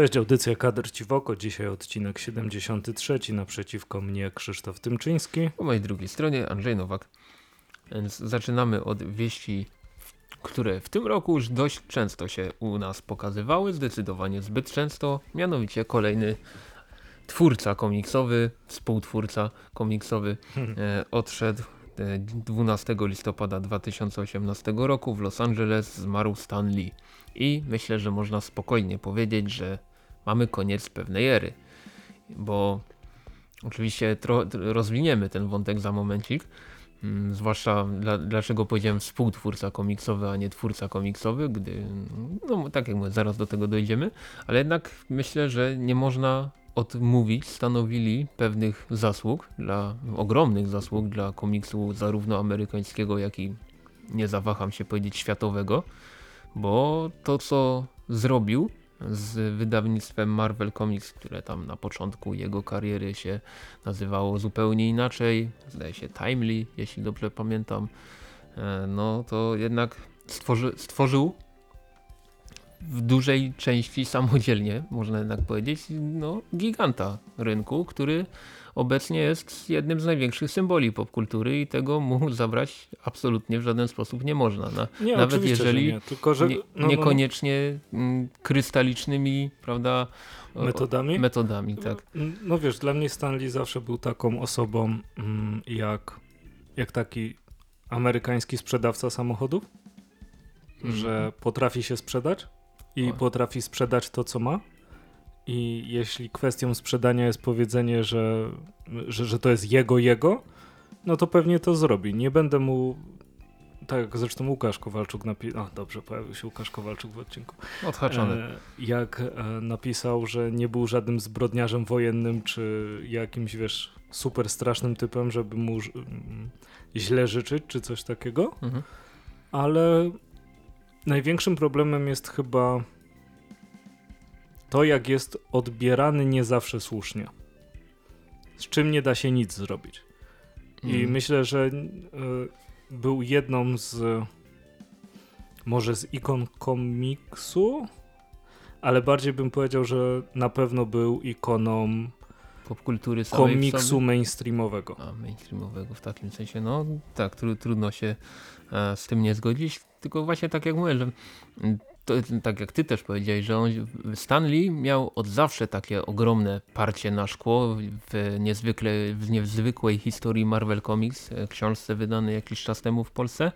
Cześć, audycja Kadr Ci w oko. Dzisiaj odcinek 73. Naprzeciwko mnie Krzysztof Tymczyński. Po mojej drugiej stronie Andrzej Nowak. Więc zaczynamy od wieści, które w tym roku już dość często się u nas pokazywały, zdecydowanie zbyt często. Mianowicie kolejny twórca komiksowy, współtwórca komiksowy e, odszedł 12 e, listopada 2018 roku w Los Angeles zmarł Stan Lee. I myślę, że można spokojnie powiedzieć, że mamy koniec pewnej ery. Bo oczywiście rozwiniemy ten wątek za momencik. Hmm, zwłaszcza dla, dlaczego powiedziałem współtwórca komiksowy, a nie twórca komiksowy, gdy, no tak jak mówię, zaraz do tego dojdziemy, ale jednak myślę, że nie można odmówić stanowili pewnych zasług, dla ogromnych zasług dla komiksu zarówno amerykańskiego, jak i nie zawaham się powiedzieć światowego, bo to co zrobił z wydawnictwem Marvel Comics, które tam na początku jego kariery się nazywało zupełnie inaczej, zdaje się Timely, jeśli dobrze pamiętam, e, no to jednak stworzy, stworzył w dużej części samodzielnie, można jednak powiedzieć, no, giganta rynku, który obecnie jest jednym z największych symboli popkultury i tego mu zabrać absolutnie w żaden sposób nie można. Na, nie, nawet jeżeli nie. Tylko, że, nie, no, no, niekoniecznie mm, krystalicznymi prawda, metodami. metodami tak. No wiesz, dla mnie Stanley zawsze był taką osobą mm, jak, jak taki amerykański sprzedawca samochodów, mm. że potrafi się sprzedać i potrafi sprzedać to, co ma. I jeśli kwestią sprzedania jest powiedzenie, że, że, że to jest jego, jego, no to pewnie to zrobi. Nie będę mu tak jak zresztą Łukasz Kowalczuk napisał, o dobrze, pojawił się Łukasz Kowalczuk w odcinku. Odhaczony. E, jak e, napisał, że nie był żadnym zbrodniarzem wojennym, czy jakimś, wiesz, super strasznym typem, żeby mu źle życzyć, czy coś takiego. Mhm. Ale największym problemem jest chyba to, jak jest odbierany nie zawsze słusznie. Z czym nie da się nic zrobić. I mm. myślę, że y, był jedną z może z ikon komiksu, ale bardziej bym powiedział, że na pewno był ikoną popkultury komiksu mainstreamowego. A, mainstreamowego w takim sensie, no tak, tru, trudno się e, z tym nie zgodzić, tylko właśnie tak jak mówię, że to, tak jak ty też powiedziałeś, że on, Stanley miał od zawsze takie ogromne parcie na szkło w, niezwykle, w niezwykłej historii Marvel Comics, e, książce wydanej jakiś czas temu w Polsce.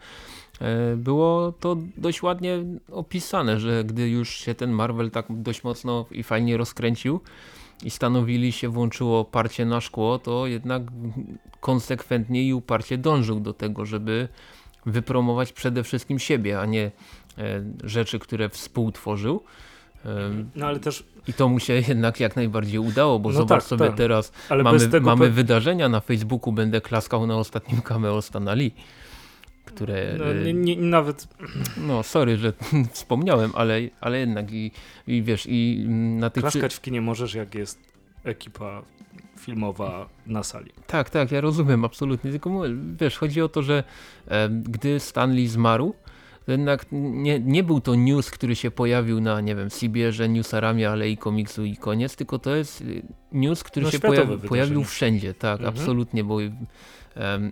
E, było to dość ładnie opisane, że gdy już się ten Marvel tak dość mocno i fajnie rozkręcił i stanowili się włączyło parcie na szkło, to jednak konsekwentnie i uparcie dążył do tego, żeby wypromować przede wszystkim siebie, a nie rzeczy, które współtworzył. No ale też... I to mu się jednak jak najbardziej udało, bo no zobacz tak, sobie tak. teraz, ale mamy, mamy wydarzenia na Facebooku, będę klaskał na ostatnim cameo Stanali, które... No, nie, nie, nawet... No sorry, że wspomniałem, ale, ale jednak i, i wiesz, i na tych... Klaskać w kinie możesz, jak jest ekipa filmowa na sali. Tak, tak, ja rozumiem, absolutnie, tylko wiesz, chodzi o to, że e, gdy Stanley zmarł, jednak nie, nie był to news, który się pojawił na, nie wiem, CBR-ze, Newsarami, ale i komiksu i koniec, tylko to jest y, news, który no, się pojawi, pojawił wszędzie, tak, mhm. absolutnie, bo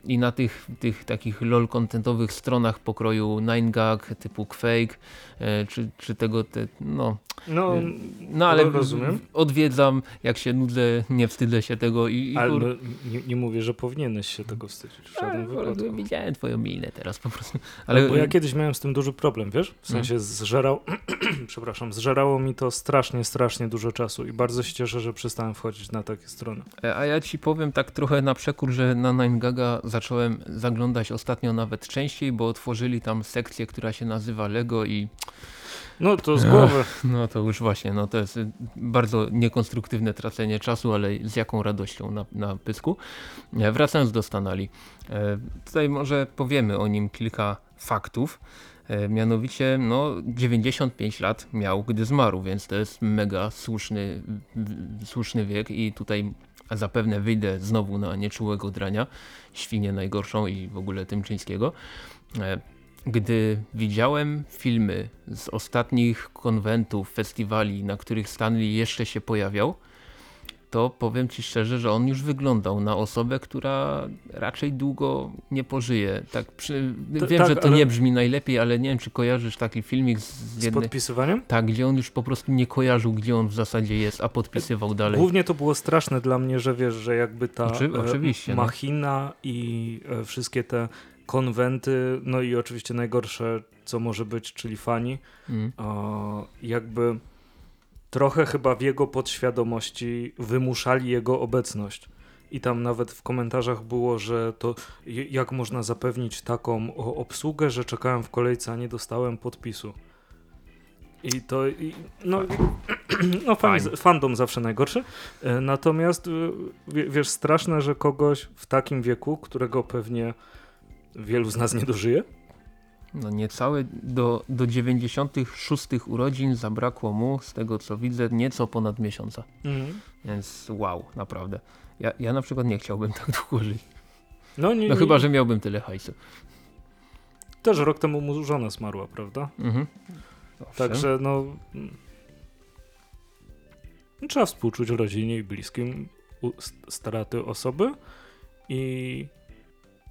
i na tych, tych takich lol contentowych stronach pokroju 9gag typu Quake e, czy, czy tego te, no, no, e, no ale rozumiem. odwiedzam jak się nudzę, nie wstydzę się tego i, i ale no, nie, nie, mówię, że powinieneś się tego wstydzić w żadnym wypadku. Widziałem twoją minę teraz po prostu. Ale, bo ja kiedyś miałem z tym duży problem, wiesz? W sensie hmm. zżerał, przepraszam, zżerało mi to strasznie, strasznie dużo czasu i bardzo się cieszę, że przestałem wchodzić na takie strony. E, a ja ci powiem tak trochę na przekór, że na 9gag zacząłem zaglądać ostatnio nawet częściej, bo otworzyli tam sekcję, która się nazywa Lego i no to z głowy. No to już właśnie, no to jest bardzo niekonstruktywne tracenie czasu, ale z jaką radością na, na pysku. E, wracając do Stanali. E, tutaj może powiemy o nim kilka faktów. E, mianowicie no, 95 lat miał, gdy zmarł, więc to jest mega słuszny, słuszny wiek i tutaj zapewne wyjdę znowu na nieczułego drania, świnię najgorszą i w ogóle Tymczyńskiego. E, gdy widziałem filmy z ostatnich konwentów, festiwali, na których Stanley jeszcze się pojawiał, to powiem Ci szczerze, że on już wyglądał na osobę, która raczej długo nie pożyje. Tak przy... to, wiem, tak, że to ale... nie brzmi najlepiej, ale nie wiem, czy kojarzysz taki filmik z, z, jednej... z podpisywaniem? Tak, gdzie on już po prostu nie kojarzył, gdzie on w zasadzie jest, a podpisywał dalej. Głównie to było straszne dla mnie, że wiesz, że jakby ta Oczy... E, oczywiście, no. machina no. i e, wszystkie te konwenty, no i oczywiście najgorsze, co może być, czyli fani, mm. jakby trochę chyba w jego podświadomości wymuszali jego obecność. I tam nawet w komentarzach było, że to jak można zapewnić taką obsługę, że czekałem w kolejce, a nie dostałem podpisu. I to, i, no, no fan, fandom zawsze najgorszy. E, natomiast e, wiesz, straszne, że kogoś w takim wieku, którego pewnie wielu z nas nie dożyje, no niecałe do, do 96 urodzin zabrakło mu, z tego co widzę, nieco ponad miesiąca. Mhm. Więc wow, naprawdę. Ja, ja na przykład nie chciałbym tak długo żyć. No, nie, no chyba, że miałbym tyle hajsu. Też rok temu mu żona zmarła, prawda? Mhm. Także no... Trzeba współczuć rodzinie i bliskim straty osoby i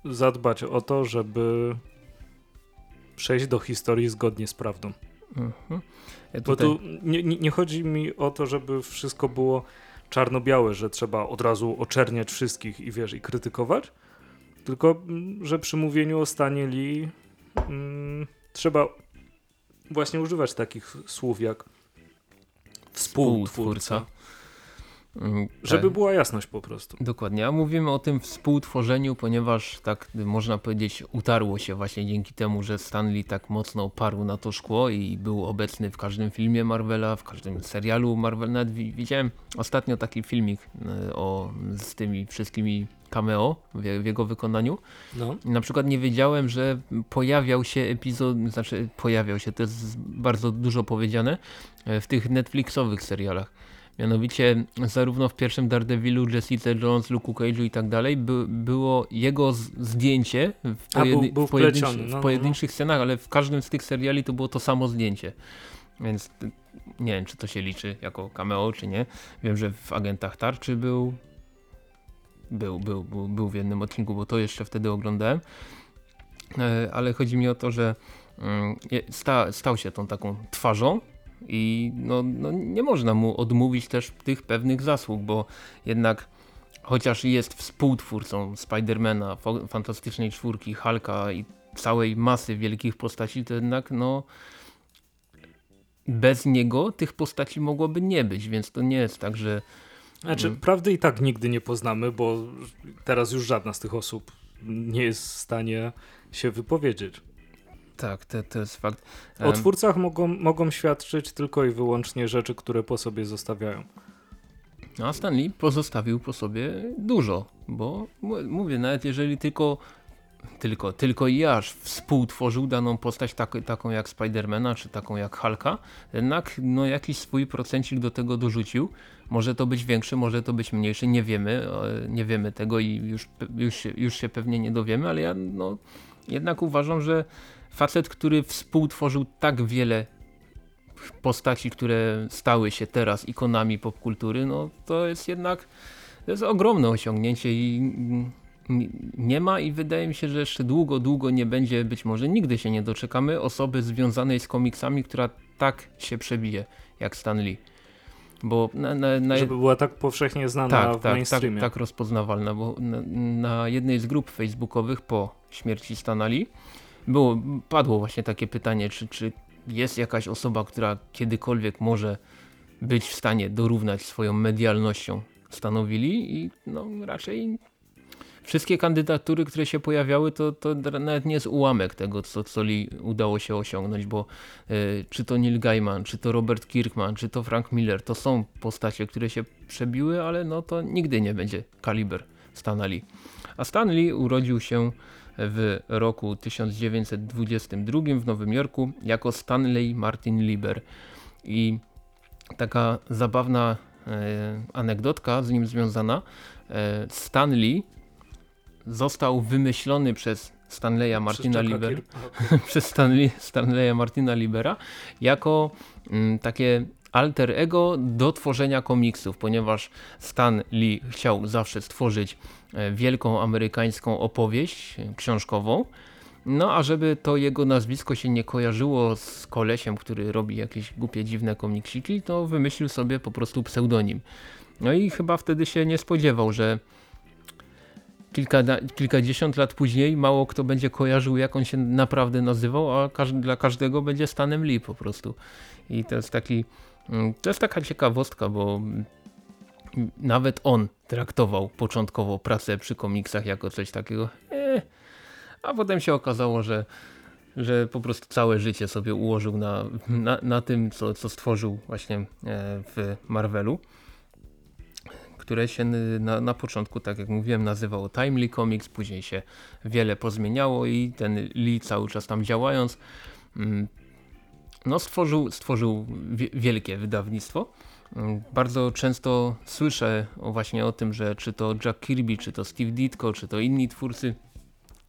zadbać o to, żeby przejść do historii zgodnie z prawdą. Mhm. Ja tutaj... Bo tu nie, nie, chodzi mi o to, żeby wszystko było czarno-białe, że trzeba od razu oczerniać wszystkich i wiesz, i krytykować, tylko mm, że przy mówieniu o stanie Lee mm, trzeba właśnie używać takich słów jak współtwórca. Mm, Żeby tak. była jasność po prostu. Dokładnie, a mówimy o tym współtworzeniu, ponieważ tak można powiedzieć utarło się właśnie dzięki temu, że Stanley tak mocno oparł na to szkło i był obecny w każdym filmie Marvela, w każdym serialu Marvel. Nawet widziałem ostatnio taki filmik e, o, z tymi wszystkimi cameo w, w jego wykonaniu. No. Na przykład nie wiedziałem, że pojawiał się epizod, znaczy pojawiał się, to jest bardzo dużo powiedziane, e, w tych Netflixowych serialach Mianowicie zarówno w pierwszym Daredevilu, Jessica Jones, Luke Cage'u i tak dalej by, było jego zdjęcie w, pojedyn był, był w, pojedynczy no, w no, pojedynczych no. scenach, ale w każdym z tych seriali to było to samo zdjęcie. Więc nie wiem, czy to się liczy jako cameo, czy nie. Wiem, że w Agentach Tarczy był, był, był, był, był w jednym odcinku, bo to jeszcze wtedy oglądałem. E, ale chodzi mi o to, że mm, sta, stał się tą taką twarzą i no, no nie można mu odmówić też tych pewnych zasług, bo jednak chociaż jest współtwórcą Spidermana, Fantastycznej Czwórki, Hulka i całej masy wielkich postaci, to jednak no bez niego tych postaci mogłoby nie być, więc to nie jest tak, że... Znaczy, hmm. prawdy i tak nigdy nie poznamy, bo teraz już żadna z tych osób nie jest w stanie się wypowiedzieć. Tak, to, to jest fakt. O twórcach mogą, mogą świadczyć tylko i wyłącznie rzeczy, które po sobie zostawiają. No, a Stanley pozostawił po sobie dużo, bo mówię, nawet jeżeli tylko tylko, tylko i aż współtworzył daną postać tak, taką jak Spidermana, czy taką jak Hulka, jednak no, jakiś swój procencik do tego dorzucił. Może to być większy, może to być mniejszy, nie wiemy, nie wiemy tego i już, już, się, już się pewnie nie dowiemy, ale ja no, jednak uważam, że Facet, który współtworzył tak wiele postaci, które stały się teraz ikonami popkultury, no to jest jednak to jest ogromne osiągnięcie i nie ma i wydaje mi się, że jeszcze długo, długo nie będzie, być może nigdy się nie doczekamy osoby związanej z komiksami, która tak się przebije jak Stan Lee. Bo na, na, na... Żeby była tak powszechnie znana tak, w tak, mainstreamie. Tak, tak rozpoznawalna, bo na, na jednej z grup facebookowych po śmierci Stana Lee było, padło właśnie takie pytanie, czy, czy jest jakaś osoba, która kiedykolwiek może być w stanie dorównać swoją medialnością stanowili i no raczej wszystkie kandydatury, które się pojawiały, to, to nawet nie jest ułamek tego, co, co li udało się osiągnąć, bo y, czy to Neil Gaiman, czy to Robert Kirkman, czy to Frank Miller, to są postacie, które się przebiły, ale no to nigdy nie będzie kaliber Stanley. A Stanley urodził się w roku 1922 w Nowym Jorku jako Stanley Martin Lieber. I taka zabawna e, anegdotka z nim związana. E, Stanley został wymyślony przez Stanleya Martina Libera przez Stanley, Stanleya Martina Libera jako mm, takie alter ego do tworzenia komiksów, ponieważ Stan Lee chciał zawsze stworzyć wielką amerykańską opowieść książkową, no a żeby to jego nazwisko się nie kojarzyło z kolesiem, który robi jakieś głupie, dziwne komiksiki, to wymyślił sobie po prostu pseudonim. No i chyba wtedy się nie spodziewał, że kilka, kilkadziesiąt lat później mało kto będzie kojarzył jak on się naprawdę nazywał, a dla każdego będzie Stanem Lee po prostu. I to jest taki, mm, to jest taka ciekawostka, bo nawet on traktował początkowo pracę przy komiksach jako coś takiego, eh, a potem się okazało, że, że po prostu całe życie sobie ułożył na, na, na tym, co, co stworzył właśnie e, w Marvelu które się na, na początku, tak jak mówiłem, nazywało Timely Comics, później się wiele pozmieniało i ten Lee cały czas tam działając, mm, no stworzył, stworzył wielkie wydawnictwo. Bardzo często słyszę właśnie o tym, że czy to Jack Kirby, czy to Steve Ditko, czy to inni twórcy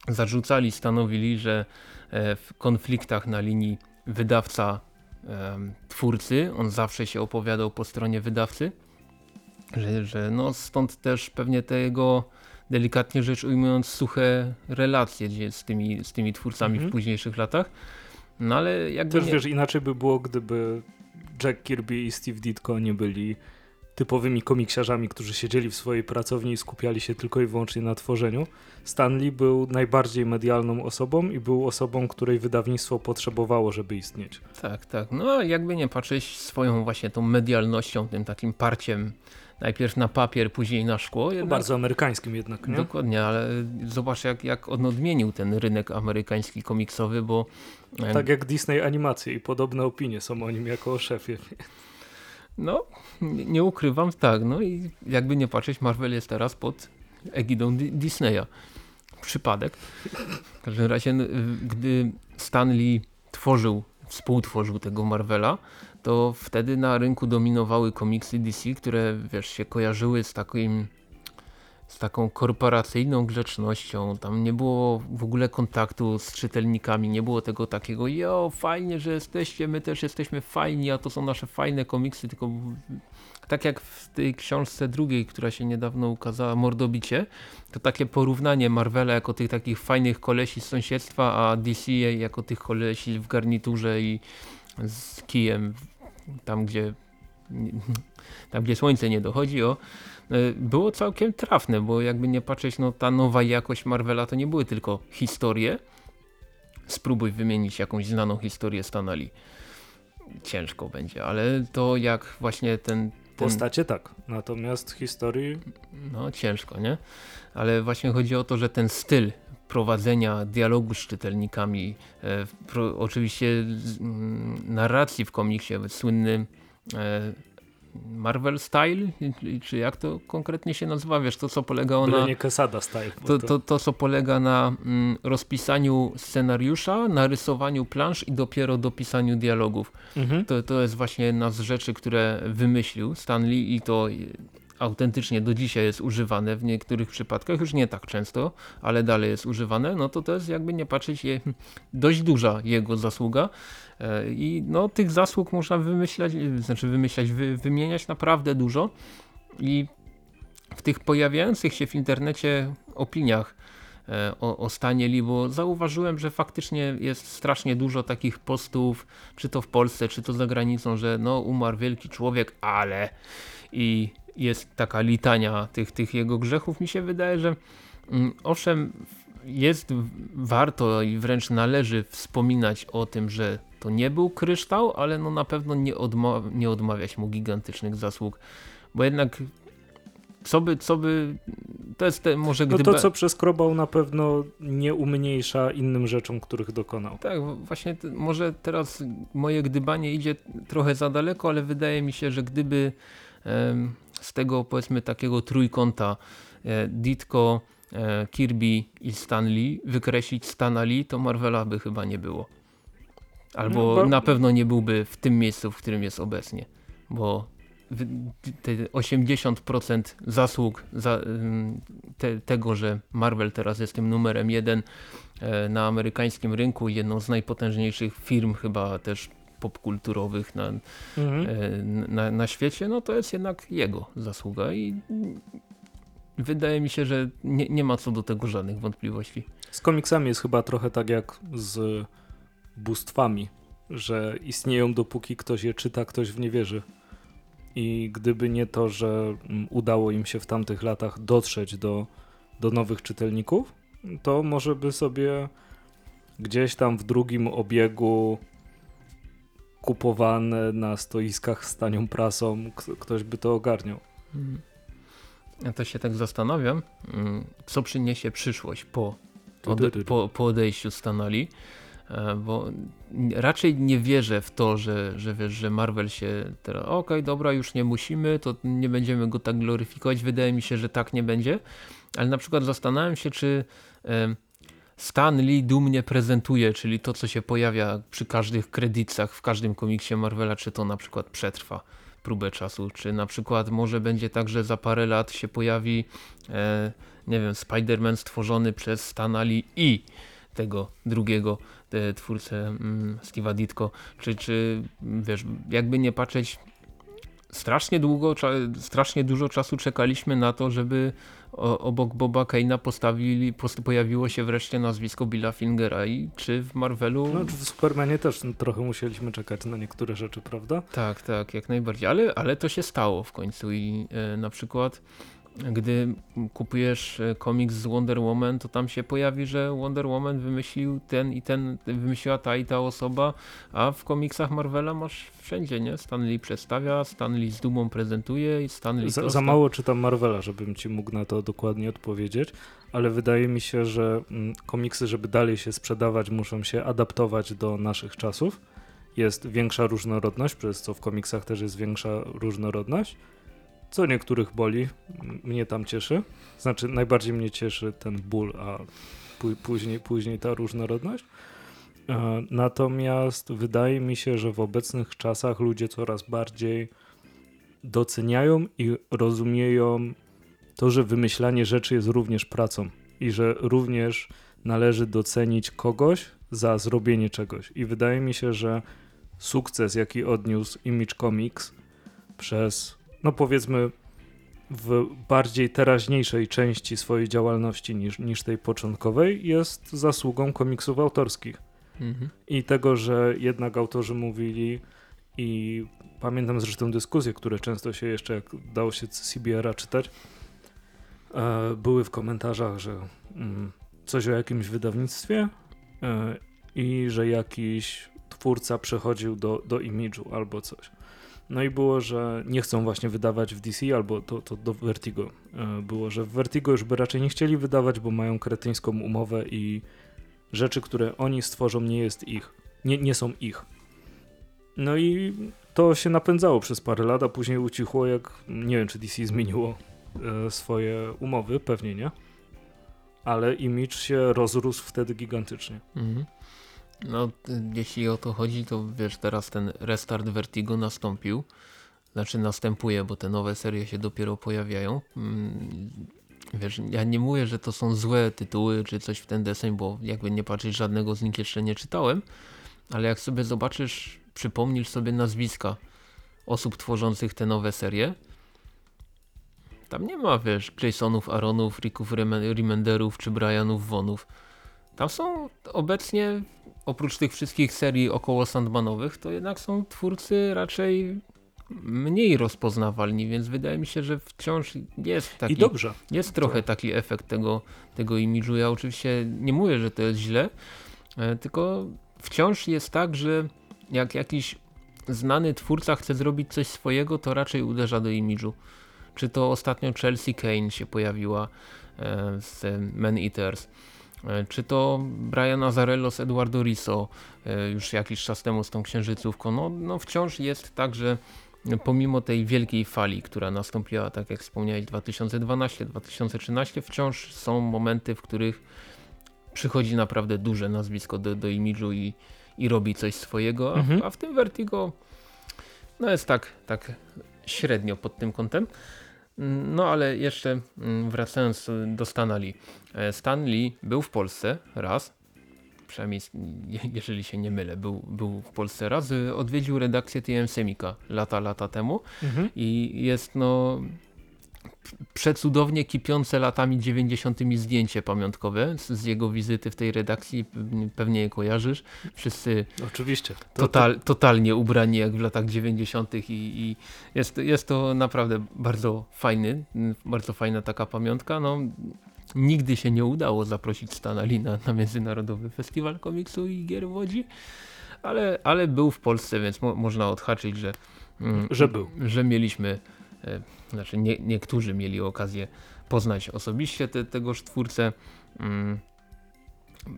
zarzucali, stanowili, że e, w konfliktach na linii wydawca twórcy, on zawsze się opowiadał po stronie wydawcy, że, że no stąd też pewnie te jego delikatnie rzecz ujmując suche relacje z tymi, z tymi twórcami w mhm. późniejszych latach. No ale jakby Też nie... wiesz, inaczej by było, gdyby Jack Kirby i Steve Ditko nie byli typowymi komiksiarzami, którzy siedzieli w swojej pracowni i skupiali się tylko i wyłącznie na tworzeniu. Stanley był najbardziej medialną osobą i był osobą, której wydawnictwo potrzebowało, żeby istnieć. Tak, tak. No jakby nie patrzeć swoją właśnie tą medialnością, tym takim parciem najpierw na papier, później na szkło. Jednak, bardzo amerykańskim jednak, nie? Dokładnie, ale zobacz jak, jak on odmienił ten rynek amerykański komiksowy, bo... Tak jak Disney animacje i podobne opinie są o nim jako o szefie. No, nie ukrywam, tak, no i jakby nie patrzeć, Marvel jest teraz pod egidą Disneya. Przypadek. W każdym razie, gdy Stan Lee tworzył, współtworzył tego Marvela, to wtedy na rynku dominowały komiksy DC, które wiesz, się kojarzyły z takim z taką korporacyjną grzecznością, tam nie było w ogóle kontaktu z czytelnikami, nie było tego takiego jo, fajnie, że jesteście, my też jesteśmy fajni, a to są nasze fajne komiksy, tylko tak jak w tej książce drugiej, która się niedawno ukazała, Mordobicie, to takie porównanie Marvela jako tych takich fajnych kolesi z sąsiedztwa, a DC jako tych kolesi w garniturze i z kijem tam gdzie tam gdzie słońce nie dochodzi, o, e, było całkiem trafne, bo jakby nie patrzeć, no ta nowa jakość Marvela to nie były tylko historie. Spróbuj wymienić jakąś znaną historię Stanali. Ciężko będzie, ale to jak właśnie ten, ten... Postacie tak, natomiast historii... No ciężko, nie? Ale właśnie chodzi o to, że ten styl prowadzenia dialogu z czytelnikami, e, pro, oczywiście mm, narracji w komiksie, słynny e, Marvel Style, czy jak to konkretnie się nazywa, wiesz, to co polega na... nie Quesada Style. To, to, to co polega na mm, rozpisaniu scenariusza, narysowaniu plansz i dopiero dopisaniu dialogów. Mhm. To, to jest właśnie jedna z rzeczy, które wymyślił Stanley i to autentycznie do dzisiaj jest używane w niektórych przypadkach, już nie tak często, ale dalej jest używane, no to to jest jakby nie patrzeć je, dość duża jego zasługa. E, i no tych zasług można wymyślać, znaczy wymyślać, wy, wymieniać naprawdę dużo. I w tych pojawiających się w internecie opiniach e, o, o stanie Li, bo zauważyłem, że faktycznie jest strasznie dużo takich postów, czy to w Polsce, czy to za granicą, że no umarł wielki człowiek, ale i jest taka litania tych, tych jego grzechów, mi się wydaje, że mm, owszem jest warto i wręcz należy wspominać o tym, że to nie był kryształ, ale no na pewno nie, odma nie odmawiać mu gigantycznych zasług, bo jednak co by, co by, to jest te, może gdyby... No to, co przeskrobał na pewno nie umniejsza innym rzeczom, których dokonał. Tak, właśnie może teraz moje gdybanie idzie trochę za daleko, ale wydaje mi się, że gdyby z tego powiedzmy takiego trójkąta e, Ditko, e, Kirby i Stanley wykreślić Stanley, to Marvela by chyba nie było. Albo no, bo... na pewno nie byłby w tym miejscu, w którym jest obecnie. Bo te 80% zasług za, te, tego, że Marvel teraz jest tym numerem jeden e, na amerykańskim rynku, jedną z najpotężniejszych firm chyba też popkulturowych na, mhm. E, na, na świecie, no to jest jednak jego zasługa i wydaje mi się, że nie, nie ma co do tego żadnych wątpliwości. Z komiksami jest chyba trochę tak jak z bóstwami, że istnieją dopóki ktoś je czyta, ktoś w nie wierzy. I gdyby nie to, że mm, udało im się w tamtych latach dotrzeć do, do nowych czytelników, to może by sobie gdzieś tam w drugim obiegu kupowane na stoiskach z tanią prasą, ktoś by to ogarniał. Mhm. Ja to się tak zastanawiam, mm, co przyniesie przyszłość po, po, po odejściu Stanali, e, bo raczej nie wierzę w to, że, że wiesz, że Marvel się teraz, okej, okay, dobra, już nie musimy, to nie będziemy go tak gloryfikować. Wydaje mi się, że tak nie będzie, ale na przykład zastanawiam się, czy Stan Lee dumnie prezentuje, czyli to, co się pojawia przy każdych kredytach w każdym komiksie Marvela, czy to na przykład przetrwa próbę czasu, czy na przykład może będzie tak, że za parę lat się pojawi e, nie wiem, Spider-Man stworzony przez Stan Lee i tego drugiego te, twórcę mm, Steve'a Ditko, czy, czy wiesz, jakby nie patrzeć strasznie długo, strasznie dużo czasu czekaliśmy na to, żeby obok Boba Kane'a postawili, pojawiło się wreszcie nazwisko Billa Fingera i czy w Marvelu... No, w Supermanie też trochę musieliśmy czekać na niektóre rzeczy, prawda? Tak, tak, jak najbardziej, ale, ale to się stało w końcu i e, na przykład gdy kupujesz e, komiks z Wonder Woman, to tam się pojawi, że Wonder Woman wymyślił ten i ten, wymyśliła ta i ta osoba, a w komiksach Marvela masz wszędzie, nie? Stanley przedstawia, Stanley z dumą prezentuje i Stanley... Za, za mało czytam Marvela, żebym ci mógł na to dokładnie odpowiedzieć, ale wydaje mi się, że mm, komiksy, żeby dalej się sprzedawać, muszą się adaptować do naszych czasów. Jest większa różnorodność, przez co w komiksach też jest większa różnorodność co niektórych boli, mnie tam cieszy. Znaczy, najbardziej mnie cieszy ten ból, a później, później ta różnorodność. E, natomiast wydaje mi się, że w obecnych czasach ludzie coraz bardziej doceniają i rozumieją to, że wymyślanie rzeczy jest również pracą i że również należy docenić kogoś za zrobienie czegoś. I wydaje mi się, że sukces, jaki odniósł Image Comics przez no powiedzmy, w bardziej teraźniejszej części swojej działalności niż, niż tej początkowej jest zasługą komiksów autorskich. Mhm. I tego, że jednak autorzy mówili i pamiętam zresztą dyskusje, które często się jeszcze, jak dało się CBR-a czytać, e, były w komentarzach, że mm, coś o jakimś wydawnictwie e, i że jakiś twórca przechodził do, do imidżu albo coś. No i było, że nie chcą właśnie wydawać w DC, albo to, to do Vertigo e, było, że w Vertigo już by raczej nie chcieli wydawać, bo mają kretyńską umowę i rzeczy, które oni stworzą nie jest ich, nie, nie są ich. No i to się napędzało przez parę lat, a później ucichło, jak nie wiem, czy DC zmieniło e, swoje umowy, pewnie nie. Ale image się rozrósł wtedy gigantycznie. Mhm. No, jeśli o to chodzi, to wiesz, teraz ten restart Vertigo nastąpił. Znaczy następuje, bo te nowe serie się dopiero pojawiają. Mm, wiesz, ja nie mówię, że to są złe tytuły, czy coś w ten deseń, bo jakby nie patrzeć, żadnego z nich jeszcze nie czytałem. Ale jak sobie zobaczysz, przypomnisz sobie nazwiska osób tworzących te nowe serie, tam nie ma, wiesz, Jasonów, Aaronów, Ricków Remenderów czy Brianów Vonów. Tam są obecnie oprócz tych wszystkich serii około Sandmanowych, to jednak są twórcy raczej mniej rozpoznawalni, więc wydaje mi się, że wciąż jest taki, I dobrze. jest trochę taki efekt tego, tego imidżu. Ja oczywiście nie mówię, że to jest źle, e, tylko wciąż jest tak, że jak jakiś znany twórca chce zrobić coś swojego, to raczej uderza do imidżu. Czy to ostatnio Chelsea Kane się pojawiła e, z Man Eaters, E, czy to Brian Azarello z Eduardo Riso e, już jakiś czas temu z tą księżycówką, no, no wciąż jest tak, że pomimo tej wielkiej fali, która nastąpiła, tak jak wspomniałeś, 2012-2013, wciąż są momenty, w których przychodzi naprawdę duże nazwisko do, do imidżu i, i robi coś swojego, a, mhm. a w tym Vertigo no jest tak, tak średnio pod tym kątem. No ale jeszcze mm, wracając do Stanley. E, Stan Lee był w Polsce raz, przynajmniej jeżeli się nie mylę, był, był w Polsce raz, odwiedził redakcję TM Semika lata, lata temu mhm. i jest no przecudownie kipiące latami 90. zdjęcie pamiątkowe z, jego wizyty w tej redakcji, pewnie je kojarzysz. Wszyscy Oczywiście. To, total, totalnie ubrani jak w latach 90. i, i jest, jest to naprawdę bardzo fajny, bardzo fajna taka pamiątka. No, nigdy się nie udało zaprosić Stana Lina na Międzynarodowy Festiwal Komiksu i Gier w Łodzi, ale, ale był w Polsce, więc mo można odhaczyć, że, mm, że był. Że mieliśmy E, znaczy nie, niektórzy mieli okazję poznać osobiście te, tegoż twórcę. Mm,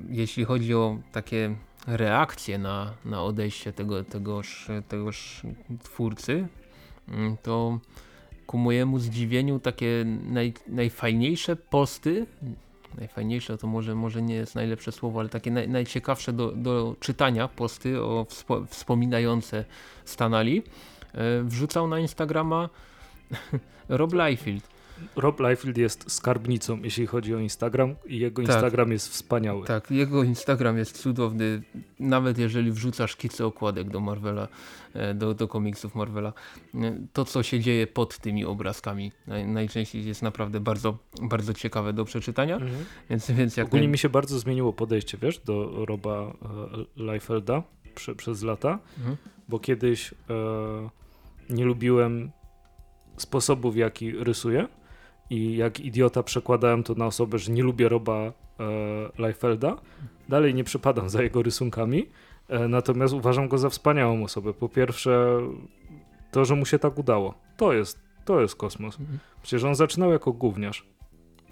jeśli chodzi o takie reakcje na, na odejście tego, tegoż, tegoż twórcy, mm, to ku mojemu zdziwieniu takie naj, najfajniejsze posty, najfajniejsze to może, może nie jest najlepsze słowo, ale takie naj, najciekawsze do, do czytania posty o wspo, wspominające Stanali, e, wrzucał na Instagrama Rob Liefeld. Rob Liefeld jest skarbnicą, jeśli chodzi o Instagram i jego tak, Instagram jest wspaniały. Tak, jego Instagram jest cudowny, nawet jeżeli wrzucasz szkice okładek do Marvela, e, do, do komiksów Marvela. E, to, co się dzieje pod tymi obrazkami najczęściej jest naprawdę bardzo, bardzo ciekawe do przeczytania. Mhm. Więc, więc jak Ogólnie mi się bardzo zmieniło podejście, wiesz, do Roba e, Liefelda prze, przez lata, mhm. bo kiedyś e, nie lubiłem sposobu, w jaki rysuję i jak idiota przekładałem to na osobę, że nie lubię Roba e, Leifelda. Dalej nie przepadam za jego rysunkami, e, natomiast uważam go za wspaniałą osobę. Po pierwsze, to, że mu się tak udało. To jest, to jest kosmos. Mhm. Przecież on zaczynał jako gówniarz.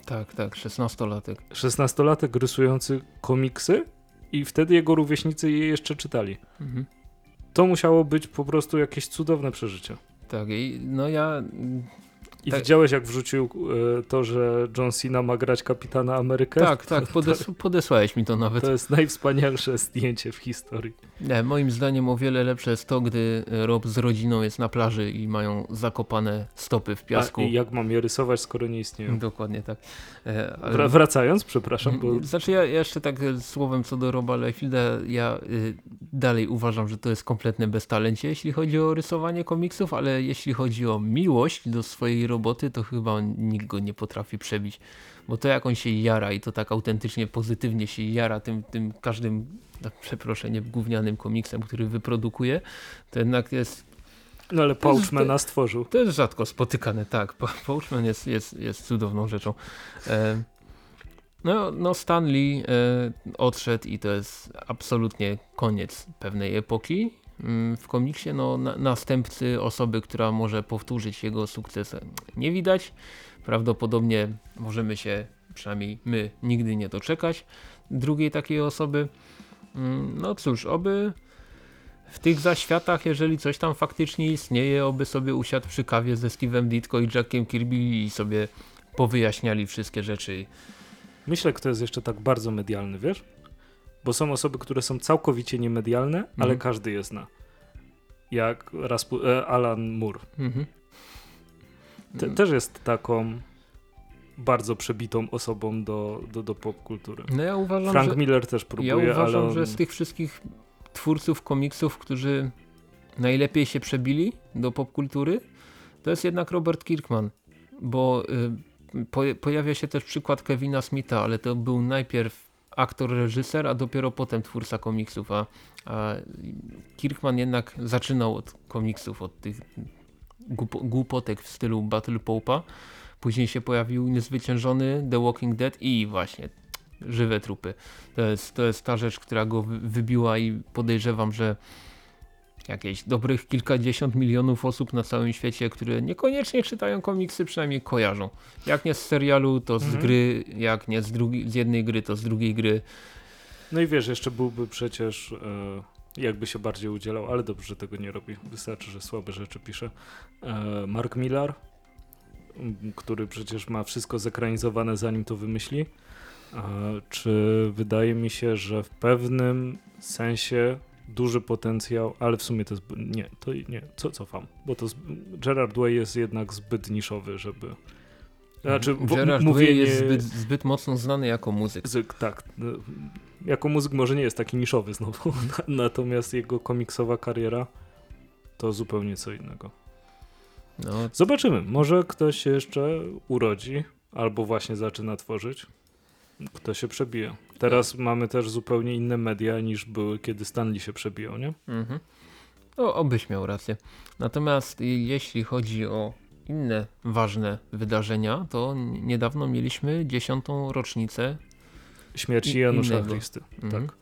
Tak, tak, 16-latek. 16-latek rysujący komiksy i wtedy jego rówieśnicy je jeszcze czytali. Mhm. To musiało być po prostu jakieś cudowne przeżycie. Tak, i no ja i tak. widziałeś, jak wrzucił e, to, że John Cena ma grać kapitana Amerykę? Tak, tak, podes podesłałeś mi to nawet. To jest najwspanialsze zdjęcie w historii. Nie, moim zdaniem o wiele lepsze jest to, gdy Rob z rodziną jest na plaży i mają zakopane stopy w piasku. A, I jak mam je rysować, skoro nie istnieją? Dokładnie tak. E, ale... Wracając, przepraszam. Bo... Znaczy ja jeszcze tak słowem co do Roba Liefilda, ja y, dalej uważam, że to jest kompletne beztalencie, jeśli chodzi o rysowanie komiksów, ale jeśli chodzi o miłość do swojej roboty, to chyba nikt go nie potrafi przebić. Bo to jak on się jara i to tak autentycznie pozytywnie się jara tym, tym każdym, przeproszenie, gównianym komiksem, który wyprodukuje, to jednak jest no ale Pouchmana stworzył. To jest rzadko spotykane, tak. Pouchman jest, jest, jest cudowną rzeczą. E, no, no Stan Lee e, odszedł i to jest absolutnie koniec pewnej epoki. Mm, w komiksie no, na, następcy osoby, która może powtórzyć jego sukces nie widać. Prawdopodobnie możemy się, przynajmniej my, nigdy nie doczekać drugiej takiej osoby. Mm, no cóż, oby w tych zaświatach, jeżeli coś tam faktycznie istnieje, oby sobie usiadł przy kawie ze Steve'em Ditko i Jackiem Kirby i sobie powyjaśniali wszystkie rzeczy. Myślę, kto jest jeszcze tak bardzo medialny, wiesz? Bo są osoby, które są całkowicie niemedialne, mhm. ale każdy je zna. Jak Raspu e, Alan Moore. Mhm. Te, też jest taką bardzo przebitą osobą do, do, do popkultury. No ja uważam, Frank że, Miller też próbuje, Ja uważam, ale on... że z tych wszystkich twórców komiksów, którzy najlepiej się przebili do popkultury, to jest jednak Robert Kirkman, bo y, po, pojawia się też przykład Kevina Smitha, ale to był najpierw aktor, reżyser, a dopiero potem twórca komiksów, a, a Kirkman jednak zaczynał od komiksów, od tych głupotek w stylu Battle Pope'a, później się pojawił Niezwyciężony, The Walking Dead i właśnie żywe trupy. To jest, to jest ta rzecz, która go wybiła i podejrzewam, że jakieś dobrych kilkadziesiąt milionów osób na całym świecie, które niekoniecznie czytają komiksy, przynajmniej kojarzą. Jak nie z serialu, to z mhm. gry, jak nie z, drugi, z jednej gry, to z drugiej gry. No i wiesz, jeszcze byłby przecież e, jakby się bardziej udzielał, ale dobrze, że tego nie robi. Wystarczy, że słabe rzeczy pisze. E, Mark Millar, który przecież ma wszystko zekranizowane zanim to wymyśli. E, czy wydaje mi się, że w pewnym sensie duży potencjał, ale w sumie to jest, nie, to nie, co cofam, bo to Gerard Way jest jednak zbyt niszowy, żeby znaczy, Gerard mówienie... Jest zbyt, zbyt, mocno znany jako muzyk. Muzyk, tak. No, jako muzyk może nie jest taki niszowy znowu, natomiast jego komiksowa kariera to zupełnie co innego. No. Zobaczymy, może ktoś się jeszcze urodzi albo właśnie zaczyna tworzyć. Kto się przebije. Teraz mamy też zupełnie inne media niż były, kiedy Stanley się przebijał, nie? Mhm. No, obyś miał rację. Natomiast jeśli chodzi o inne ważne wydarzenia, to niedawno mieliśmy dziesiątą rocznicę śmierci Janusza Christy. Mhm. Tak.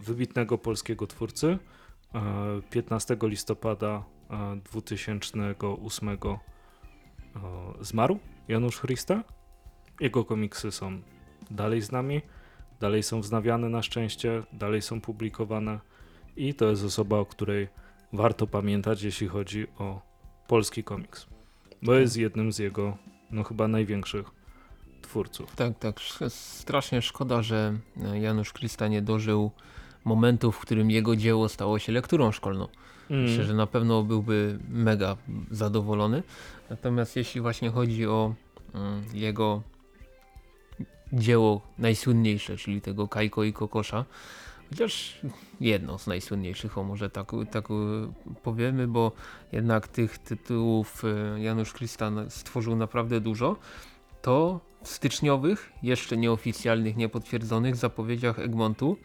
Wybitnego polskiego twórcy. 15 e, listopada 2008 e, zmarł Janusz Christa. Jego komiksy są dalej z nami, dalej są wznawiane na szczęście, dalej są publikowane i to jest osoba, o której warto pamiętać, jeśli chodzi o polski komiks, bo tak. jest jednym z jego, no chyba największych twórców. Tak, tak. Strasznie szkoda, że Janusz Krista nie dożył momentu, w którym jego dzieło stało się lekturą szkolną. Mm. Myślę, że na pewno byłby mega zadowolony. Natomiast jeśli właśnie chodzi o mm, jego dzieło najsłynniejsze, czyli tego Kajko i Kokosza, chociaż jedno z najsłynniejszych, o może tak, tak powiemy, bo jednak tych tytułów e, Janusz Krystan stworzył naprawdę dużo, to w styczniowych, jeszcze nieoficjalnych, niepotwierdzonych zapowiedziach Egmontu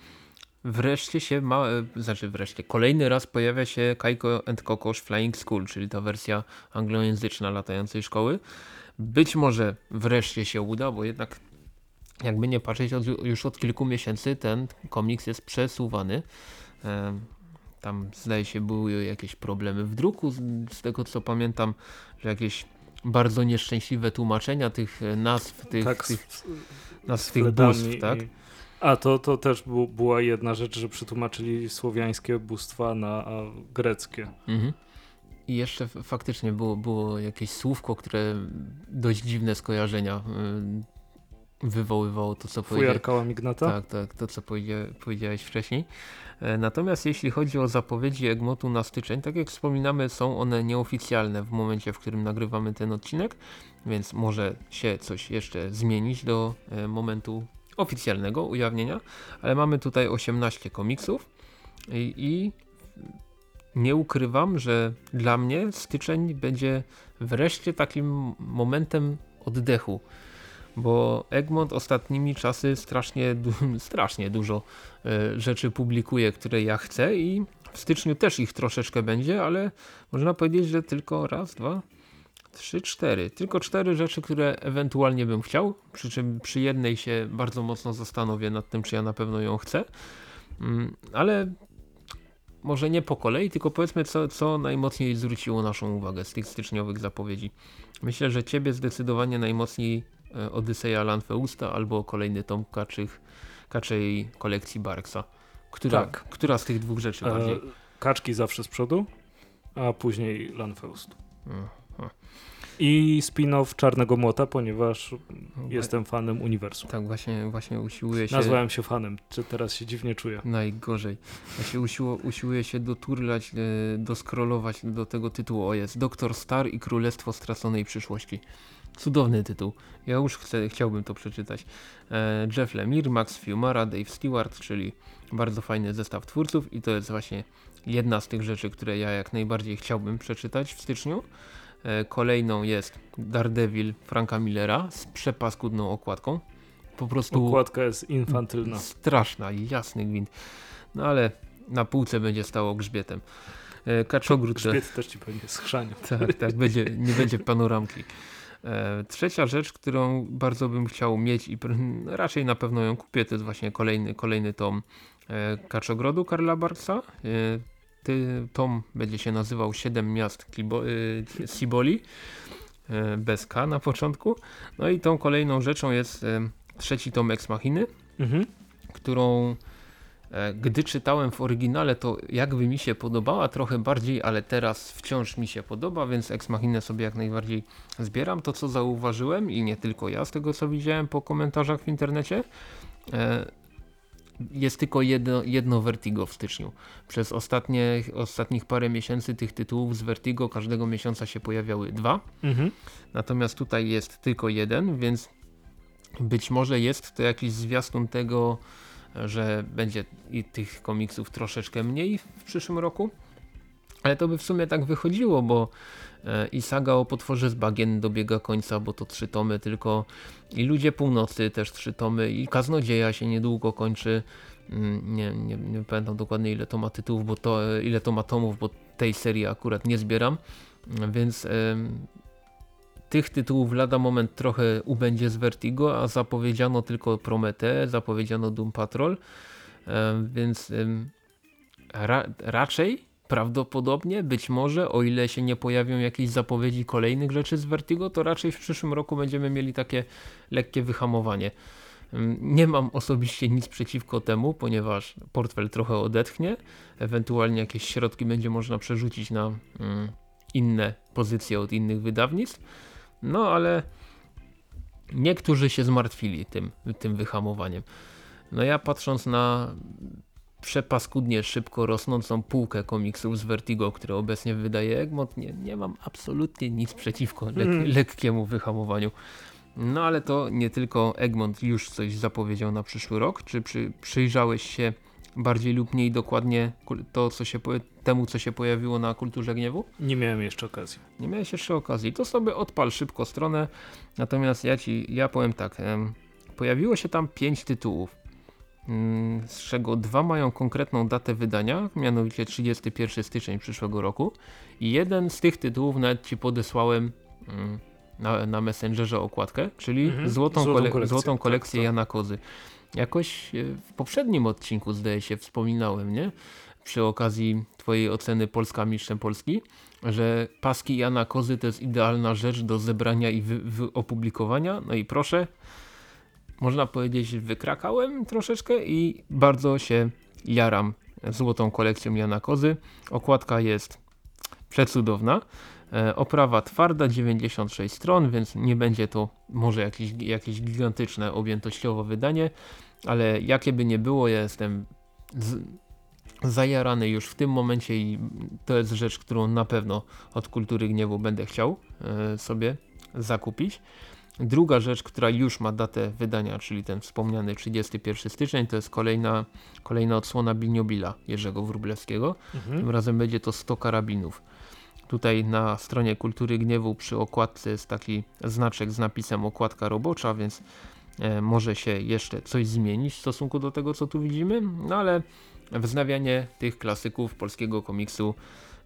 wreszcie się ma, e, znaczy wreszcie, kolejny raz pojawia się Kaiko and Kokosz Flying School, czyli ta wersja anglojęzyczna latającej szkoły. Być może wreszcie się uda, bo jednak jakby nie patrzeć, od, już od kilku miesięcy ten komiks jest przesuwany. Tam zdaje się były jakieś problemy w druku, z, z tego co pamiętam, że jakieś bardzo nieszczęśliwe tłumaczenia tych nazw, tych, tak, tych, nazw tych bóstw, tak? I... A to, to też bu, była jedna rzecz, że przetłumaczyli słowiańskie bóstwa na greckie. Mhm. I jeszcze faktycznie było, było jakieś słówko, które dość dziwne skojarzenia y, wywoływało to, co powiedziałeś. Mignata? Tak, tak, to co powiedziałeś wcześniej. E, natomiast jeśli chodzi o zapowiedzi Egmotu na styczeń, tak jak wspominamy, są one nieoficjalne w momencie, w którym nagrywamy ten odcinek, więc może się coś jeszcze zmienić do e, momentu oficjalnego ujawnienia, ale mamy tutaj 18 komiksów i, i nie ukrywam, że dla mnie styczeń będzie wreszcie takim momentem oddechu bo Egmont ostatnimi czasy strasznie, strasznie dużo e, rzeczy publikuje, które ja chcę i w styczniu też ich troszeczkę będzie, ale można powiedzieć, że tylko raz, dwa, trzy, cztery. Tylko cztery rzeczy, które ewentualnie bym chciał, przy czym przy jednej się bardzo mocno zastanowię nad tym, czy ja na pewno ją chcę, mm, ale może nie po kolei, tylko powiedzmy co, co najmocniej zwróciło naszą uwagę z tych styczniowych zapowiedzi. Myślę, że ciebie zdecydowanie najmocniej Odyseja Lanfeusta albo kolejny tom kaczych, kaczej kolekcji Barksa. Która, tak. która z tych dwóch rzeczy bardziej? E, kaczki zawsze z przodu, a później Lanfeust. I spin-off Czarnego Młota, ponieważ no jestem fanem uniwersum. Tak, właśnie, właśnie usiłuję się... Nazwałem się fanem, czy teraz się dziwnie czuję. Najgorzej. Właśnie usiło, usiłuję się doturlać, e, doskrolować do tego tytułu. O jest, Doktor Star i Królestwo Straconej Przyszłości. Cudowny tytuł. Ja już chcę, chciałbym to przeczytać. E, Jeff Lemire, Max Fiumara, Dave Stewart, czyli bardzo fajny zestaw twórców i to jest właśnie jedna z tych rzeczy, które ja jak najbardziej chciałbym przeczytać w styczniu. E, kolejną jest Daredevil Franka Millera z przepaskudną okładką. Po prostu... Okładka jest infantylna. Straszna, jasny gwint. No ale na półce będzie stało grzbietem. E, Kaczogród... Grzbiet też ci pewnie schrzanił. Tak, tak, będzie, nie będzie panoramki. E, trzecia rzecz, którą bardzo bym chciał mieć i raczej na pewno ją kupię, to jest właśnie kolejny, kolejny tom e, Kaczogrodu Karla Barksa. E, tom będzie się nazywał Siedem miast Siboli bez K na początku. No i tą kolejną rzeczą jest trzeci tom Ex Machiny, mhm. którą gdy czytałem w oryginale, to jakby mi się podobała trochę bardziej, ale teraz wciąż mi się podoba, więc Ex Machina sobie jak najbardziej zbieram. To co zauważyłem i nie tylko ja z tego co widziałem po komentarzach w internecie, e, jest tylko jedno, jedno Vertigo w styczniu. Przez ostatnie, ostatnich parę miesięcy tych tytułów z Vertigo każdego miesiąca się pojawiały dwa. Mhm. Natomiast tutaj jest tylko jeden, więc być może jest to jakiś zwiastun tego, że będzie i tych komiksów troszeczkę mniej w przyszłym roku. Ale to by w sumie tak wychodziło, bo e, i saga o potworze z bagien dobiega końca, bo to trzy tomy tylko i Ludzie Północy też trzy tomy i Kaznodzieja się niedługo kończy. Mm, nie, nie, nie pamiętam dokładnie ile to ma tytułów, bo to, e, ile to ma tomów, bo tej serii akurat nie zbieram, więc tych tytułów lada moment trochę ubędzie z Vertigo, a zapowiedziano tylko Promete, zapowiedziano Doom Patrol, więc ra raczej prawdopodobnie, być może, o ile się nie pojawią jakieś zapowiedzi kolejnych rzeczy z Vertigo, to raczej w przyszłym roku będziemy mieli takie lekkie wyhamowanie. Nie mam osobiście nic przeciwko temu, ponieważ portfel trochę odetchnie, ewentualnie jakieś środki będzie można przerzucić na mm, inne pozycje od innych wydawnictw. No ale niektórzy się zmartwili tym, tym wyhamowaniem. No ja patrząc na przepaskudnie szybko rosnącą półkę komiksów z Vertigo, które obecnie wydaje Egmont, nie, nie mam absolutnie nic przeciwko lek mm. lekkiemu wyhamowaniu. No ale to nie tylko Egmont już coś zapowiedział na przyszły rok. Czy przy, przyjrzałeś się bardziej lub mniej dokładnie to, co się, temu, co się pojawiło na Kulturze Gniewu? Nie miałem jeszcze okazji. Nie miałeś jeszcze okazji. To sobie odpal szybko stronę. Natomiast ja ci, ja powiem tak. Pojawiło się tam pięć tytułów, mm, z czego dwa mają konkretną datę wydania, mianowicie 31 styczeń przyszłego roku. I jeden z tych tytułów nawet ci podesłałem mm, na, na Messengerze okładkę, czyli mhm. złotą, złotą, kole kolekcję, złotą kolekcję tak, tak. Jana Kozy. Jakoś e, w poprzednim odcinku zdaje się wspominałem, nie? Przy okazji twojej oceny Polska mistrzem Polski, że paski Jana Kozy to jest idealna rzecz do zebrania i opublikowania. No i proszę, można powiedzieć, wykrakałem troszeczkę i bardzo się jaram złotą kolekcją Jana Kozy. Okładka jest przecudowna. E, oprawa twarda, 96 stron, więc nie będzie to może jakieś, jakieś gigantyczne objętościowo wydanie, ale jakie by nie było, ja jestem z, zajarany już w tym momencie i to jest rzecz, którą na pewno od Kultury Gniewu będę chciał e, sobie zakupić. Druga rzecz, która już ma datę wydania, czyli ten wspomniany 31 styczeń, to jest kolejna, kolejna odsłona Biniobila Jerzego Wróblewskiego. Mhm. Tym razem będzie to 100 karabinów. Tutaj na stronie Kultury Gniewu przy okładce jest taki znaczek z napisem okładka robocza, więc e, może się jeszcze coś zmienić w stosunku do tego co tu widzimy, no ale wznawianie tych klasyków polskiego komiksu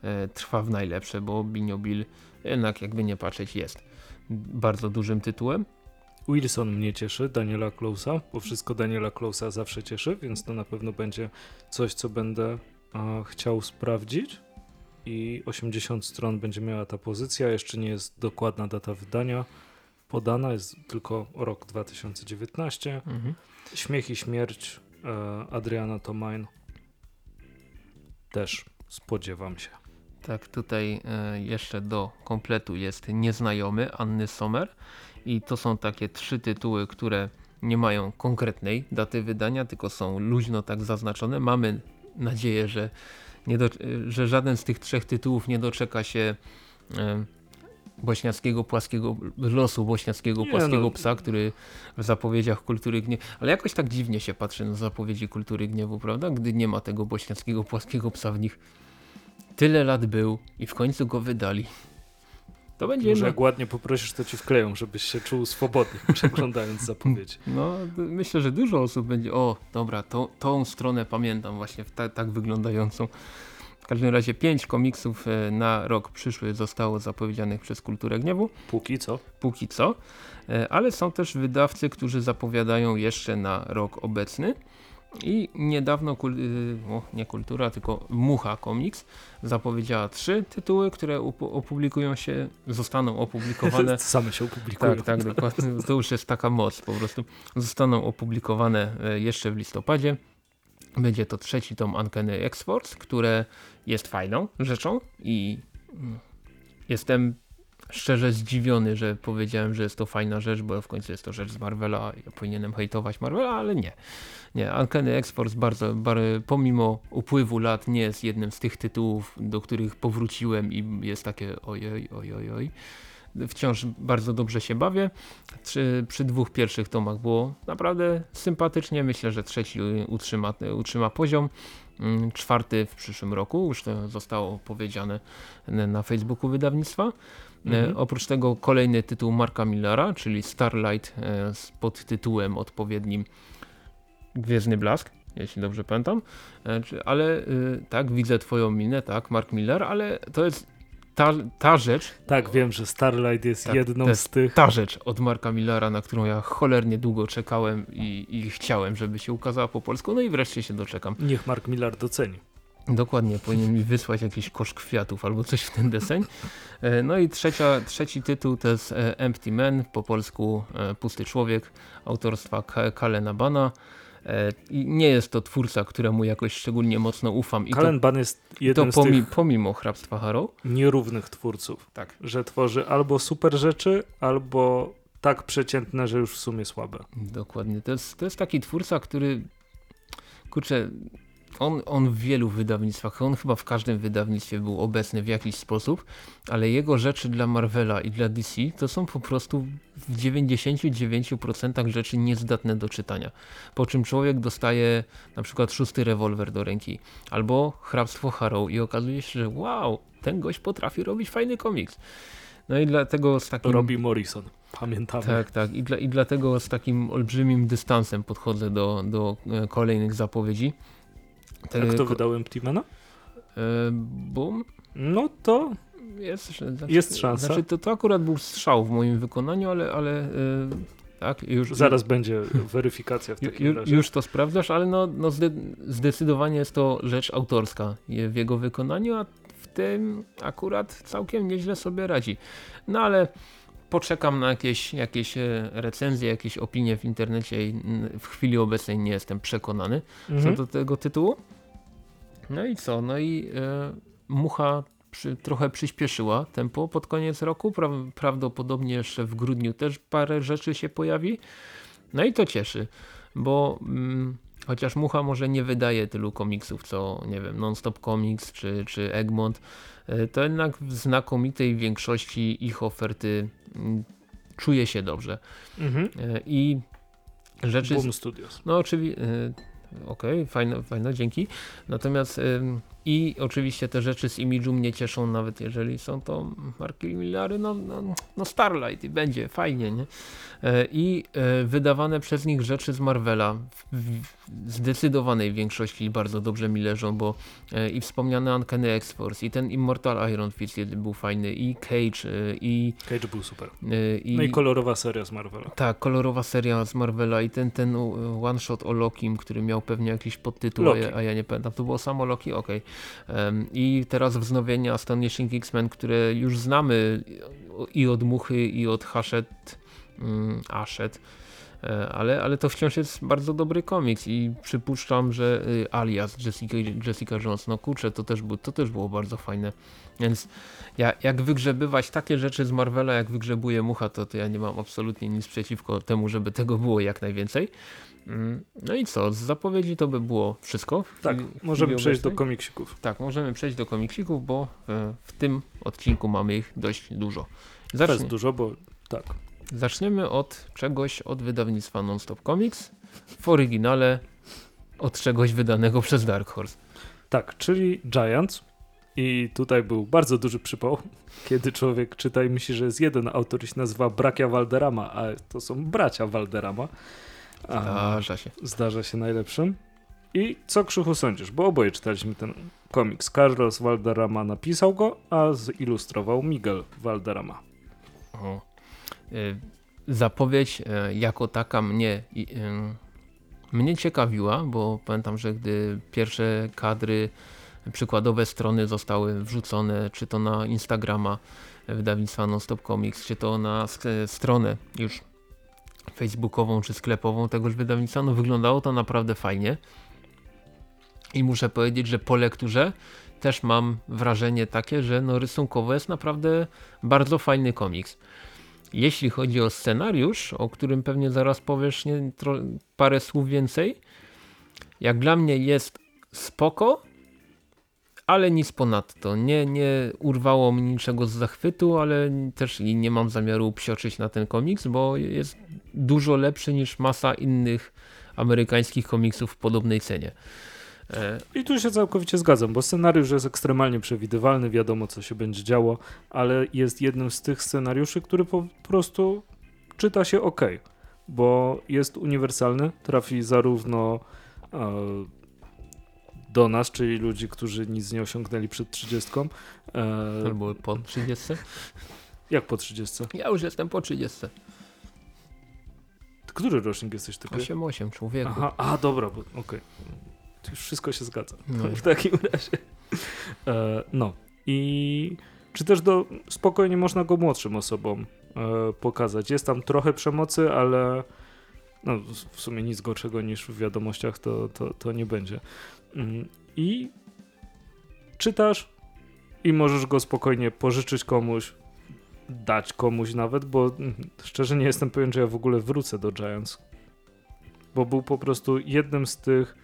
e, trwa w najlepsze, bo Biniobil jednak jakby nie patrzeć jest bardzo dużym tytułem. Wilson mnie cieszy, Daniela Klausa, bo wszystko Daniela Klausa zawsze cieszy, więc to na pewno będzie coś, co będę a, chciał sprawdzić i 80 stron będzie miała ta pozycja. Jeszcze nie jest dokładna data wydania podana, jest tylko rok 2019. Mhm. Śmiech i śmierć e, Adriana Tomain też spodziewam się. Tak, tutaj e, jeszcze do kompletu jest Nieznajomy Anny Sommer i to są takie trzy tytuły, które nie mają konkretnej daty wydania, tylko są luźno tak zaznaczone. Mamy nadzieję, że do, że żaden z tych trzech tytułów nie doczeka się e, bośniackiego płaskiego losu bośniackiego nie, płaskiego no. psa, który w zapowiedziach kultury gniewu, ale jakoś tak dziwnie się patrzy na zapowiedzi kultury gniewu, prawda? Gdy nie ma tego bośniackiego płaskiego psa w nich. Tyle lat był i w końcu go wydali. To będzie Może jak ładnie poprosisz, to ci wkleją, żebyś się czuł swobodnie przeglądając zapowiedzi. No, myślę, że dużo osób będzie, o, dobra, to, tą stronę pamiętam właśnie, ta, tak wyglądającą. W każdym razie pięć komiksów e, na rok przyszły zostało zapowiedzianych przez Kulturę Gniewu. Póki co. Póki co. E, ale są też wydawcy, którzy zapowiadają jeszcze na rok obecny. I niedawno, y, o, nie Kultura, tylko Mucha Comics zapowiedziała trzy tytuły, które opublikują się, zostaną opublikowane. Same się opublikują. Tak, tak, dokładnie. To już jest taka moc po prostu. Zostaną opublikowane e, jeszcze w listopadzie. Będzie to trzeci tom Uncanny X-Force, które jest fajną rzeczą i mm, jestem szczerze zdziwiony, że powiedziałem, że jest to fajna rzecz, bo w końcu jest to rzecz z Marvela. Ja powinienem hejtować Marvela, ale nie. Nie, Uncanny X-Force bardzo, bardzo, pomimo upływu lat nie jest jednym z tych tytułów, do których powróciłem i jest takie ojoj, ojoj, oj. Wciąż bardzo dobrze się bawię. Przy, przy dwóch pierwszych tomach było naprawdę sympatycznie. Myślę, że trzeci utrzyma, utrzyma poziom. Mm, czwarty w przyszłym roku, już to zostało powiedziane na Facebooku wydawnictwa. Mhm. Oprócz tego kolejny tytuł Marka Millera, czyli Starlight e, z podtytułem odpowiednim Gwiezdny Blask, jeśli dobrze pamiętam. E, ale y, tak, widzę twoją minę, tak, Mark Miller, ale to jest ta, ta rzecz. Tak, wiem, że Starlight jest tak, jedną jest z tych. Ta rzecz od Marka Millera, na którą ja cholernie długo czekałem i, i chciałem, żeby się ukazała po polsku, no i wreszcie się doczekam. Niech Mark Miller doceni. Dokładnie, powinien mi wysłać jakiś kosz kwiatów albo coś w ten deseń. E, no i trzecia, trzeci tytuł to jest e, Empty Man, po polsku Pusty Człowiek, autorstwa Kalena Bana. I nie jest to twórca, któremu jakoś szczególnie mocno ufam. I Kalen Ban jest jeden to pomi z tych pomimo hrabstwa Harrow. nierównych twórców, tak. że tworzy albo super rzeczy, albo tak przeciętne, że już w sumie słabe. Dokładnie. To jest, to jest taki twórca, który kurczę, on, on w wielu wydawnictwach, on chyba w każdym wydawnictwie był obecny w jakiś sposób, ale jego rzeczy dla Marvela i dla DC to są po prostu w 99% rzeczy niezdatne do czytania. Po czym człowiek dostaje na przykład szósty rewolwer do ręki albo hrabstwo Harrow i okazuje się, że wow, ten gość potrafi robić fajny komiks. No i dlatego z takim... Robi Morrison, pamiętamy. Tak, tak. I, dla, I dlatego z takim olbrzymim dystansem podchodzę do, do e, kolejnych zapowiedzi. Te, A kto wydał Emptymana? E, boom. No to jest, znaczy, jest szansa. Znaczy to, to akurat był strzał w moim wykonaniu, ale, ale e, tak, już, Zaraz będzie weryfikacja w takim ju, razie. Już to sprawdzasz, ale no, no zde, zdecydowanie jest to rzecz autorska w jego wykonaniu, a w tym akurat całkiem nieźle sobie radzi. No ale poczekam na jakieś, jakieś e, recenzje, jakieś opinie w internecie i w chwili obecnej nie jestem przekonany mhm. co do tego tytułu. No i co? No i e, Mucha przy, trochę przyspieszyła tempo pod koniec roku. Pra, prawdopodobnie jeszcze w grudniu też parę rzeczy się pojawi. No i to cieszy, bo mm, chociaż Mucha może nie wydaje tylu komiksów co, nie wiem, Nonstop Comics czy, czy Egmont, to jednak w znakomitej większości ich oferty mm, czuje się dobrze. Mhm. E, I rzeczy... Boom Studios. No oczywiście, okej, okay, fajno, fajno, dzięki. Natomiast i oczywiście te rzeczy z imidżu mnie cieszą, nawet jeżeli są to marki Millary, no, no, no Starlight i będzie, fajnie, nie? E, I e, wydawane przez nich rzeczy z Marvela w zdecydowanej większości bardzo dobrze mi leżą, bo e, i wspomniany Uncanny X-Force, i ten Immortal Iron Fist był fajny, i Cage, i... Cage był super. I, no i kolorowa seria z Marvela. Tak, kolorowa seria z Marvela i ten, ten one-shot o Lokim, który miał pewnie jakiś podtytuł, a ja, a ja, nie pamiętam, to było samo Loki? Okej. Okay. I teraz wznowienie Astonishing X-Men, które już znamy i od Muchy, i od Hachette, mm, Ashet, e, ale, ale to wciąż jest bardzo dobry komiks i przypuszczam, że y, alias Jessica, Jessica Jones, no kurczę, to też, był, to też było bardzo fajne. Więc ja, jak wygrzebywać takie rzeczy z Marvela, jak wygrzebuje Mucha, to, to ja nie mam absolutnie nic przeciwko temu, żeby tego było jak najwięcej. Mm, no i co, z zapowiedzi to by było wszystko. Tak, możemy przejść do komiksików. Tak, możemy przejść do komiksików, bo e, w tym odcinku mamy ich dość dużo. Zacznie... Jest dużo, bo tak. Zaczniemy od czegoś od wydawnictwa Nonstop Comics, w oryginale od czegoś wydanego przez Dark Horse. Tak, czyli Giants. I tutaj był bardzo duży przypał, kiedy człowiek czyta i myśli, że jest jeden autor i się nazywa Bracia Valderama, a to są bracia Valderama. Zdarza się. Zdarza się najlepszym. I co Krzychu sądzisz? Bo oboje czytaliśmy ten komiks. Carlos Valderrama napisał go, a zilustrował Miguel Valderrama. O. Y zapowiedź y jako taka mnie, y mnie ciekawiła, bo pamiętam, że gdy pierwsze kadry, przykładowe strony zostały wrzucone, czy to na Instagrama wydawnictwa Nonstop Comics, czy to na stronę już facebookową czy sklepową tegoż wydawnictwa, no wyglądało to naprawdę fajnie. I muszę powiedzieć, że po lekturze też mam wrażenie takie, że no rysunkowo jest naprawdę bardzo fajny komiks. Jeśli chodzi o scenariusz, o którym pewnie zaraz powiesz nie, parę słów więcej, jak dla mnie jest spoko, ale nic ponadto. Nie, nie urwało mi niczego z zachwytu, ale też i nie mam zamiaru psioczyć na ten komiks, bo jest dużo lepszy niż masa innych amerykańskich komiksów w podobnej cenie. E, I tu się całkowicie zgadzam, bo scenariusz jest ekstremalnie przewidywalny, wiadomo co się będzie działo, ale jest jednym z tych scenariuszy, który po prostu czyta się ok, bo jest uniwersalny, trafi zarówno e, do nas, czyli ludzi, którzy nic nie osiągnęli przed 30. E, Albo po 30. Jak po 30? Ja już jestem po 30. Który rocznik jesteś ty? 8-8, człowieku. Aha, a dobra, okej. Okay. Już wszystko się zgadza. No. W takim razie. E, no. I czy też do, spokojnie można go młodszym osobom e, pokazać. Jest tam trochę przemocy, ale no, w sumie nic gorszego niż w wiadomościach to, to, to nie będzie. Mm, I czytasz i możesz go spokojnie pożyczyć komuś, dać komuś nawet, bo szczerze nie jestem pewien, że ja w ogóle wrócę do Giants. Bo był po prostu jednym z tych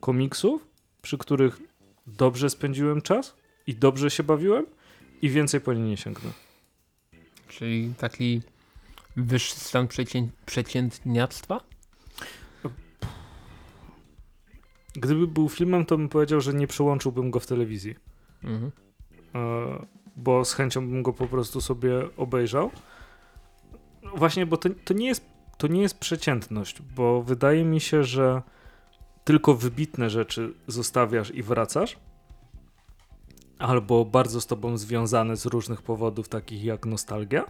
komiksów, przy których dobrze spędziłem czas i dobrze się bawiłem i więcej po nie nie sięgnę. Czyli taki wyższy stan przecię przeciętniactwa? Gdyby był filmem, to bym powiedział, że nie przełączyłbym go w telewizji. Mhm. E, bo z chęcią bym go po prostu sobie obejrzał. Właśnie, bo to, to, nie jest, to nie jest przeciętność, bo wydaje mi się, że tylko wybitne rzeczy zostawiasz i wracasz, albo bardzo z tobą związane z różnych powodów, takich jak nostalgia.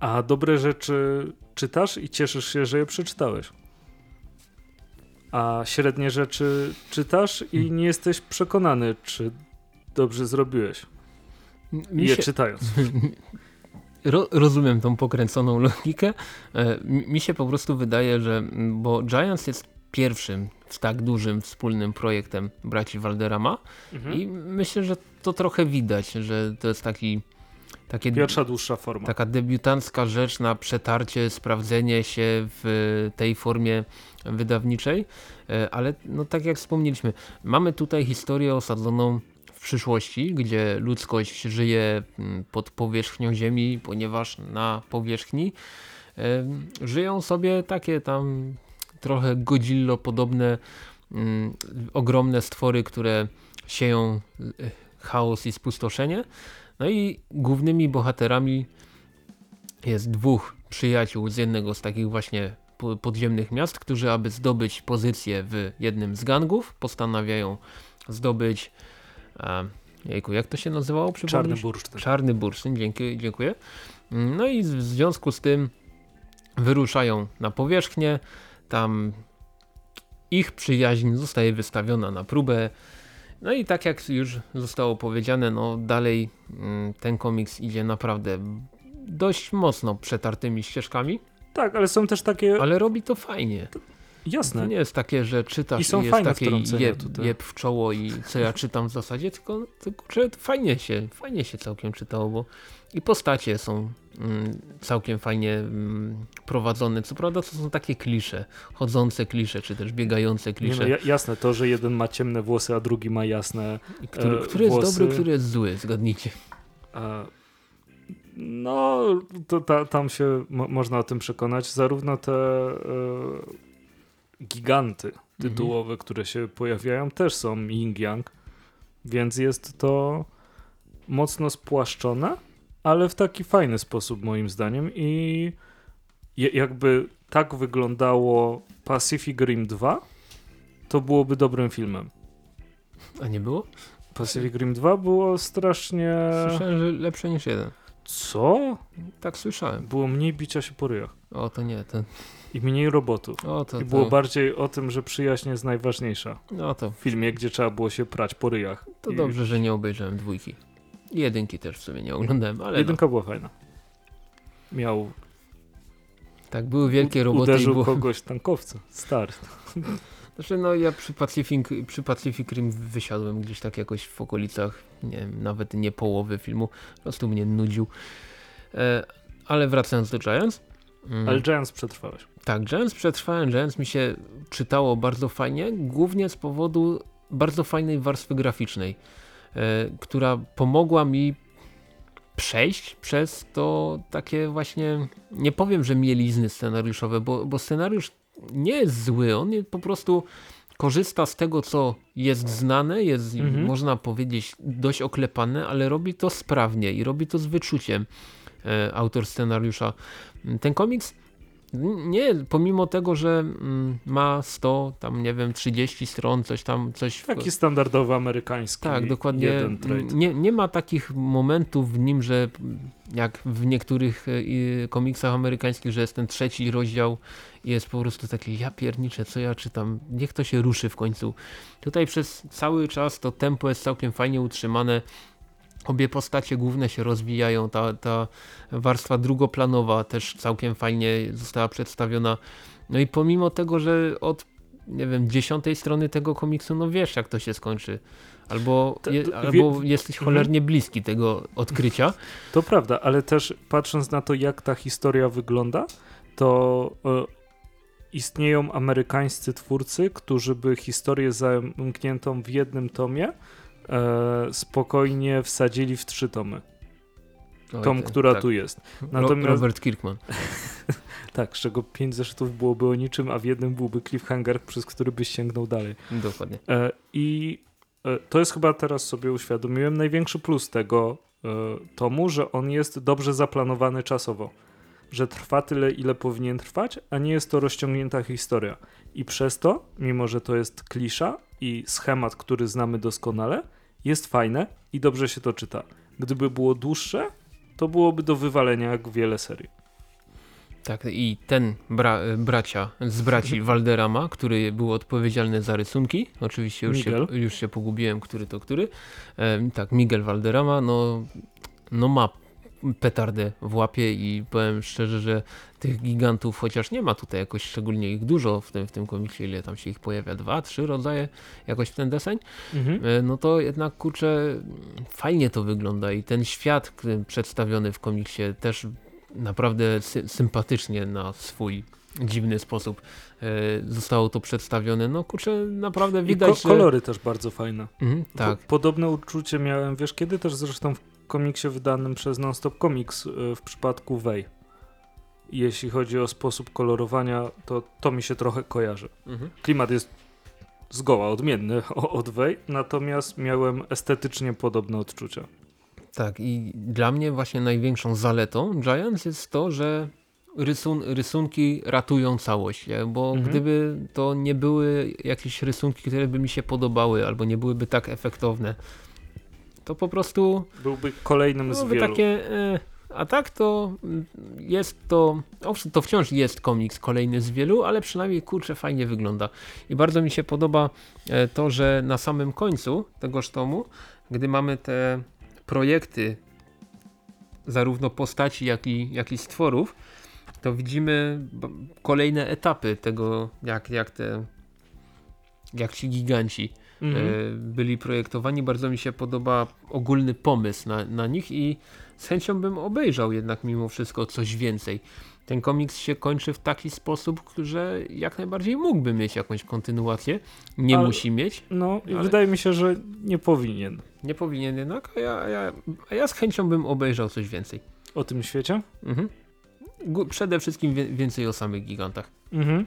A dobre rzeczy czytasz i cieszysz się, że je przeczytałeś. A średnie rzeczy czytasz i hmm. nie jesteś przekonany, czy dobrze zrobiłeś. Mi je się... czytając. Ro rozumiem tą pokręconą logikę. E, mi się po prostu wydaje, że bo Giants jest pierwszym z tak dużym wspólnym projektem braci Valderama mhm. i myślę, że to trochę widać, że to jest taki takie Pierwsza dłuższa forma. Taka debiutancka rzecz na przetarcie, sprawdzenie się w tej formie wydawniczej, e, ale no tak jak wspomnieliśmy, mamy tutaj historię osadzoną przyszłości, gdzie ludzkość żyje mm, pod powierzchnią ziemi, ponieważ na powierzchni żyją sobie takie tam trochę Godzillo podobne mm, ogromne stwory, które sieją e, chaos i spustoszenie. No i głównymi bohaterami jest dwóch przyjaciół z jednego z takich właśnie podziemnych miast, którzy aby zdobyć pozycję w jednym z gangów postanawiają zdobyć jejku, jak to się nazywało? Czarny bursztyn. Czarny bursztyn, dzięki, dziękuję. No i w związku z tym wyruszają na powierzchnię, tam ich przyjaźń zostaje wystawiona na próbę. No i tak jak już zostało powiedziane, no dalej mm, ten komiks idzie naprawdę dość mocno przetartymi ścieżkami. Tak, ale są też takie... Ale robi to fajnie. To, jasne. To nie jest takie, że czytasz i, są i jest takie jeb, jeb w czoło i co ja czytam w zasadzie, tylko, tylko że fajnie się, fajnie się całkiem czytało, bo i postacie są mm, całkiem fajnie mm, prowadzone. Co prawda to są takie klisze, chodzące klisze, czy też biegające klisze. Nie, no, jasne, to, że jeden ma ciemne włosy, a drugi ma jasne Który, e, który jest dobry, który jest zły, zgadnijcie. No, to ta, tam się można o tym przekonać. Zarówno te e, giganty tytułowe, mhm. które się pojawiają, też są yin-yang, więc jest to mocno spłaszczone ale w taki fajny sposób moim zdaniem i jakby tak wyglądało Pacific Rim 2, to byłoby dobrym filmem. A nie było? Pacific Rim 2 było strasznie... Słyszałem, że lepsze niż jeden. Co? Tak słyszałem. Było mniej bicia się po ryjach. O, to nie, ten. I mniej robotów. O, to, I było to... bardziej o tym, że przyjaźń jest najważniejsza. No to. W filmie, gdzie trzeba było się prać po ryjach. To I... dobrze, że nie obejrzałem dwójki. Jedynki też w sumie nie oglądałem, ale Jedynka no. była fajna. Miał... Tak, były wielkie roboty. Uderzył było... kogoś tankowca. Start. Znaczy no ja przy Pacific, przy Pacific Rim wysiadłem gdzieś tak jakoś w okolicach, nie wiem, nawet nie połowy filmu, po prostu mnie nudził. E, ale wracając do Giants. Mm, ale Giants przetrwałeś. Tak, Giants przetrwałem, Giants mi się czytało bardzo fajnie, głównie z powodu bardzo fajnej warstwy graficznej, e, która pomogła mi przejść przez to takie właśnie, nie powiem, że mielizny scenariuszowe, bo, bo scenariusz nie jest zły, on po prostu korzysta z tego, co jest znane, jest, mhm. można powiedzieć, dość oklepane, ale robi to sprawnie i robi to z wyczuciem e, autor scenariusza. Ten komiks nie, pomimo tego, że mm, ma 100, tam nie wiem, 30 stron, coś tam, coś... Taki standardowy amerykański Tak, dokładnie. Nie, nie ma takich momentów w nim, że jak w niektórych y, komiksach amerykańskich, że jest ten trzeci rozdział i jest po prostu takie, ja pierniczę, co ja czytam, niech to się ruszy w końcu. Tutaj przez cały czas to tempo jest całkiem fajnie utrzymane, Obie postacie główne się rozwijają, ta, ta warstwa drugoplanowa też całkiem fajnie została przedstawiona. No i pomimo tego, że od nie wiem, dziesiątej strony tego komiksu, no wiesz jak to się skończy. Albo, je, albo jesteś mhm. cholernie bliski tego odkrycia. To prawda, ale też patrząc na to, jak ta historia wygląda, to e, istnieją amerykańscy twórcy, którzy by historię zamkniętą w jednym tomie e, spokojnie wsadzili w trzy tomy. Oj, Tom, ten, która tak. tu jest. Natomiast... Robert Kirkman. tak, z czego pięć zeszytów byłoby o niczym, a w jednym byłby cliffhanger, przez który byś sięgnął dalej. Dokładnie. E, I e, to jest chyba teraz sobie uświadomiłem największy plus tego e, tomu, że on jest dobrze zaplanowany czasowo. Że trwa tyle, ile powinien trwać, a nie jest to rozciągnięta historia. I przez to, mimo że to jest klisza i schemat, który znamy doskonale, jest fajne i dobrze się to czyta. Gdyby było dłuższe, to byłoby do wywalenia jak wiele serii. Tak, i ten bra bracia z braci Valderama, który był odpowiedzialny za rysunki, oczywiście już, się, już się pogubiłem, który to który. E, tak, Miguel Valderama, no, no ma petardę w łapie i powiem szczerze, że tych gigantów, chociaż nie ma tutaj jakoś szczególnie ich dużo w tym, w tym komiksie, ile tam się ich pojawia, dwa, trzy rodzaje jakoś w ten deseń, mhm. E, no to jednak kurczę, fajnie to wygląda i ten świat przedstawiony w komiksie też naprawdę sy sympatycznie na swój dziwny sposób e, zostało to przedstawione. No kurczę, naprawdę widać, I ko kolory też bardzo fajne. Mhm, tak. Podobne uczucie miałem, wiesz kiedy też zresztą w komiksie wydanym przez Nonstop Comics e, w przypadku Wej. Jeśli chodzi o sposób kolorowania, to to mi się trochę kojarzy. Mhm. Klimat jest zgoła odmienny od Wej, natomiast miałem estetycznie podobne odczucia. Tak i dla mnie właśnie największą zaletą Giants jest to, że rysun rysunki ratują całość, nie? bo mhm. gdyby to nie były jakieś rysunki, które by mi się podobały albo nie byłyby tak efektowne, to po prostu... Byłby kolejnym z wielu. takie... E, a tak to jest to, owszem, to wciąż jest komiks kolejny z wielu, ale przynajmniej kurczę fajnie wygląda. I bardzo mi się podoba e, to, że na samym końcu tegoż tomu, gdy mamy te projekty zarówno postaci, jak i, jak i stworów, to widzimy kolejne etapy tego, jak, jak te jak ci giganci mhm. E, byli projektowani. Bardzo mi się podoba ogólny pomysł na, na nich i z chęcią bym obejrzał jednak mimo wszystko coś więcej. Ten komiks się kończy w taki sposób, że jak najbardziej mógłby mieć jakąś kontynuację. Nie ale, musi mieć. No, ale... wydaje mi się, że nie powinien. Nie powinien jednak, a ja, a ja, a ja z chęcią bym obejrzał coś więcej. O tym świecie? Mhm. Przede wszystkim więcej o samych gigantach. Mhm.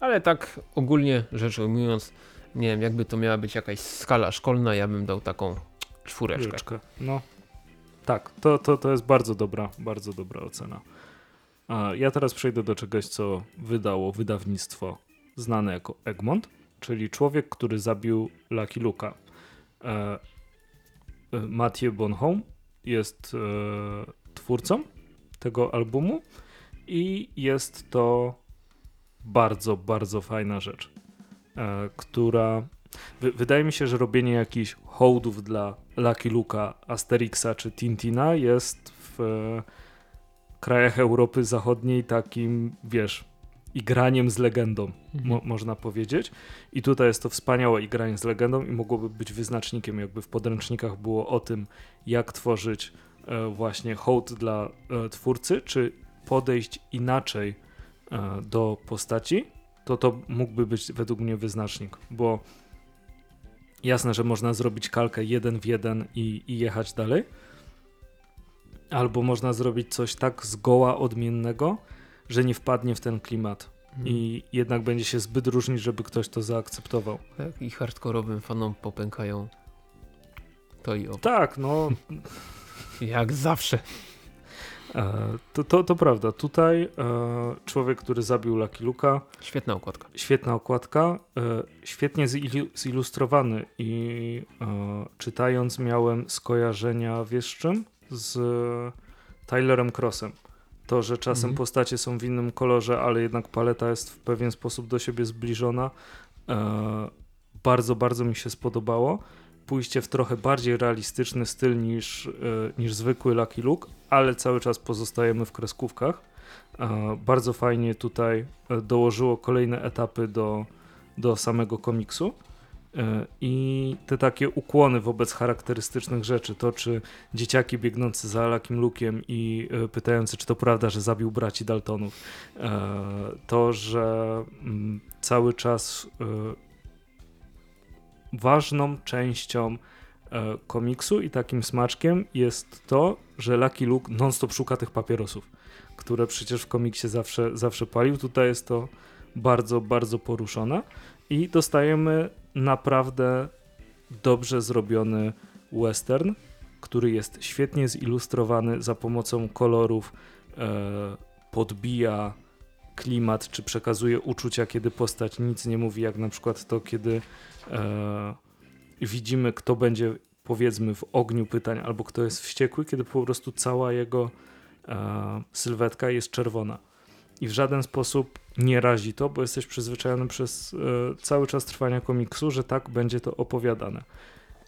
Ale tak ogólnie rzecz ujmując, nie wiem, jakby to miała być jakaś skala szkolna, ja bym dał taką czwóreczkę. No, tak, to, to, to jest bardzo dobra, bardzo dobra ocena. A ja teraz przejdę do czegoś, co wydało wydawnictwo znane jako Egmont, czyli człowiek, który zabił Lucky Luka. E, e, Mathieu Bonhomme jest e, twórcą tego albumu i jest to bardzo, bardzo fajna rzecz, która wydaje mi się, że robienie jakichś hołdów dla Lucky Luka, Asterixa czy Tintina jest w krajach Europy Zachodniej takim, wiesz, igraniem z legendą, mhm. mo można powiedzieć. I tutaj jest to wspaniałe igranie z legendą i mogłoby być wyznacznikiem, jakby w podręcznikach było o tym, jak tworzyć e, właśnie hołd dla e, twórcy, czy podejść inaczej e, do postaci, to to mógłby być według mnie wyznacznik, bo jasne, że można zrobić kalkę jeden w jeden i, i jechać dalej, albo można zrobić coś tak zgoła odmiennego, że nie wpadnie w ten klimat. Hmm. I jednak będzie się zbyt różnić, żeby ktoś to zaakceptował. Tak, i hardkorowym fanom popękają to i owo. Tak, no. Jak zawsze. E, to, to, to prawda. Tutaj e, człowiek, który zabił Lucky Luka. Świetna okładka. Świetna okładka. E, świetnie zilustrowany i czytając miałem skojarzenia, wiesz czym? Z Tylerem Crossem. To, że czasem mhm. postacie są w innym kolorze, ale jednak paleta jest w pewien sposób do siebie zbliżona. Bardzo, bardzo mi się spodobało. Pójście w trochę bardziej realistyczny styl niż, e, niż zwykły Lucky Luke, ale cały czas pozostajemy w kreskówkach. E, bardzo fajnie tutaj e, dołożyło kolejne etapy do, do samego komiksu. I te takie ukłony wobec charakterystycznych rzeczy, to czy dzieciaki biegnące za Lakim Lukiem i pytające, czy to prawda, że zabił braci Daltonów, to, że mm, cały czas ważną częścią komiksu i takim smaczkiem jest to, że Lucky Luke non-stop szuka tych papierosów, które przecież w komiksie zawsze, zawsze palił. Tutaj jest to bardzo, bardzo poruszone i dostajemy naprawdę dobrze zrobiony western, który jest świetnie zilustrowany za pomocą kolorów, e, podbija klimat, czy przekazuje uczucia, kiedy postać nic nie mówi, jak na przykład to, kiedy e, widzimy, kto będzie powiedzmy w ogniu pytań, albo kto jest wściekły, kiedy po prostu cała jego e, sylwetka jest czerwona. I w żaden sposób nie razi to, bo jesteś przyzwyczajony przez e, cały czas trwania komiksu, że tak będzie to opowiadane.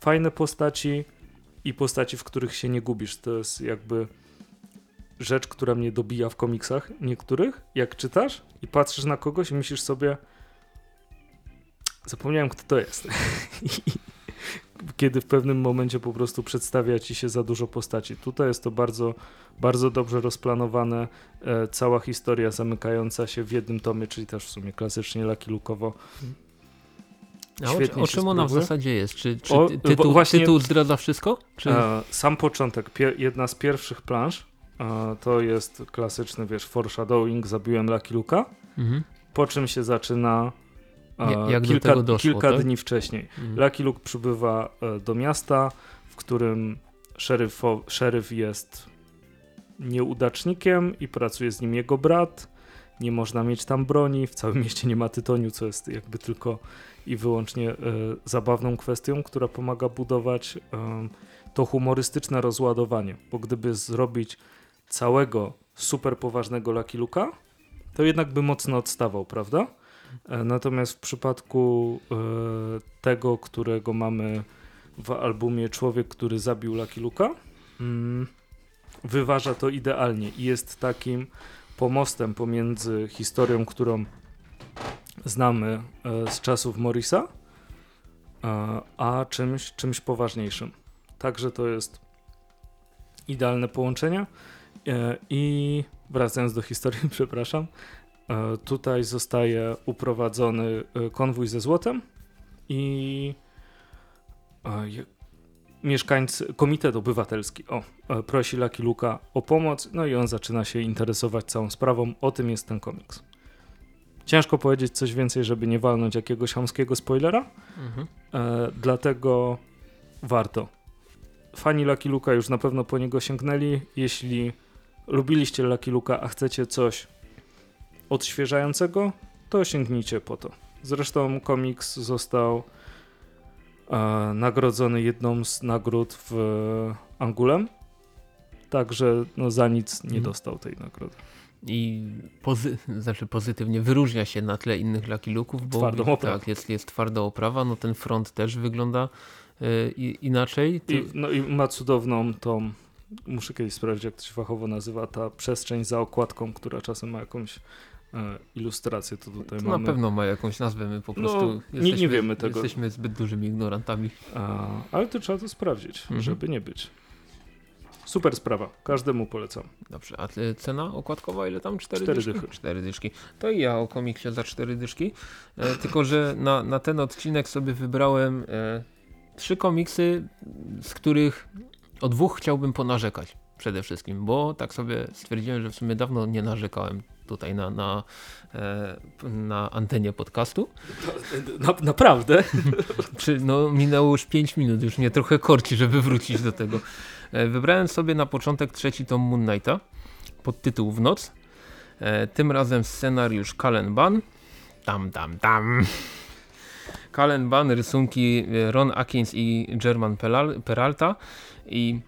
Fajne postaci i postaci, w których się nie gubisz. To jest jakby rzecz, która mnie dobija w komiksach niektórych, jak czytasz i patrzysz na kogoś i myślisz sobie zapomniałem kto to jest. kiedy w pewnym momencie po prostu przedstawia ci się za dużo postaci. Tutaj jest to bardzo, bardzo dobrze rozplanowane, e, cała historia zamykająca się w jednym tomie, czyli też w sumie klasycznie Lucky Lukowo. A o, o czym ona w zasadzie jest? Czy, czy o, tytuł, właśnie, tytuł zdradza wszystko? Czy... E, sam początek, jedna z pierwszych plansz to jest klasyczny, wiesz, foreshadowing, zabiłem Lucky Luka, mhm. po czym się zaczyna nie, jak kilka, do doszło, kilka tak? dni wcześniej. Mhm. Lucky Luke przybywa e, do miasta, w którym szeryf, szeryf jest nieudacznikiem i pracuje z nim jego brat. Nie można mieć tam broni, w całym mieście nie ma tytoniu, co jest jakby tylko i wyłącznie e, zabawną kwestią, która pomaga budować e, to humorystyczne rozładowanie, bo gdyby zrobić całego super poważnego Lucky Luka, to jednak by mocno odstawał, prawda? E, natomiast w przypadku e, tego, którego mamy w albumie Człowiek, który zabił Lucky Luka, mm, wyważa to idealnie i jest takim pomostem pomiędzy historią, którą znamy e, z czasów Morisa, a czymś, czymś poważniejszym. Także to jest idealne połączenie. I wracając do historii, przepraszam, E, tutaj zostaje uprowadzony e, konwój ze złotem i e, mieszkańcy, komitet obywatelski o, prosi Lucky Luka o pomoc, no i on zaczyna się interesować całą sprawą. O tym jest ten komiks. Ciężko powiedzieć coś więcej, żeby nie walnąć jakiegoś hamskiego spoilera, mhm. e, dlatego warto. Fani Lucky Luka już na pewno po niego sięgnęli. Jeśli lubiliście Lucky Luka, a chcecie coś odświeżającego, to sięgnijcie po to. Zresztą komiks został e, nagrodzony jedną z nagród w Angulem, także no, za nic nie mhm. dostał tej nagrody. I pozy znaczy pozytywnie wyróżnia się na tle innych Lucky Luke'ów, bo Twardą tak, jest, jest twarda oprawa, no ten front też wygląda y, inaczej. I, no i ma cudowną tą muszę kiedyś sprawdzić, jak to się fachowo nazywa, ta przestrzeń za okładką, która czasem ma jakąś e, ilustracje, to tutaj to mamy. Na pewno ma jakąś nazwę, my po no, prostu no, jesteśmy, nie, nie wiemy tego. jesteśmy zbyt dużymi ignorantami. A, ale to trzeba to sprawdzić, mhm. żeby nie być. Super sprawa, każdemu polecam. Dobrze, a cena okładkowa ile tam? Cztery, cztery dyszki? Cztery dyszki. To i ja o komiksie za cztery dyszki. E, tylko, że na, na ten odcinek sobie wybrałem e, trzy komiksy, z których o dwóch chciałbym ponarzekać przede wszystkim, bo tak sobie stwierdziłem, że w sumie dawno nie narzekałem tutaj na, na, e, na antenie podcastu. Na, naprawdę? Czy, no, minęło już 5 minut, już mnie trochę korci, żeby wrócić do tego. E, wybrałem sobie na początek trzeci tom Moon Knighta pod tytuł W noc. E, tym razem scenariusz Kalen Ban. Tam, tam, tam. Kalen Ban, rysunki Ron Atkins i German Peralta i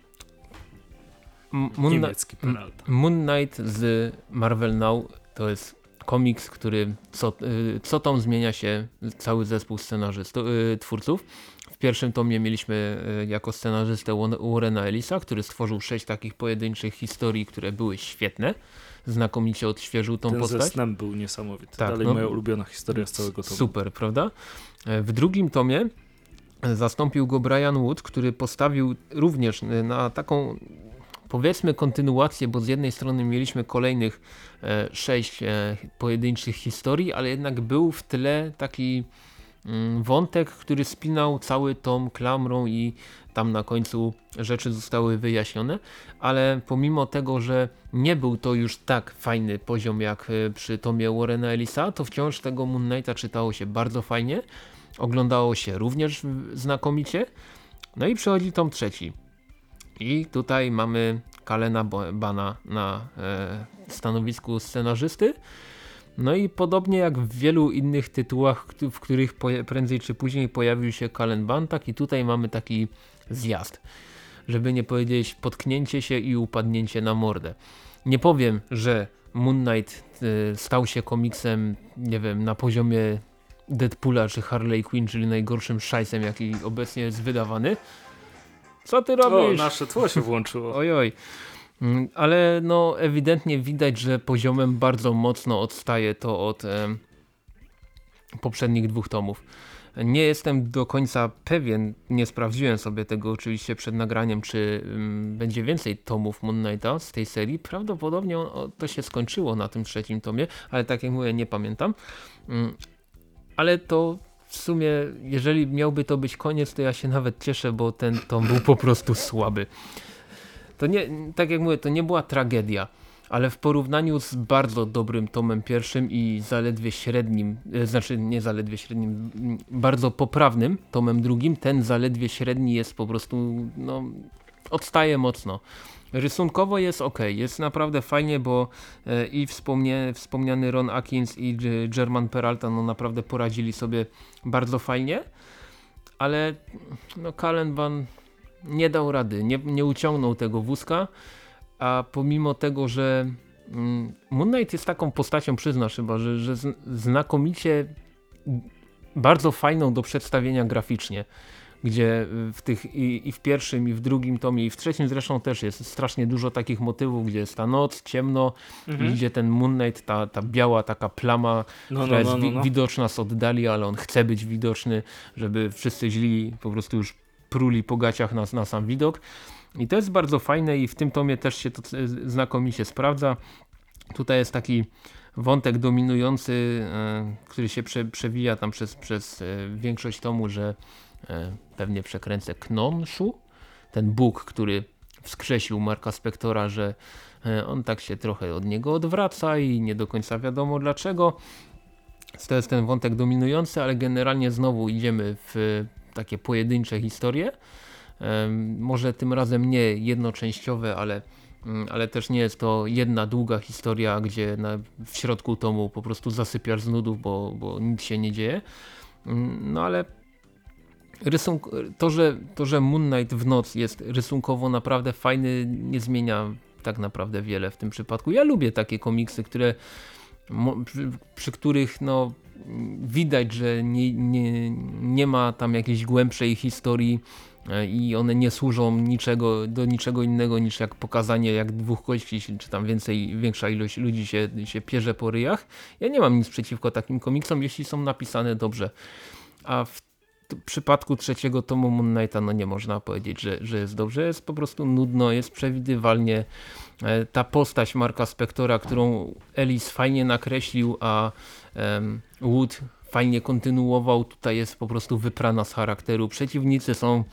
Moon, Peralta. Moon Knight z Marvel Now to jest komiks, który co, y, co tom zmienia się cały zespół scenarzystów, y, twórców. W pierwszym tomie mieliśmy jako scenarzystę Warrena Ellisa, który stworzył sześć takich pojedynczych historii, które były świetne. Znakomicie odświeżył tą Ten postać. Ten snem był niesamowity. Tak, Dalej no, moja ulubiona historia z całego tomu. Super, prawda? E, w drugim tomie zastąpił go Brian Wood, który postawił również na taką powiedzmy kontynuację, bo z jednej strony mieliśmy kolejnych e, sześć e, pojedynczych historii, ale jednak był w tle taki wątek, który spinał cały tom klamrą i tam na końcu rzeczy zostały wyjaśnione, ale pomimo tego, że nie był to już tak fajny poziom jak e, przy tomie Warrena Ellisa, to wciąż tego Moon Knighta czytało się bardzo fajnie, oglądało się również znakomicie. No i przychodzi tom trzeci. I tutaj mamy Kalena Bana na e, stanowisku scenarzysty. No i podobnie jak w wielu innych tytułach, w których prędzej czy później pojawił się Kalen Ban, tak i tutaj mamy taki zjazd. Żeby nie powiedzieć potknięcie się i upadnięcie na mordę. Nie powiem, że Moon Knight e, stał się komiksem, nie wiem, na poziomie Deadpoola czy Harley Quinn, czyli najgorszym szajsem, jaki obecnie jest wydawany. Co ty robisz? O, nasze tło się włączyło. Ojoj. Mm, ale no ewidentnie widać, że poziomem bardzo mocno odstaje to od e, poprzednich dwóch tomów. Nie jestem do końca pewien, nie sprawdziłem sobie tego oczywiście przed nagraniem, czy um, będzie więcej tomów Moon Knighta z tej serii. Prawdopodobnie on, to się skończyło na tym trzecim tomie, ale tak jak mówię, nie pamiętam. Um, ale to w sumie, jeżeli miałby to być koniec, to ja się nawet cieszę, bo ten tom był po prostu słaby. To nie, tak jak mówię, to nie była tragedia, ale w porównaniu z bardzo dobrym tomem pierwszym i zaledwie średnim, e, znaczy nie zaledwie średnim, bardzo poprawnym tomem drugim, ten zaledwie średni jest po prostu, no, odstaje mocno. Rysunkowo jest ok, jest naprawdę fajnie, bo e, i wspomnie, wspomniany Ron Atkins i German Peralta no naprawdę poradzili sobie bardzo fajnie, ale no Kalen Van nie dał rady, nie, nie uciągnął tego wózka, a pomimo tego, że mm, Moon Knight jest taką postacią, przyznasz chyba, że, że znakomicie bardzo fajną do przedstawienia graficznie gdzie w tych i, i, w pierwszym, i w drugim tomie, i w trzecim zresztą też jest strasznie dużo takich motywów, gdzie jest ta noc, ciemno, mhm. idzie ten Moon Knight, ta, ta biała taka plama, no, która no, no, jest wi no, no. widoczna z oddali, ale on chce być widoczny, żeby wszyscy źli po prostu już pruli po gaciach na, na sam widok. I to jest bardzo fajne i w tym tomie też się to znakomicie sprawdza. Tutaj jest taki wątek dominujący, e, który się prze, przewija tam przez, przez e, większość tomu, że e, pewnie przekręcę Knonshu, ten Bóg, który wskrzesił Marka Spektora, że on tak się trochę od niego odwraca i nie do końca wiadomo dlaczego. To jest ten wątek dominujący, ale generalnie znowu idziemy w takie pojedyncze historie. Może tym razem nie jednoczęściowe, ale, mm, ale też nie jest to jedna długa historia, gdzie na, w środku tomu po prostu zasypiasz z nudów, bo, bo nic się nie dzieje. Mm, no ale rysunk to, że, to, że Moon Knight w noc jest rysunkowo naprawdę fajny, nie zmienia tak naprawdę wiele w tym przypadku. Ja lubię takie komiksy, które przy, przy których no widać, że nie, nie, nie ma tam jakiejś głębszej historii e, i one nie służą niczego, do niczego innego niż jak pokazanie jak dwóch kości, czy tam więcej, większa ilość ludzi się, się pierze po ryjach. Ja nie mam nic przeciwko takim komiksom, jeśli są napisane dobrze. A w przypadku trzeciego tomu Moon Knighta no nie można powiedzieć, że, że jest dobrze. Jest po prostu nudno, jest przewidywalnie. E, ta postać Marka Spektora, którą Ellis fajnie nakreślił, a Wood fajnie kontynuował, tutaj jest po prostu wyprana z charakteru. Przeciwnicy są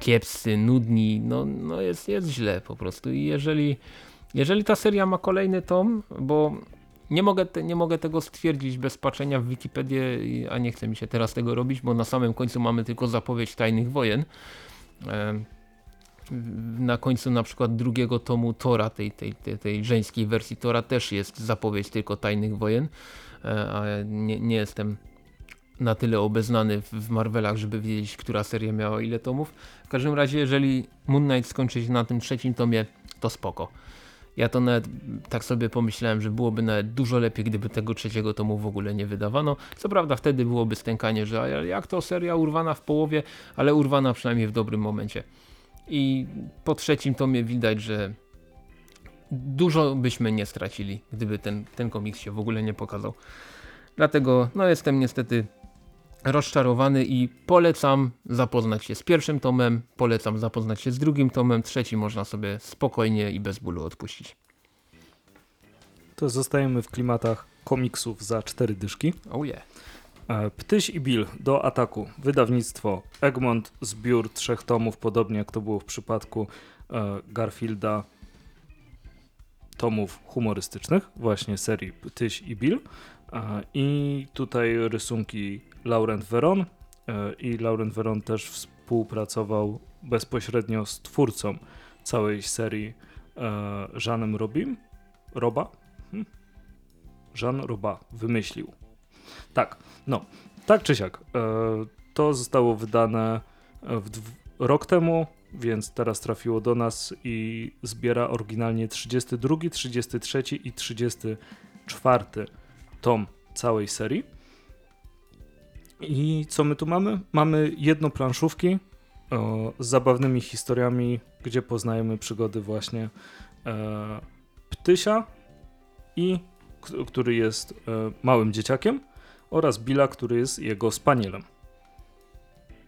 kiepscy, nudni, no, no jest, jest źle po prostu. I jeżeli, jeżeli ta seria ma kolejny tom, bo nie mogę, te, nie mogę tego stwierdzić bez patrzenia w Wikipedię, a nie chcę mi się teraz tego robić, bo na samym końcu mamy tylko zapowiedź Tajnych Wojen. Na końcu na przykład drugiego tomu Tora, tej, tej, tej, tej żeńskiej wersji Tora też jest zapowiedź tylko Tajnych Wojen, e, a nie, nie jestem na tyle obeznany w Marvelach, żeby wiedzieć, która seria miała ile tomów. W każdym razie, jeżeli Moon Knight skończy się na tym trzecim tomie, to spoko. Ja to nawet tak sobie pomyślałem, że byłoby nawet dużo lepiej, gdyby tego trzeciego tomu w ogóle nie wydawano. Co prawda wtedy byłoby stękanie, że jak to seria urwana w połowie, ale urwana przynajmniej w dobrym momencie. I po trzecim tomie widać, że dużo byśmy nie stracili, gdyby ten, ten komiks się w ogóle nie pokazał. Dlatego no jestem niestety rozczarowany i polecam zapoznać się z pierwszym tomem, polecam zapoznać się z drugim tomem, trzeci można sobie spokojnie i bez bólu odpuścić. To zostajemy w klimatach komiksów za cztery dyszki. Oh yeah. E, Ptyś i Bill do ataku. Wydawnictwo Egmont, zbiór trzech tomów, podobnie jak to było w przypadku e, Garfielda, tomów humorystycznych, właśnie serii Ptyś i Bill. E, I tutaj rysunki Laurent Veron i Laurent Veron też współpracował bezpośrednio z twórcą całej serii Jeanem Robim. Roba? Hm? Jean Roba wymyślił. Tak, no, tak czy siak. To zostało wydane w rok temu, więc teraz trafiło do nas i zbiera oryginalnie 32, 33 i 34 tom całej serii. I co my tu mamy? Mamy jednoplanszówki o, z zabawnymi historiami, gdzie poznajemy przygody właśnie e, Ptysia, i, który jest e, małym dzieciakiem, oraz Billa, który jest jego spanielem.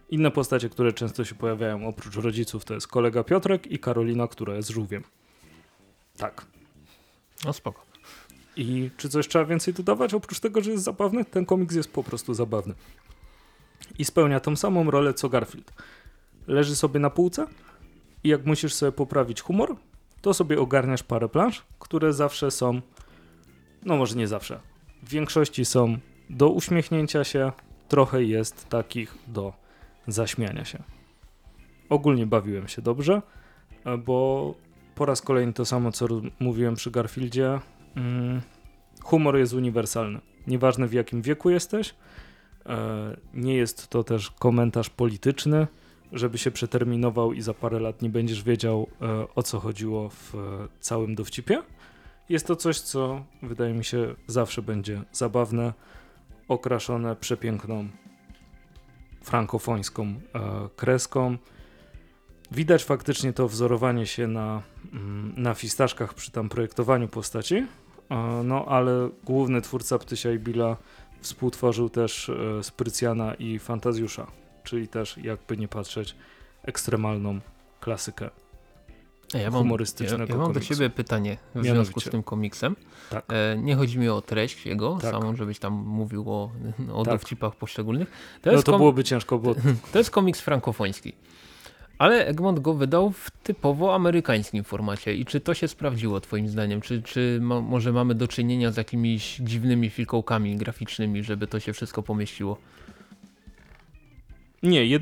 Inne postacie, które często się pojawiają oprócz rodziców, to jest kolega Piotrek i Karolina, która jest żółwiem. Tak. No spoko. I czy coś trzeba więcej dodawać? Oprócz tego, że jest zabawny, ten komiks jest po prostu zabawny. I spełnia tą samą rolę co Garfield. Leży sobie na półce i jak musisz sobie poprawić humor, to sobie ogarniasz parę plansz, które zawsze są, no może nie zawsze, w większości są do uśmiechnięcia się, trochę jest takich do zaśmiania się. Ogólnie bawiłem się dobrze, bo po raz kolejny to samo, co mówiłem przy Garfieldzie, Mm, humor jest uniwersalny. Nieważne w jakim wieku jesteś, e, nie jest to też komentarz polityczny, żeby się przeterminował i za parę lat nie będziesz wiedział e, o co chodziło w całym dowcipie. Jest to coś, co wydaje mi się zawsze będzie zabawne, okraszone przepiękną frankofońską e, kreską. Widać faktycznie to wzorowanie się na, mm, na fistaszkach przy tam projektowaniu postaci, no ale główny twórca Ptysia i Billa współtworzył też e, Sprycjana i Fantazjusza, czyli też jakby nie patrzeć ekstremalną klasykę ja mam, humorystycznego ja, ja mam do ciebie pytanie w Mianowicie. związku z tym komiksem. Tak. E, nie chodzi mi o treść jego, tak. samą, żebyś tam mówił o, o tak. dowcipach poszczególnych. To no to byłoby ciężko, bo... To jest komiks frankofoński. Ale Egmont go wydał w typowo amerykańskim formacie. I czy to się sprawdziło twoim zdaniem? Czy, czy ma, może mamy do czynienia z jakimiś dziwnymi filkołkami graficznymi, żeby to się wszystko pomieściło? Nie,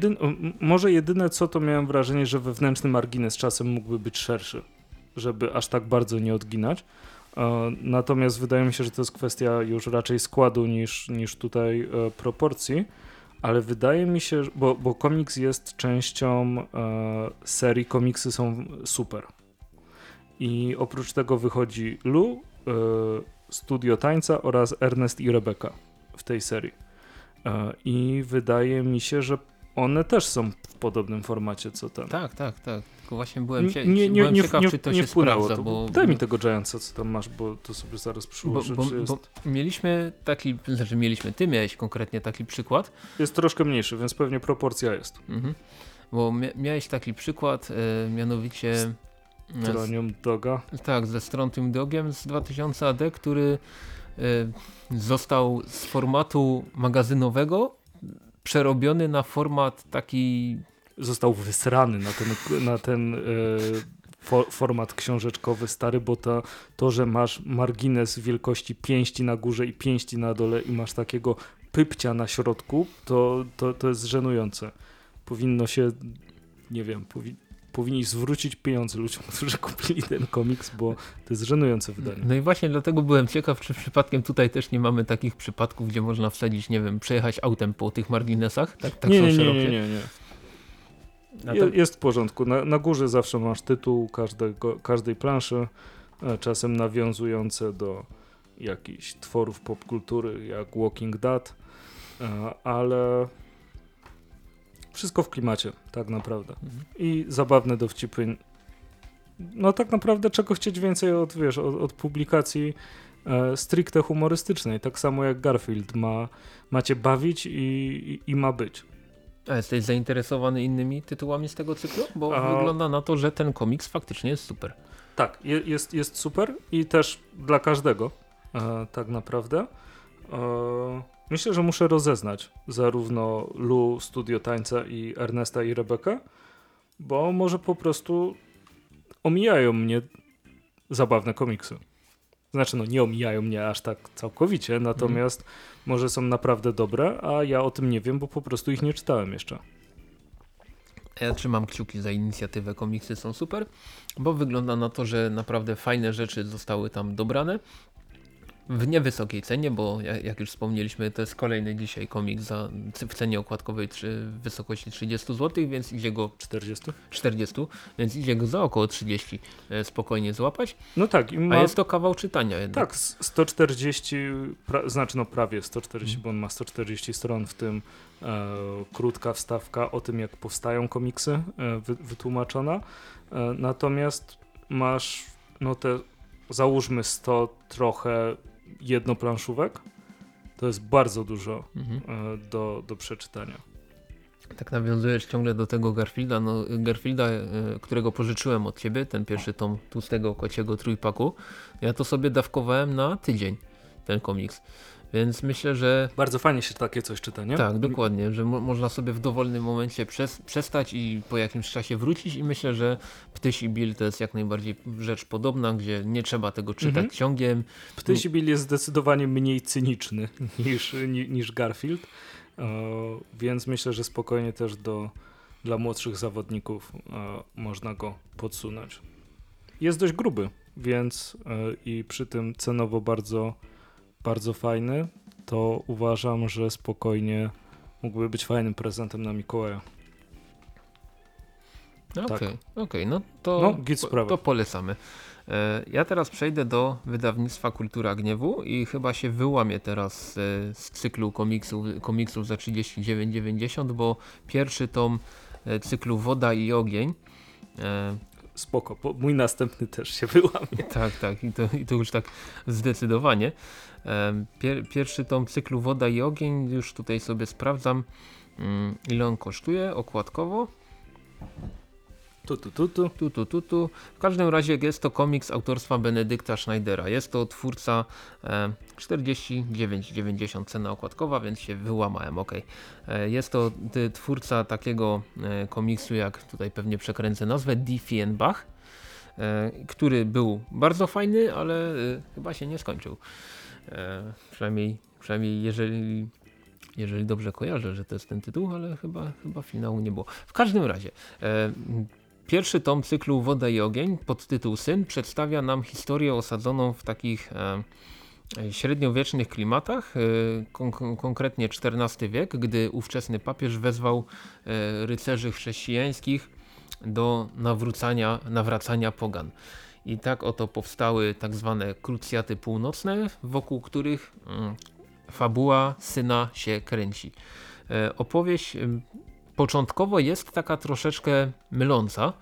może jedyne co to miałem wrażenie, że wewnętrzny margines czasem mógłby być szerszy, żeby aż tak bardzo nie odginać. Natomiast wydaje mi się, że to jest kwestia już raczej składu niż, niż tutaj e, proporcji ale wydaje mi się, bo, bo komiks jest częścią e, serii, komiksy są super. I oprócz tego wychodzi Lu, e, Studio Tańca oraz Ernest i Rebecca w tej serii. E, I wydaje mi się, że one też są w podobnym formacie co ten. Tak, tak, tak. Tylko właśnie byłem, cie nie, nie, byłem nie, ciekaw, nie, czy to nie się sprawdza, to. bo... Daj mi tego Giantsa, co tam masz, bo to sobie zaraz bo, przyłożę. bo, czy jest... bo mieliśmy taki, znaczy mieliśmy, ty miałeś konkretnie taki przykład. jest troszkę mniejszy, więc pewnie proporcja jest. Mhm. Bo mia miałeś taki przykład, e, mianowicie... e, Tronium Doga. Tak, ze Strontium Dogiem z 2000 AD, który został z formatu magazynowego przerobiony na format taki... Został wysrany na ten, na ten fo, format książeczkowy stary, bo to, to, że masz margines wielkości pięści na górze i pięści na dole i masz takiego pypcia na środku, to, to, to jest żenujące. Powinno się, nie wiem, powi powinni zwrócić pieniądze ludziom, którzy kupili ten komiks, bo to jest żenujące wydanie. No i właśnie dlatego byłem ciekaw, czy przypadkiem tutaj też nie mamy takich przypadków, gdzie można wsadzić, nie wiem, przejechać autem po tych marginesach. Tak, tak nie, są nie, nie, szerokie. nie, nie, jest w porządku. Na, na górze zawsze masz tytuł każdego, każdej planszy, e, czasem nawiązujące do jakichś tworów popkultury, jak Walking Dead, e, ale wszystko w klimacie, tak naprawdę. Mhm. I zabawne dowcipy. No tak naprawdę czego chcieć więcej od, wiesz, od, od publikacji e, stricte humorystycznej. Tak samo jak Garfield ma, ma cię bawić i, i, i ma być. A jesteś zainteresowany innymi tytułami z tego cyklu? Bo A- wygląda na to, że ten komiks faktycznie jest super. Tak, je, jest, jest super i też dla każdego e, tak naprawdę. E, myślę, że muszę rozeznać zarówno Lu, Studio Tańca i Ernesta i Rebekę, bo może po prostu omijają mnie zabawne komiksy. Znaczy, no nie omijają mnie aż tak całkowicie, natomiast może są naprawdę dobre, a ja o tym nie wiem, bo po prostu ich nie czytałem jeszcze. Ja trzymam kciuki za inicjatywę, komiksy są super, bo wygląda na to, że naprawdę fajne rzeczy zostały tam dobrane. W niewysokiej cenie, bo ja- jak już wspomnieliśmy, to jest kolejny dzisiaj komiks za, w cenie okładkowej w wysokości 30 zł, więc idzie go 40? 40, więc idzie go za około 30 e, spokojnie złapać. No tak, i A ma, jest to kawał czytania jednak. Tak, s- 140, pra, znaczy no prawie 140, Mhm. bo on ma 140 stron, w tym e, krótka wstawka o tym, jak powstają komiksy, e, wy, wytłumaczona. E, natomiast masz, no te, załóżmy 100 trochę jednoplanszówek. To jest bardzo dużo Mhm. e, do, do przeczytania. Tak nawiązujesz ciągle do tego Garfielda, no Garfielda, e, którego pożyczyłem od ciebie, ten pierwszy tom tłustego kociego trójpaku, ja to sobie dawkowałem na tydzień, ten komiks. Więc myślę, że Bardzo fajnie się takie coś czyta, nie? tak, dokładnie, że mo można sobie w dowolnym momencie przes przestać i po jakimś czasie wrócić i myślę, że Ptyś i Bill to jest jak najbardziej rzecz podobna, gdzie nie trzeba tego czytać Mhm. ciągiem. Ptysi Bill jest zdecydowanie mniej cyniczny niż, ni, niż Garfield, e, więc myślę, że spokojnie też do, dla młodszych zawodników e, można go podsunąć. Jest dość gruby, więc e, i przy tym cenowo bardzo, bardzo fajny, to uważam, że spokojnie mógłby być fajnym prezentem na Mikołaja. Okej, okej, no to, Tak. No, git po- to polecamy. E, Ja teraz przejdę do wydawnictwa Kultura Gniewu i chyba się wyłamię teraz e, z cyklu komiksów, komiksów za 39,90, bo pierwszy tom e, cyklu Woda i Ogień Spoko, mój następny też się wyłamie. tak, tak, i to, i to już tak zdecydowanie. Pier, pierwszy tom cyklu Woda i Ogień, już tutaj sobie sprawdzam, mm, ile on kosztuje okładkowo. Tu, tu, tu, tu. Tu, tu, tu, tu. W każdym razie jest to komiks autorstwa Benedykta Schneidera. Jest to twórca e, 49,90 cena okładkowa, więc się wyłamałem, ok. E, jest to ty, twórca takiego e, komiksu, jak tutaj pewnie przekręcę nazwę, Diffienbach, e, który był bardzo fajny, ale e, chyba się nie skończył. E, przynajmniej, przynajmniej jeżeli, jeżeli dobrze kojarzę, że to jest ten tytuł, ale chyba, chyba finału nie było. W każdym razie, e, Pierwszy tom cyklu Woda i Ogień pod tytuł Syn przedstawia nam historię osadzoną w takich e, średniowiecznych klimatach, e, kon konkretnie XIV wiek, gdy ówczesny papież wezwał e, rycerzy chrześcijańskich do nawrócania, nawracania pogan. I tak oto powstały tak zwane krucjaty północne, wokół których mm, fabuła syna się kręci. E, opowieść początkowo jest taka troszeczkę myląca,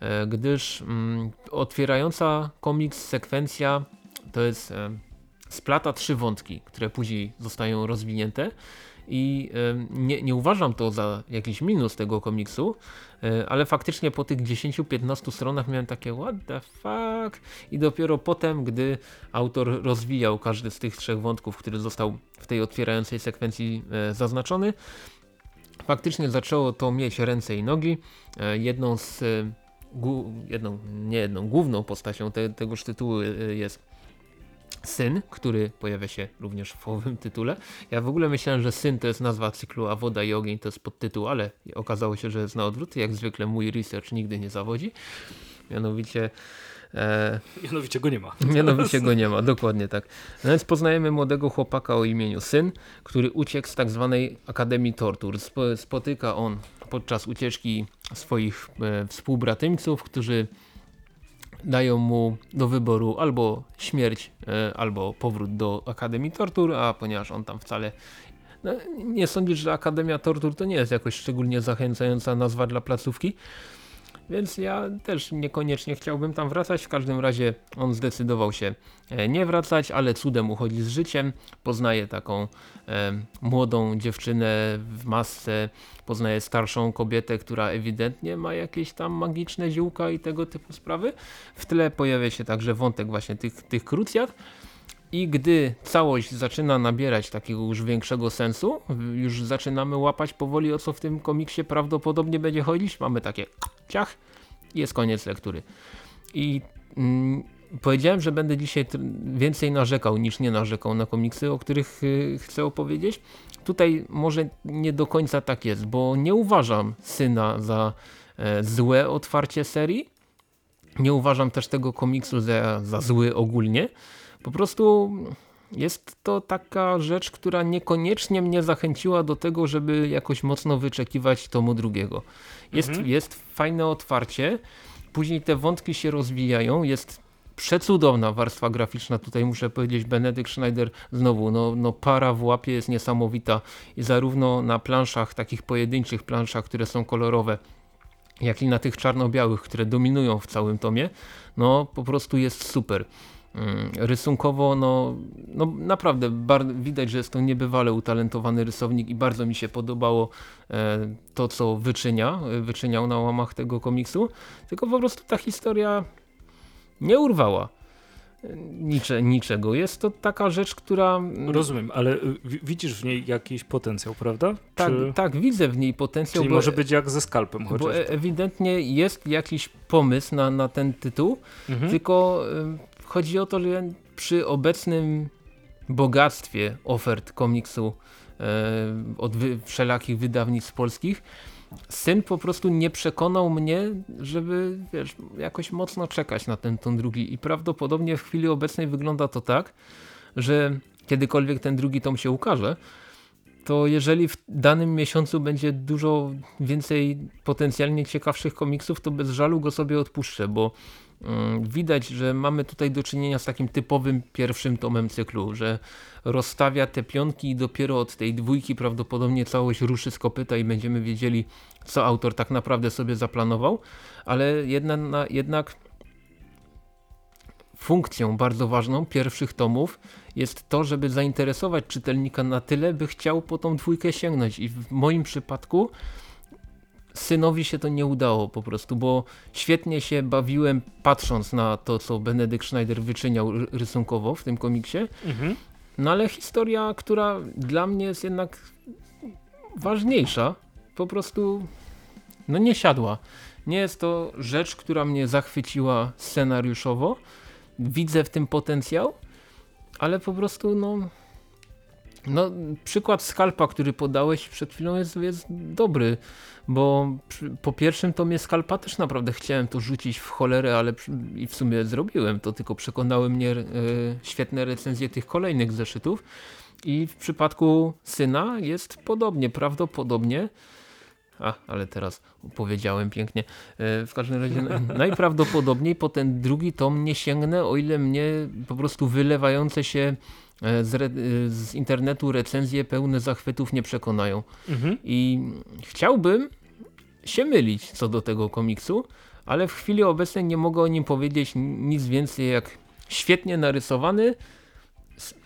e, gdyż mm, otwierająca komiks sekwencja to jest splata trzy wątki, które później zostają rozwinięte i nie, nie uważam to za jakiś minus tego komiksu, e, ale faktycznie po tych 10-15 stronach miałem takie what the fuck i dopiero potem, gdy autor rozwijał każdy z tych trzech wątków, który został w tej otwierającej sekwencji e, zaznaczony, faktycznie zaczęło to mieć ręce i nogi. E, jedną z jedną, nie jedną, główną postacią te, tegoż tytułu jest Syn, który pojawia się również w owym tytule. Ja w ogóle myślałem, że Syn to jest nazwa cyklu, a Woda i Ogień to jest podtytuł, ale okazało się, że jest na odwrót. Jak zwykle mój research nigdy nie zawodzi. Mianowicie E, mianowicie go nie ma. Mianowicie go nie ma, dokładnie tak. No więc poznajemy młodego chłopaka o imieniu Syn, który uciekł z tak zwanej Akademii Tortur. Spotyka on podczas ucieczki swoich e, współbratyńców, którzy dają mu do wyboru albo śmierć, e, albo powrót do Akademii Tortur, a ponieważ on tam wcale no, nie sądzisz, że Akademia Tortur to nie jest jakoś szczególnie zachęcająca nazwa dla placówki, więc ja też niekoniecznie chciałbym tam wracać. W każdym razie on zdecydował się e, nie wracać, ale cudem uchodzi z życiem. Poznaje taką e, młodą dziewczynę w masce, poznaje starszą kobietę, która ewidentnie ma jakieś tam magiczne ziółka i tego typu sprawy. W tle pojawia się także wątek właśnie tych, tych krucjat. I gdy całość zaczyna nabierać takiego już większego sensu, już zaczynamy łapać powoli o co w tym komiksie prawdopodobnie będzie chodzić, mamy takie ciach i jest koniec lektury. I mm, powiedziałem, że będę dzisiaj więcej narzekał niż nie narzekał na komiksy, o których y, chcę opowiedzieć. Tutaj może nie do końca tak jest, bo nie uważam Syna za e, złe otwarcie serii. Nie uważam też tego komiksu za, za zły ogólnie. Po prostu jest to taka rzecz, która niekoniecznie mnie zachęciła do tego, żeby jakoś mocno wyczekiwać tomu drugiego. Jest, mhm. jest fajne otwarcie, później te wątki się rozwijają, jest przecudowna warstwa graficzna, tutaj muszę powiedzieć Benedykt Schneider znowu, no, no para w łapie jest niesamowita i zarówno na planszach, takich pojedynczych planszach, które są kolorowe, jak i na tych czarno-białych, które dominują w całym tomie, no po prostu jest super. Mm, rysunkowo, no, no naprawdę widać, że jest to niebywale utalentowany rysownik i bardzo mi się podobało e, to, co wyczynia, wyczyniał na łamach tego komiksu, tylko po prostu ta historia nie urwała nicze, niczego. Jest to taka rzecz, która... Rozumiem, ale y, widzisz w niej jakiś potencjał, prawda? Tak, Czy... tak widzę w niej potencjał. Czyli bo, może być jak ze skalpem chociażby. Bo e, ewidentnie jest jakiś pomysł na, na ten tytuł, mhm. tylko chodzi o to, że przy obecnym bogactwie ofert komiksu e, od wy, wszelakich wydawnictw polskich, syn po prostu nie przekonał mnie, żeby wiesz, jakoś mocno czekać na ten ton drugi. I prawdopodobnie w chwili obecnej wygląda to tak, że kiedykolwiek ten drugi tom się ukaże, to jeżeli w danym miesiącu będzie dużo więcej potencjalnie ciekawszych komiksów, to bez żalu go sobie odpuszczę, bo widać, że mamy tutaj do czynienia z takim typowym pierwszym tomem cyklu, że rozstawia te pionki i dopiero od tej dwójki prawdopodobnie całość ruszy z kopyta i będziemy wiedzieli, co autor tak naprawdę sobie zaplanował, ale jedna, jednak funkcją bardzo ważną pierwszych tomów jest to, żeby zainteresować czytelnika na tyle, by chciał po tą dwójkę sięgnąć. I w moim przypadku synowi się to nie udało po prostu, bo świetnie się bawiłem patrząc na to, co Benedykt Schneider wyczyniał rysunkowo w tym komiksie. Mhm. No ale historia, która dla mnie jest jednak ważniejsza, po prostu no nie siadła. Nie jest to rzecz, która mnie zachwyciła scenariuszowo. Widzę w tym potencjał, ale po prostu no no, przykład skalpa, który podałeś przed chwilą jest, jest dobry, bo przy, po pierwszym tomie skalpa też naprawdę chciałem to rzucić w cholerę, ale przy, i w sumie zrobiłem to, tylko przekonały mnie e, świetne recenzje tych kolejnych zeszytów i w przypadku syna jest podobnie, prawdopodobnie A, ale teraz powiedziałem pięknie. E, w każdym razie najprawdopodobniej po ten drugi tom nie sięgnę, o ile mnie po prostu wylewające się z, re, z internetu recenzje pełne zachwytów nie przekonają. Mhm. I chciałbym się mylić co do tego komiksu, ale w chwili obecnej nie mogę o nim powiedzieć nic więcej jak świetnie narysowany,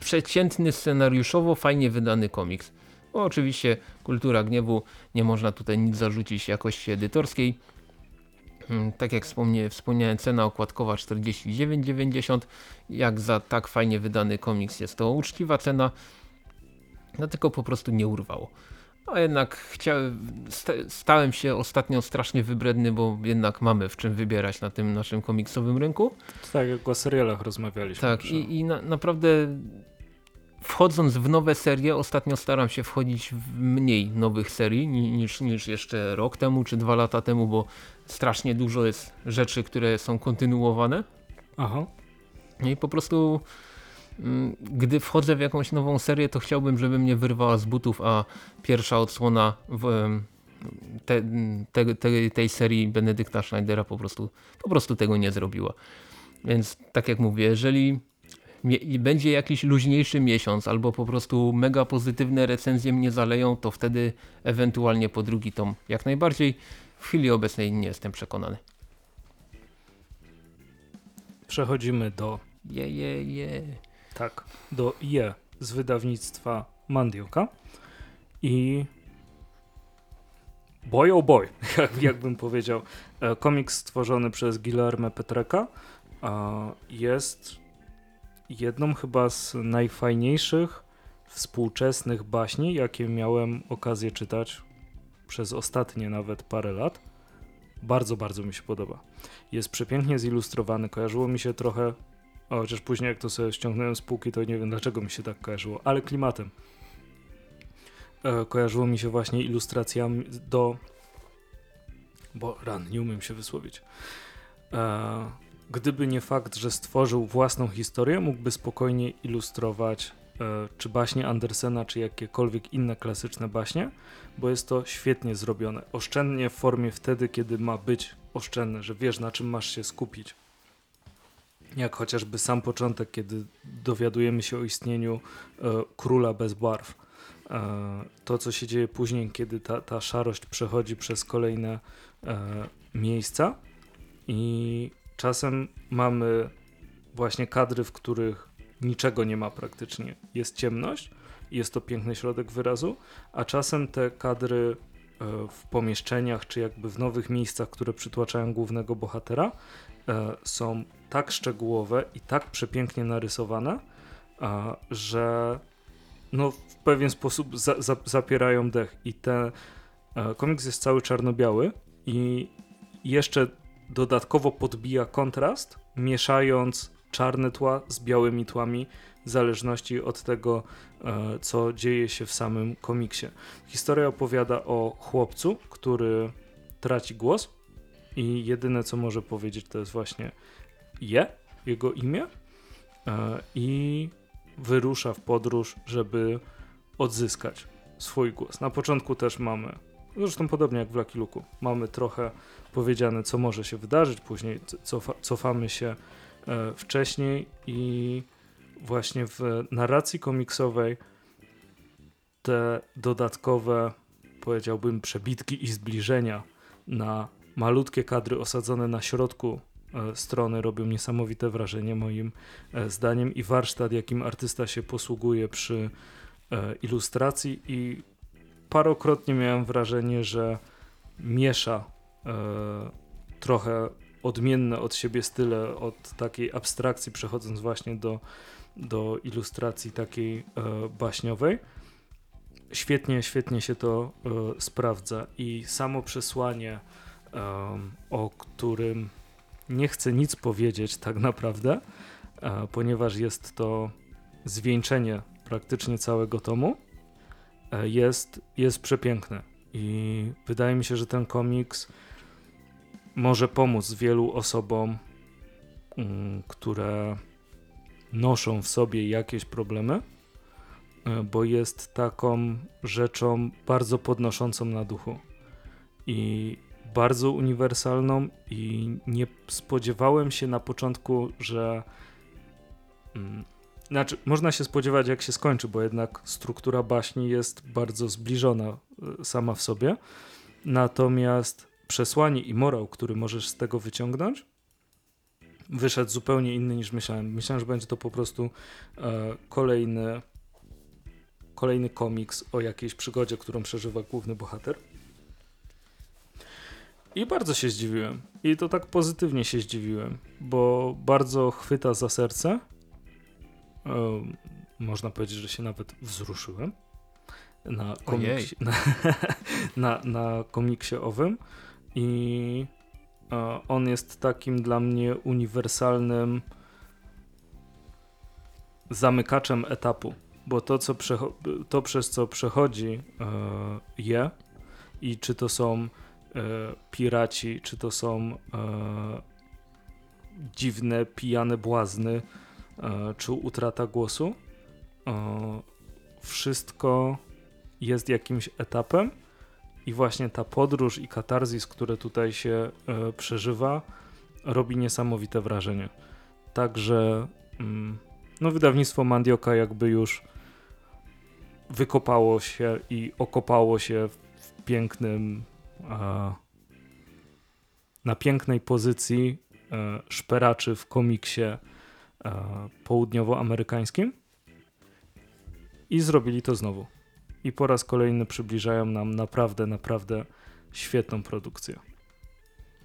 przeciętny scenariuszowo, fajnie wydany komiks. Bo oczywiście kultura gniewu, nie można tutaj nic zarzucić jakości edytorskiej. Hmm, tak jak wspomniałem, wspomniałem cena okładkowa 49,90. Jak za tak fajnie wydany komiks jest to uczciwa cena. No tylko po prostu nie urwało. A jednak chciałem, stałem się ostatnio strasznie wybredny, bo jednak mamy w czym wybierać na tym naszym komiksowym rynku. Tak, jak o serialach rozmawialiśmy. Tak, i, i na, naprawdę wchodząc w nowe serie, ostatnio staram się wchodzić w mniej nowych serii niż, niż jeszcze rok temu czy dwa lata temu, bo strasznie dużo jest rzeczy, które są kontynuowane. Aha. I po prostu mm, gdy wchodzę w jakąś nową serię, to chciałbym, żeby mnie wyrwała z butów, a pierwsza odsłona w, te, te, te, tej serii Benedykta Schneidera po prostu, po prostu tego nie zrobiła. Więc tak jak mówię, jeżeli będzie jakiś luźniejszy miesiąc albo po prostu mega pozytywne recenzje mnie zaleją, to wtedy ewentualnie po drugi tom jak najbardziej. W chwili obecnej nie jestem przekonany. Przechodzimy do je, je, je. Tak, do Je z wydawnictwa Mandioka i boy oh boy, jak, jakbym powiedział. E, komiks stworzony przez Guillermo Petreka jest jedną chyba z najfajniejszych współczesnych baśni, jakie miałem okazję czytać przez ostatnie nawet parę lat. Bardzo, bardzo mi się podoba. Jest przepięknie zilustrowany, kojarzyło mi się trochę, chociaż później jak to sobie ściągnąłem z półki, to nie wiem dlaczego mi się tak kojarzyło, ale klimatem. E, kojarzyło mi się właśnie ilustracjami do... Bo ran, nie umiem się wysłowić. E, Gdyby nie fakt, że stworzył własną historię, mógłby spokojnie ilustrować e, czy baśnie Andersena, czy jakiekolwiek inne klasyczne baśnie, bo jest to świetnie zrobione. Oszczędnie w formie wtedy, kiedy ma być oszczędne, że wiesz na czym masz się skupić. Jak chociażby sam początek, kiedy dowiadujemy się o istnieniu e, króla bez barw. E, to, co się dzieje później, kiedy ta, ta szarość przechodzi przez kolejne e, miejsca i Czasem mamy właśnie kadry, w których niczego nie ma praktycznie. Jest ciemność, jest to piękny środek wyrazu, a czasem te kadry e, w pomieszczeniach, czy jakby w nowych miejscach, które przytłaczają głównego bohatera, e, są tak szczegółowe i tak przepięknie narysowane, że no w pewien sposób za, za, zapierają dech. I ten komiks jest cały czarno-biały i jeszcze dodatkowo podbija kontrast, mieszając czarne tła z białymi tłami, w zależności od tego, e, co dzieje się w samym komiksie. Historia opowiada o chłopcu, który traci głos i jedyne, co może powiedzieć, to jest właśnie je, jego imię, e, i wyrusza w podróż, żeby odzyskać swój głos. Na początku też mamy, zresztą podobnie jak w Lucky Luke'u, mamy trochę powiedziane, co może się wydarzyć, później cofa, cofamy się e, wcześniej i właśnie w narracji komiksowej te dodatkowe, powiedziałbym, przebitki i zbliżenia na malutkie kadry osadzone na środku e, strony robią niesamowite wrażenie moim e, zdaniem i warsztat, jakim artysta się posługuje przy e, ilustracji i parokrotnie miałem wrażenie, że miesza e, trochę odmienne od siebie style, od takiej abstrakcji, przechodząc właśnie do, do ilustracji takiej e, baśniowej. Świetnie, świetnie się to e, sprawdza i samo przesłanie, o którym nie chcę nic powiedzieć tak naprawdę, e, ponieważ jest to zwieńczenie praktycznie całego tomu, e, jest, jest przepiękne. I wydaje mi się, że ten komiks może pomóc wielu osobom, mm, które noszą w sobie jakieś problemy, e, bo jest taką rzeczą bardzo podnoszącą na duchu. i bardzo uniwersalną i nie spodziewałem się na początku, że mm, znaczy można się spodziewać jak się skończy, bo jednak struktura baśni jest bardzo zbliżona y, sama w sobie. Natomiast przesłanie i morał, który możesz z tego wyciągnąć, wyszedł zupełnie inny niż myślałem. Myślałem, że będzie to po prostu e, kolejny, kolejny komiks o jakiejś przygodzie, którą przeżywa główny bohater. I bardzo się zdziwiłem. I to tak pozytywnie się zdziwiłem, bo bardzo chwyta za serce. Można powiedzieć, że się nawet wzruszyłem na komiksie, na, na, na komiksie owym i e, on jest takim dla mnie uniwersalnym zamykaczem etapu, bo to, co to przez co przechodzi e, je i czy to są e, piraci, czy to są dziwne, pijane błazny, czy utrata głosu, wszystko jest jakimś etapem i właśnie ta podróż i katarzis, które tutaj się e, przeżywa, robi niesamowite wrażenie. Także mm, no wydawnictwo Mandioka jakby już wykopało się i okopało się w pięknym e, na pięknej pozycji e, szperaczy w komiksie e, południowoamerykańskim i zrobili to znowu i po raz kolejny przybliżają nam naprawdę, naprawdę świetną produkcję.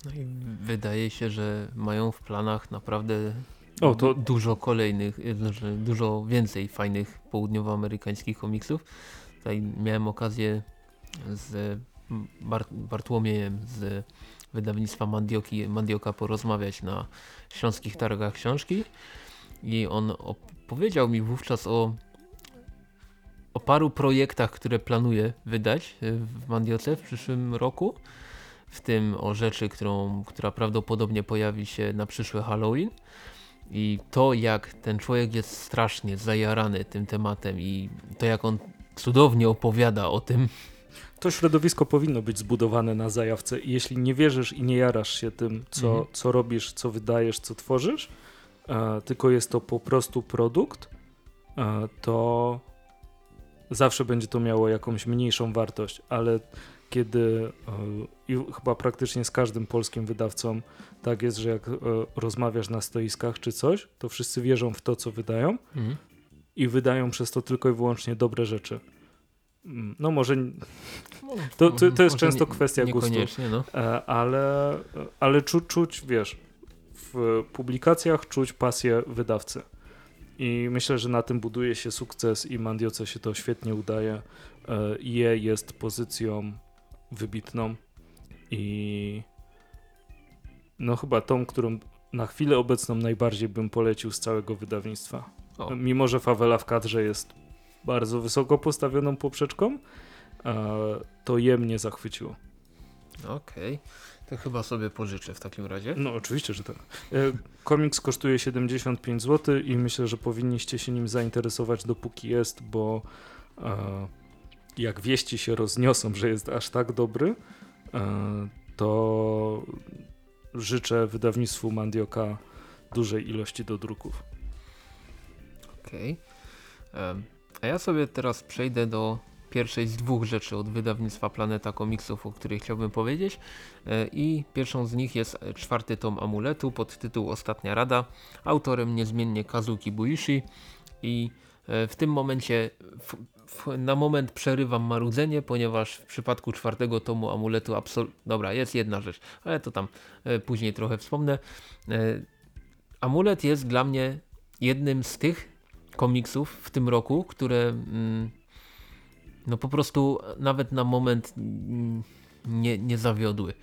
No i wydaje się, że mają w planach naprawdę o, to... dużo kolejnych, znaczy dużo więcej fajnych południowoamerykańskich komiksów. Tutaj miałem okazję z Bart Bartłomiejem z wydawnictwa Mandioki, Mandioka porozmawiać na Śląskich Targach Książki i on opowiedział mi wówczas o o paru projektach, które planuję wydać e, w Mandioce w przyszłym roku. W tym o rzeczy, którą, która prawdopodobnie pojawi się na przyszły Halloween. I to jak ten człowiek jest strasznie zajarany tym tematem i to jak on cudownie opowiada o tym. To środowisko powinno być zbudowane na zajawce i jeśli nie wierzysz i nie jarasz się tym, co, mhm. co robisz, co wydajesz, co tworzysz, tylko jest to po prostu produkt, e, to zawsze będzie to miało jakąś mniejszą wartość, ale kiedy e, i chyba praktycznie z każdym polskim wydawcą tak jest, że jak e, rozmawiasz na stoiskach czy coś, to wszyscy wierzą w to, co wydają mhm. i wydają przez to tylko i wyłącznie dobre rzeczy. Mm, no może to, to, to jest często nie, kwestia gustu, no. E, ale, ale czu, czuć, wiesz, w publikacjach czuć pasję wydawcy. I myślę, że na tym buduje się sukces i Mandioce się to świetnie udaje. Je jest pozycją wybitną i no chyba tą, którą na chwilę obecną najbardziej bym polecił z całego wydawnictwa. O. Mimo, że Fawela w kadrze jest bardzo wysoko postawioną poprzeczką, to je mnie zachwyciło. Okej. Okay. To chyba sobie pożyczę w takim razie. No oczywiście, że tak. E, komiks kosztuje 75 zł i myślę, że powinniście się nim zainteresować dopóki jest, bo e, jak wieści się rozniosą, że jest aż tak dobry, e, to życzę wydawnictwu Mandioka dużej ilości do druków. Okej. Okay. A ja sobie teraz przejdę do pierwszej z dwóch rzeczy od wydawnictwa Planeta Komiksów, o której chciałbym powiedzieć. E, I pierwszą z nich jest czwarty tom Amuletu pod tytuł Ostatnia Rada. Autorem niezmiennie Kazuki Buishi i e, w tym momencie w, w, na moment przerywam marudzenie, ponieważ w przypadku czwartego tomu Amuletu absolutnie... Dobra, jest jedna rzecz, ale to tam e, później trochę wspomnę. Amulet jest dla mnie jednym z tych komiksów w tym roku, które mm, no po prostu nawet na moment nie, nie zawiodły.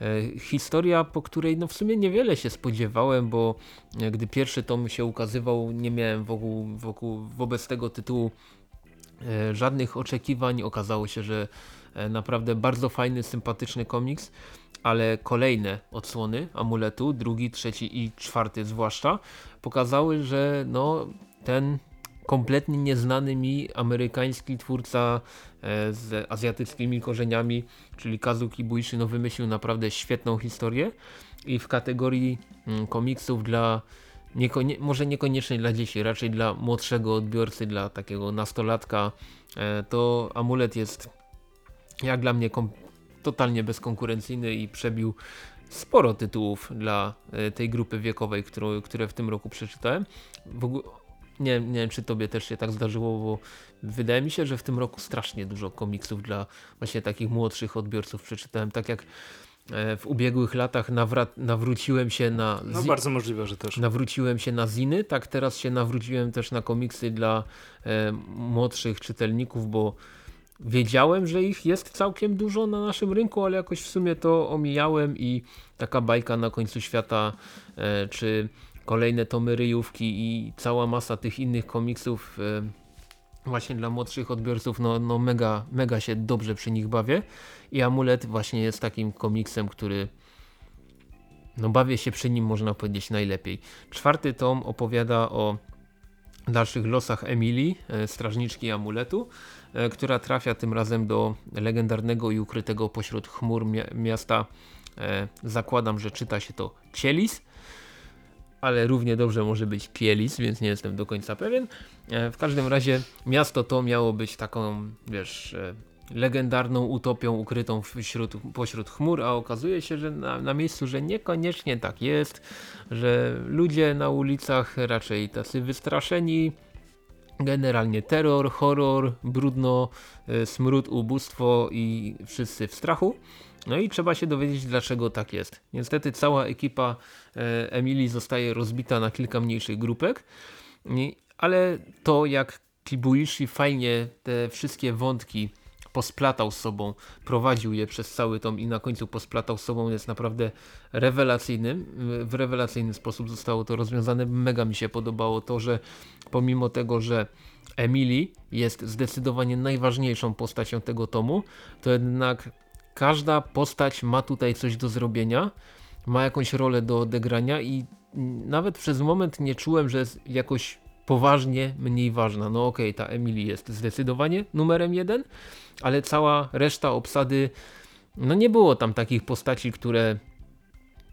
E, historia, po której no w sumie niewiele się spodziewałem, bo e, gdy pierwszy tom się ukazywał, nie miałem wokół, wokół, wobec tego tytułu e, żadnych oczekiwań. Okazało się, że naprawdę bardzo fajny, sympatyczny komiks, ale kolejne odsłony Amuletu, drugi, trzeci i czwarty zwłaszcza, pokazały, że no ten kompletnie nieznany mi amerykański twórca e, z azjatyckimi korzeniami, czyli Kazuki Buishi, no wymyślił naprawdę świetną historię i w kategorii mm, komiksów dla Niekonie, może niekoniecznie dla dzieci, raczej dla młodszego odbiorcy, dla takiego nastolatka, e, to amulet jest jak dla mnie totalnie bezkonkurencyjny i przebił sporo tytułów dla e, tej grupy wiekowej, które w tym roku przeczytałem. Nie, nie wiem, czy tobie też się tak zdarzyło, bo wydaje mi się, że w tym roku strasznie dużo komiksów dla właśnie takich młodszych odbiorców przeczytałem. Tak jak e, w ubiegłych latach nawróciłem się na... No bardzo możliwe, że też. Nawróciłem się na ziny, tak teraz się nawróciłem też na komiksy dla e, młodszych czytelników, bo wiedziałem, że ich jest całkiem dużo na naszym rynku, ale jakoś w sumie to omijałem i taka bajka na końcu świata, e, czy kolejne tomy ryjówki i cała masa tych innych komiksów e, właśnie dla młodszych odbiorców, no, no mega, mega się dobrze przy nich bawię. I Amulet właśnie jest takim komiksem, który no bawię się przy nim można powiedzieć najlepiej. Czwarty tom opowiada o dalszych losach Emilii, e, strażniczki amuletu, e, która trafia tym razem do legendarnego i ukrytego pośród chmur miasta, zakładam, że czyta się to Cielis, ale równie dobrze może być Pielis, więc nie jestem do końca pewien. W każdym razie miasto to miało być taką, wiesz, legendarną utopią ukrytą wśród, pośród chmur, a okazuje się, że na, na miejscu, że niekoniecznie tak jest, że ludzie na ulicach raczej tacy wystraszeni, generalnie terror, horror, brudno, e, smród, ubóstwo i wszyscy w strachu. No i trzeba się dowiedzieć dlaczego tak jest. Niestety cała ekipa e, Emilii zostaje rozbita na kilka mniejszych grupek, ale to jak Kibuishi fajnie te wszystkie wątki posplatał z sobą, prowadził je przez cały tom i na końcu posplatał z sobą jest naprawdę rewelacyjnym. W rewelacyjny sposób zostało to rozwiązane. Mega mi się podobało to, że pomimo tego, że Emily jest zdecydowanie najważniejszą postacią tego tomu, to jednak każda postać ma tutaj coś do zrobienia, ma jakąś rolę do odegrania i nawet przez moment nie czułem, że jest jakoś poważnie mniej ważna. No okej, okay, ta Emily jest zdecydowanie numerem jeden, ale cała reszta obsady, no nie było tam takich postaci, które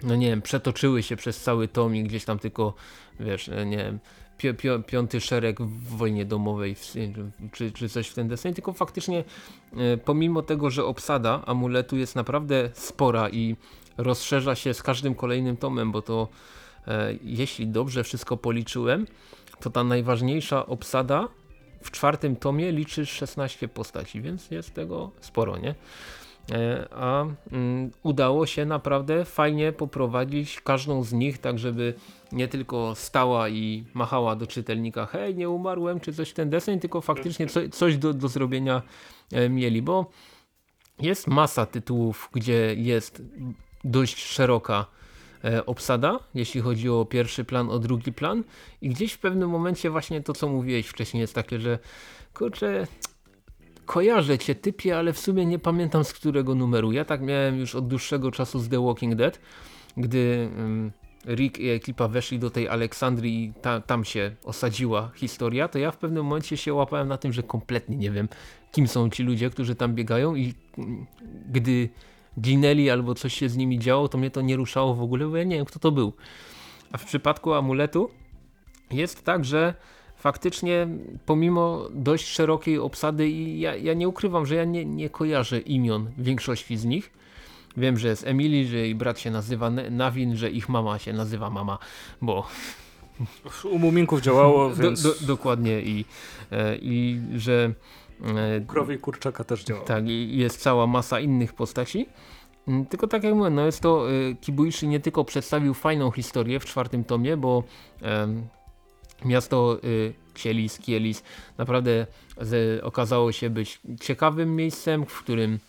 no nie wiem, przetoczyły się przez cały tom i gdzieś tam tylko, wiesz, nie wiem, pi pi piąty szereg w wojnie domowej czy, czy coś w ten deseń, tylko faktycznie e, pomimo tego, że obsada amuletu jest naprawdę spora i rozszerza się z każdym kolejnym tomem, bo to e, jeśli dobrze wszystko policzyłem, to ta najważniejsza obsada w czwartym tomie liczy 16 postaci, więc jest tego sporo, nie? E, a mm, udało się naprawdę fajnie poprowadzić każdą z nich, tak żeby nie tylko stała i machała do czytelnika hej, nie umarłem, czy coś ten deseń, tylko faktycznie co, coś do, do zrobienia e, mieli, bo jest masa tytułów, gdzie jest dość szeroka E, obsada, jeśli chodzi o pierwszy plan, o drugi plan. I gdzieś w pewnym momencie właśnie to co mówiłeś wcześniej jest takie, że kurczę kojarzę cię typie, ale w sumie nie pamiętam z którego numeru. Ja tak miałem już od dłuższego czasu z The Walking Dead, gdy Rick i ekipa weszli do tej Aleksandrii i ta, tam się osadziła historia, to ja w pewnym momencie się łapałem na tym, że kompletnie nie wiem kim są ci ludzie, którzy tam biegają i um, gdy ginęli albo coś się z nimi działo, to mnie to nie ruszało w ogóle, bo ja nie wiem kto to był. A w przypadku amuletu jest tak, że faktycznie pomimo dość szerokiej obsady i ja, ja nie ukrywam, że ja nie, nie kojarzę imion większości z nich. Wiem, że jest Emily, że jej brat się nazywa Nawin, że ich mama się nazywa mama, bo u Muminków działało, więc... Do, do, dokładnie i, e, i że E, Krowie kurczaka też działa. Tak, i jest cała masa innych postaci. Mm, tylko tak jak mówię, no jest to y, Kibuishi nie tylko przedstawił fajną historię w czwartym tomie, bo miasto y, Kielis, Kielis. Naprawdę z, okazało się być ciekawym miejscem, w którym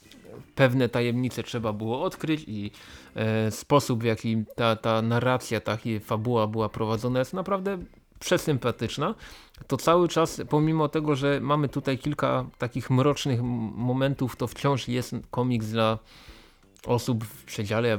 pewne tajemnice trzeba było odkryć i e, sposób w jaki ta, ta narracja, ta fabuła była prowadzona jest naprawdę przesympatyczna, to cały czas, pomimo tego, że mamy tutaj kilka takich mrocznych momentów, to wciąż jest komiks dla osób w przedziale, ja,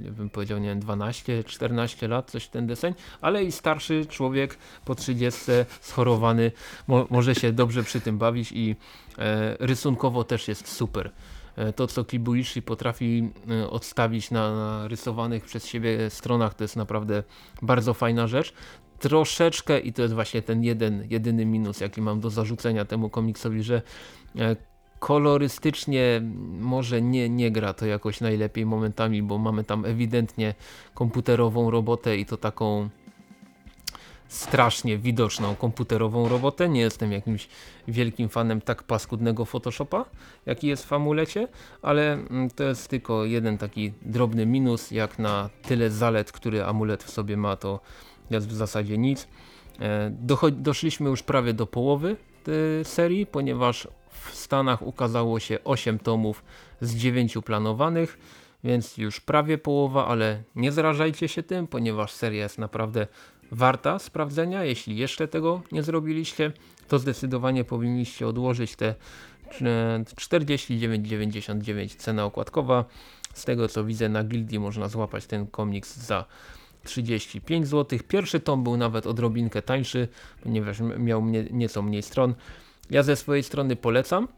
bym powiedział, nie wiem, 12-14 lat, coś ten deseń, ale i starszy człowiek po 30 schorowany mo może się dobrze przy tym bawić i e, rysunkowo też jest super. E, to, co Kibuishi potrafi e, odstawić na, na rysowanych przez siebie stronach, to jest naprawdę bardzo fajna rzecz troszeczkę i to jest właśnie ten jeden, jedyny minus, jaki mam do zarzucenia temu komiksowi, że e, kolorystycznie może nie, nie gra to jakoś najlepiej momentami, bo mamy tam ewidentnie komputerową robotę i to taką strasznie widoczną komputerową robotę. Nie jestem jakimś wielkim fanem tak paskudnego Photoshopa, jaki jest w Amulecie, ale mm, to jest tylko jeden taki drobny minus, jak na tyle zalet, który Amulet w sobie ma, to jest w zasadzie nic. E, doszliśmy już prawie do połowy tej serii, ponieważ w Stanach ukazało się 8 tomów z 9 planowanych, więc już prawie połowa, ale nie zrażajcie się tym, ponieważ seria jest naprawdę warta sprawdzenia. Jeśli jeszcze tego nie zrobiliście, to zdecydowanie powinniście odłożyć te 49,99 cena okładkowa. Z tego co widzę na Gildii można złapać ten komiks za 35 zł. Pierwszy tom był nawet odrobinkę tańszy, ponieważ miał nieco mniej stron. Ja ze swojej strony polecam.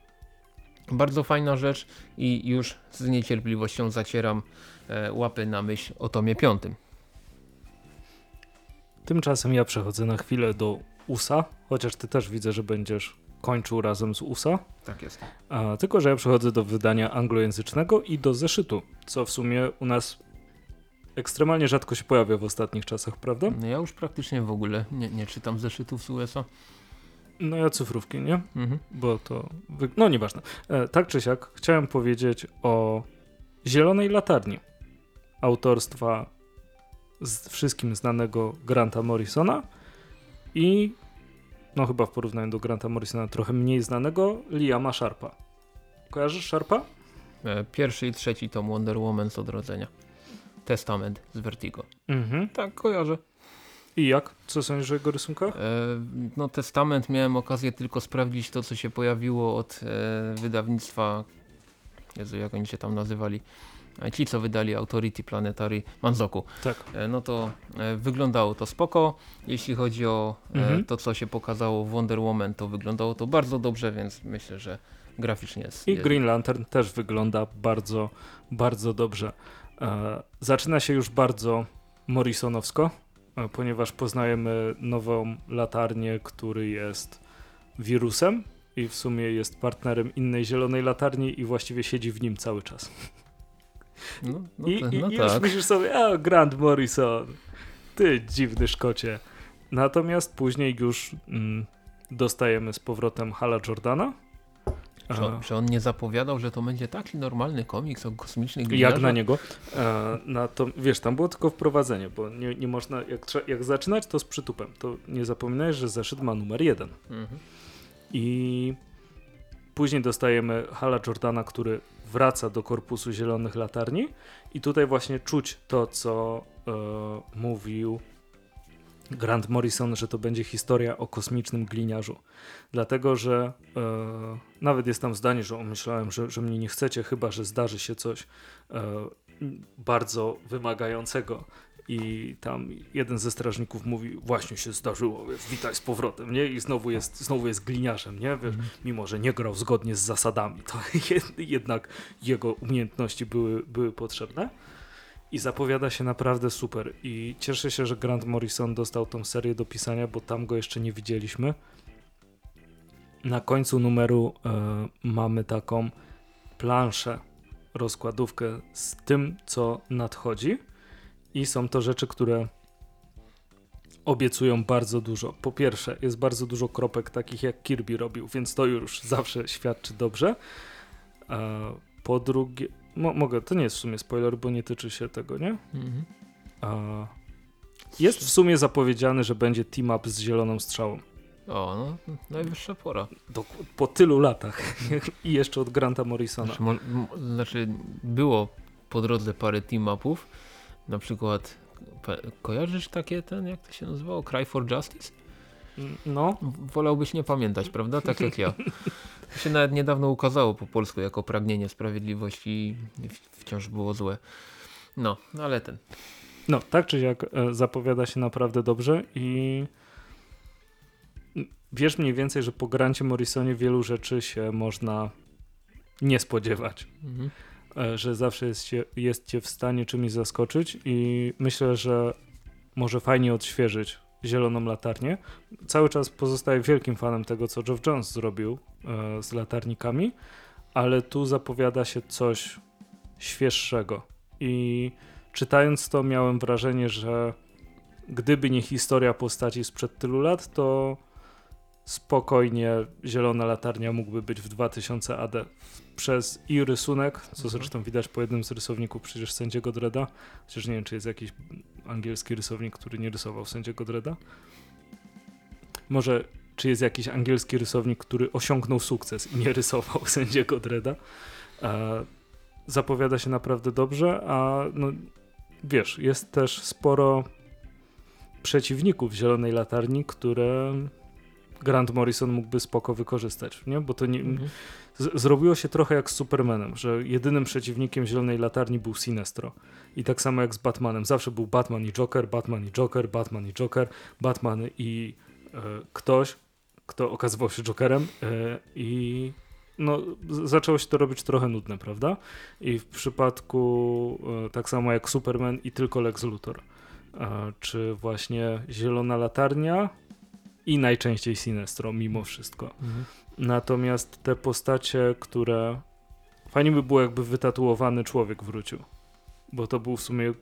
Bardzo fajna rzecz i już z niecierpliwością zacieram e, łapy na myśl o tomie piątym. Tymczasem ja przechodzę na chwilę do USA, chociaż ty też widzę, że będziesz kończył razem z USA. Tak jest. A, tylko, że ja przechodzę do wydania anglojęzycznego i do zeszytu, co w sumie u nas ekstremalnie rzadko się pojawia w ostatnich czasach, prawda? No ja już praktycznie w ogóle nie, nie czytam zeszytów z USA. No ja cyfrówki, nie? Mhm. Bo to... No nieważne. E, tak czy siak, chciałem powiedzieć o Zielonej Latarni autorstwa z wszystkim znanego Granta Morrisona i no chyba w porównaniu do Granta Morrisona trochę mniej znanego Liama Sharpa. Kojarzysz Sharpa? E, pierwszy i trzeci tom Wonder Woman z odrodzenia. Testament z Vertigo. Mhm. Tak, kojarzę. I jak? Co sądzisz o jego rysunkach? E, no Testament miałem okazję tylko sprawdzić to, co się pojawiło od e, wydawnictwa, Jezu, jak oni się tam nazywali, ci co wydali Authority Planetary Manzoku. Tak. E, no to e, wyglądało to spoko. Jeśli chodzi o e, mhm. to, co się pokazało w Wonder Woman, to wyglądało to bardzo dobrze, więc myślę, że graficznie jest. I Green Lantern też wygląda bardzo, bardzo dobrze. E, zaczyna się już bardzo Morrisonowsko, e, ponieważ poznajemy nową latarnię, który jest wirusem i w sumie jest partnerem innej zielonej latarni i właściwie siedzi w nim cały czas. No, no I, to, no i, i tak. już myślisz sobie, o Grant Morrison, ty dziwny szkocie. Natomiast później już mm, dostajemy z powrotem Hala Jordana, czy on, czy on, nie zapowiadał, że to będzie taki normalny komiks o kosmicznych gliniarzach? Jak na niego. E, na to, wiesz, tam było tylko wprowadzenie, bo nie, nie można, jak, jak zaczynać, to z przytupem. To nie zapominaj, że zeszyt ma numer jeden. Mhm. I później dostajemy Hala Jordana, który wraca do korpusu Zielonych Latarni i tutaj właśnie czuć to, co e, mówił Grant Morrison, że to będzie historia o kosmicznym gliniarzu. Dlatego, że e, nawet jest tam zdanie, że myślałem, że, że mnie nie chcecie, chyba że zdarzy się coś e, bardzo wymagającego. I tam jeden ze strażników mówi, właśnie się zdarzyło, witaj z powrotem, nie? I znowu jest, znowu jest gliniarzem, nie? Wiesz, mm. Mimo, że nie grał zgodnie z zasadami, to jednak jego umiejętności były, były potrzebne i zapowiada się naprawdę super. I cieszę się, że Grant Morrison dostał tą serię do pisania, bo tam go jeszcze nie widzieliśmy. Na końcu numeru y, mamy taką planszę, rozkładówkę z tym, co nadchodzi. I są to rzeczy, które obiecują bardzo dużo. Po pierwsze, jest bardzo dużo kropek takich jak Kirby robił, więc to już zawsze świadczy dobrze. E, po drugie, Mo mogę, to nie jest w sumie spoiler, bo nie tyczy się tego, nie? Mhm. A, jest w sumie zapowiedziane, że będzie team up z zieloną strzałą. O, no, najwyższa pora. Do, po tylu latach. I jeszcze od Granta Morrisona. Znaczy, znaczy, było po drodze parę team upów. Na przykład, kojarzysz takie ten, jak to się nazywało? Cry for Justice? No. Wolałbyś nie pamiętać, prawda? Tak jak ja. To się nawet niedawno ukazało po polsku jako pragnienie sprawiedliwości i wciąż było złe. No, ale ten. No, tak czy jak e, zapowiada się naprawdę dobrze i wiesz mniej więcej, że po Grancie Morrisonie wielu rzeczy się można nie spodziewać. Mhm. E, że zawsze jest, cię, jest cię w stanie czymś zaskoczyć i myślę, że może fajnie odświeżyć Zieloną Latarnię. Cały czas pozostaję wielkim fanem tego, co Geoff Jones zrobił e, z latarnikami, ale tu zapowiada się coś świeższego i czytając to miałem wrażenie, że gdyby nie historia postaci sprzed tylu lat, to spokojnie Zielona Latarnia mógłby być w 2000 AD przez i rysunek, co mhm. zresztą widać po jednym z rysowników przecież sędziego Dreda, chociaż nie wiem, czy jest jakiś angielski rysownik, który nie rysował sędziego Dreda. Może czy jest jakiś angielski rysownik, który osiągnął sukces i nie rysował sędziego Dreda. E, zapowiada się naprawdę dobrze, a no, wiesz, jest też sporo przeciwników Zielonej Latarni, które Grant Morrison mógłby spoko wykorzystać, nie? Bo to nie, mhm. zrobiło się trochę jak z Supermanem, że jedynym przeciwnikiem Zielonej Latarni był Sinestro. I tak samo jak z Batmanem. Zawsze był Batman i Joker, Batman i Joker, Batman i Joker, Batman i e, ktoś, kto okazywał się Jokerem e, i no, zaczęło się to robić trochę nudne, prawda? I w przypadku e, tak samo jak Superman i tylko Lex Luthor. E, czy właśnie Zielona Latarnia i najczęściej Sinestro, mimo wszystko. Mhm. Natomiast te postacie, które. Fajnie by było, jakby wytatuowany człowiek wrócił. Bo to był w sumie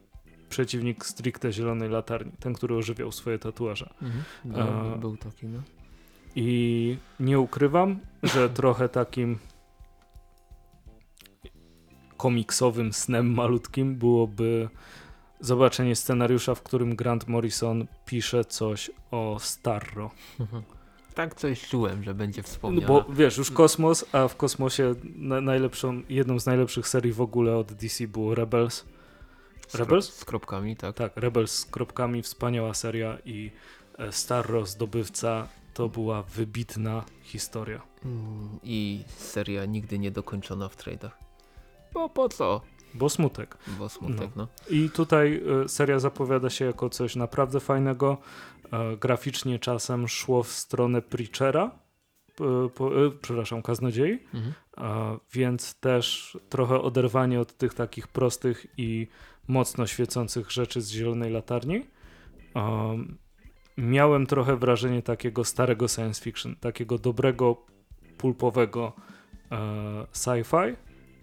przeciwnik stricte zielonej latarni. Ten, który ożywiał swoje tatuaże. Mhm. No, był taki, no. I nie ukrywam, że trochę takim komiksowym snem malutkim byłoby zobaczenie scenariusza, w którym Grant Morrison pisze coś o Starro. Tak coś czułem, że będzie wspomniane. No bo wiesz, już kosmos, a w kosmosie na, najlepszą, jedną z najlepszych serii w ogóle od DC było Rebels. Rebels? Z, kropkami, tak. Tak, Rebels z kropkami, wspaniała seria i e, Starro, zdobywca, to była wybitna historia. Mm, I seria nigdy nie dokończona w trade'ach. Bo po co? Bo smutek. Bo smutek, no. no. I tutaj y, seria zapowiada się jako coś naprawdę fajnego. Y, graficznie czasem szło w stronę Preachera, po, przepraszam, kaznodziei, mhm. więc też trochę oderwanie od tych takich prostych i mocno świecących rzeczy z Zielonej Latarni. miałem trochę wrażenie takiego starego science fiction, takiego dobrego, pulpowego sci-fi,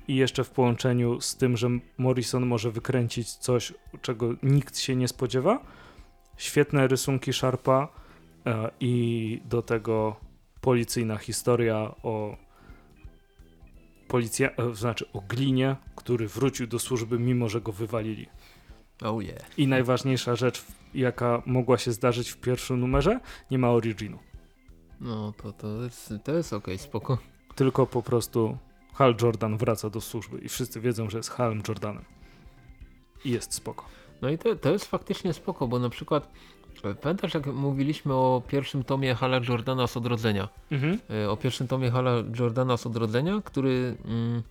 i jeszcze w połączeniu z tym, że Morrison może wykręcić coś, czego nikt się nie spodziewa. Świetne rysunki Sharpa e, i do tego policyjna historia o policja, e, znaczy o glinie, który wrócił do służby mimo, że go wywalili. Oh yeah. I najważniejsza rzecz, jaka mogła się zdarzyć w pierwszym numerze, nie ma originu. No to, to jest, to jest okej, okay, spoko. Tylko po prostu Hal Jordan wraca do służby i wszyscy wiedzą, że jest Halem Jordanem. I jest spoko. No i to, to jest faktycznie spoko, bo na przykład e, pamiętasz jak mówiliśmy o pierwszym tomie Hala Jordana z odrodzenia? Mhm. E, o pierwszym tomie Hala Jordana z odrodzenia, który mm,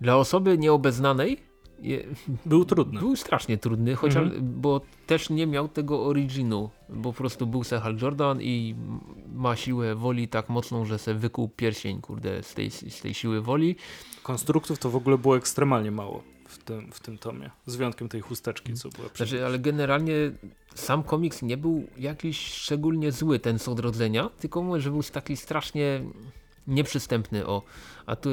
dla osoby nieobeznanej je, był trudny. Był strasznie trudny, chociaż, mhm. bo też nie miał tego originu, bo po prostu był Sehal Jordan i ma siłę woli tak mocną, że se wykuł pierścień, kurde, z tej, z tej siły woli. Konstruktów to w ogóle było ekstremalnie mało w tym, w tym tomie, z wyjątkiem tej chusteczki, co była Znaczy, ale generalnie sam komiks nie był jakiś szczególnie zły, ten z odrodzenia, tylko mówię, że był taki strasznie nieprzystępny, o. A, tu,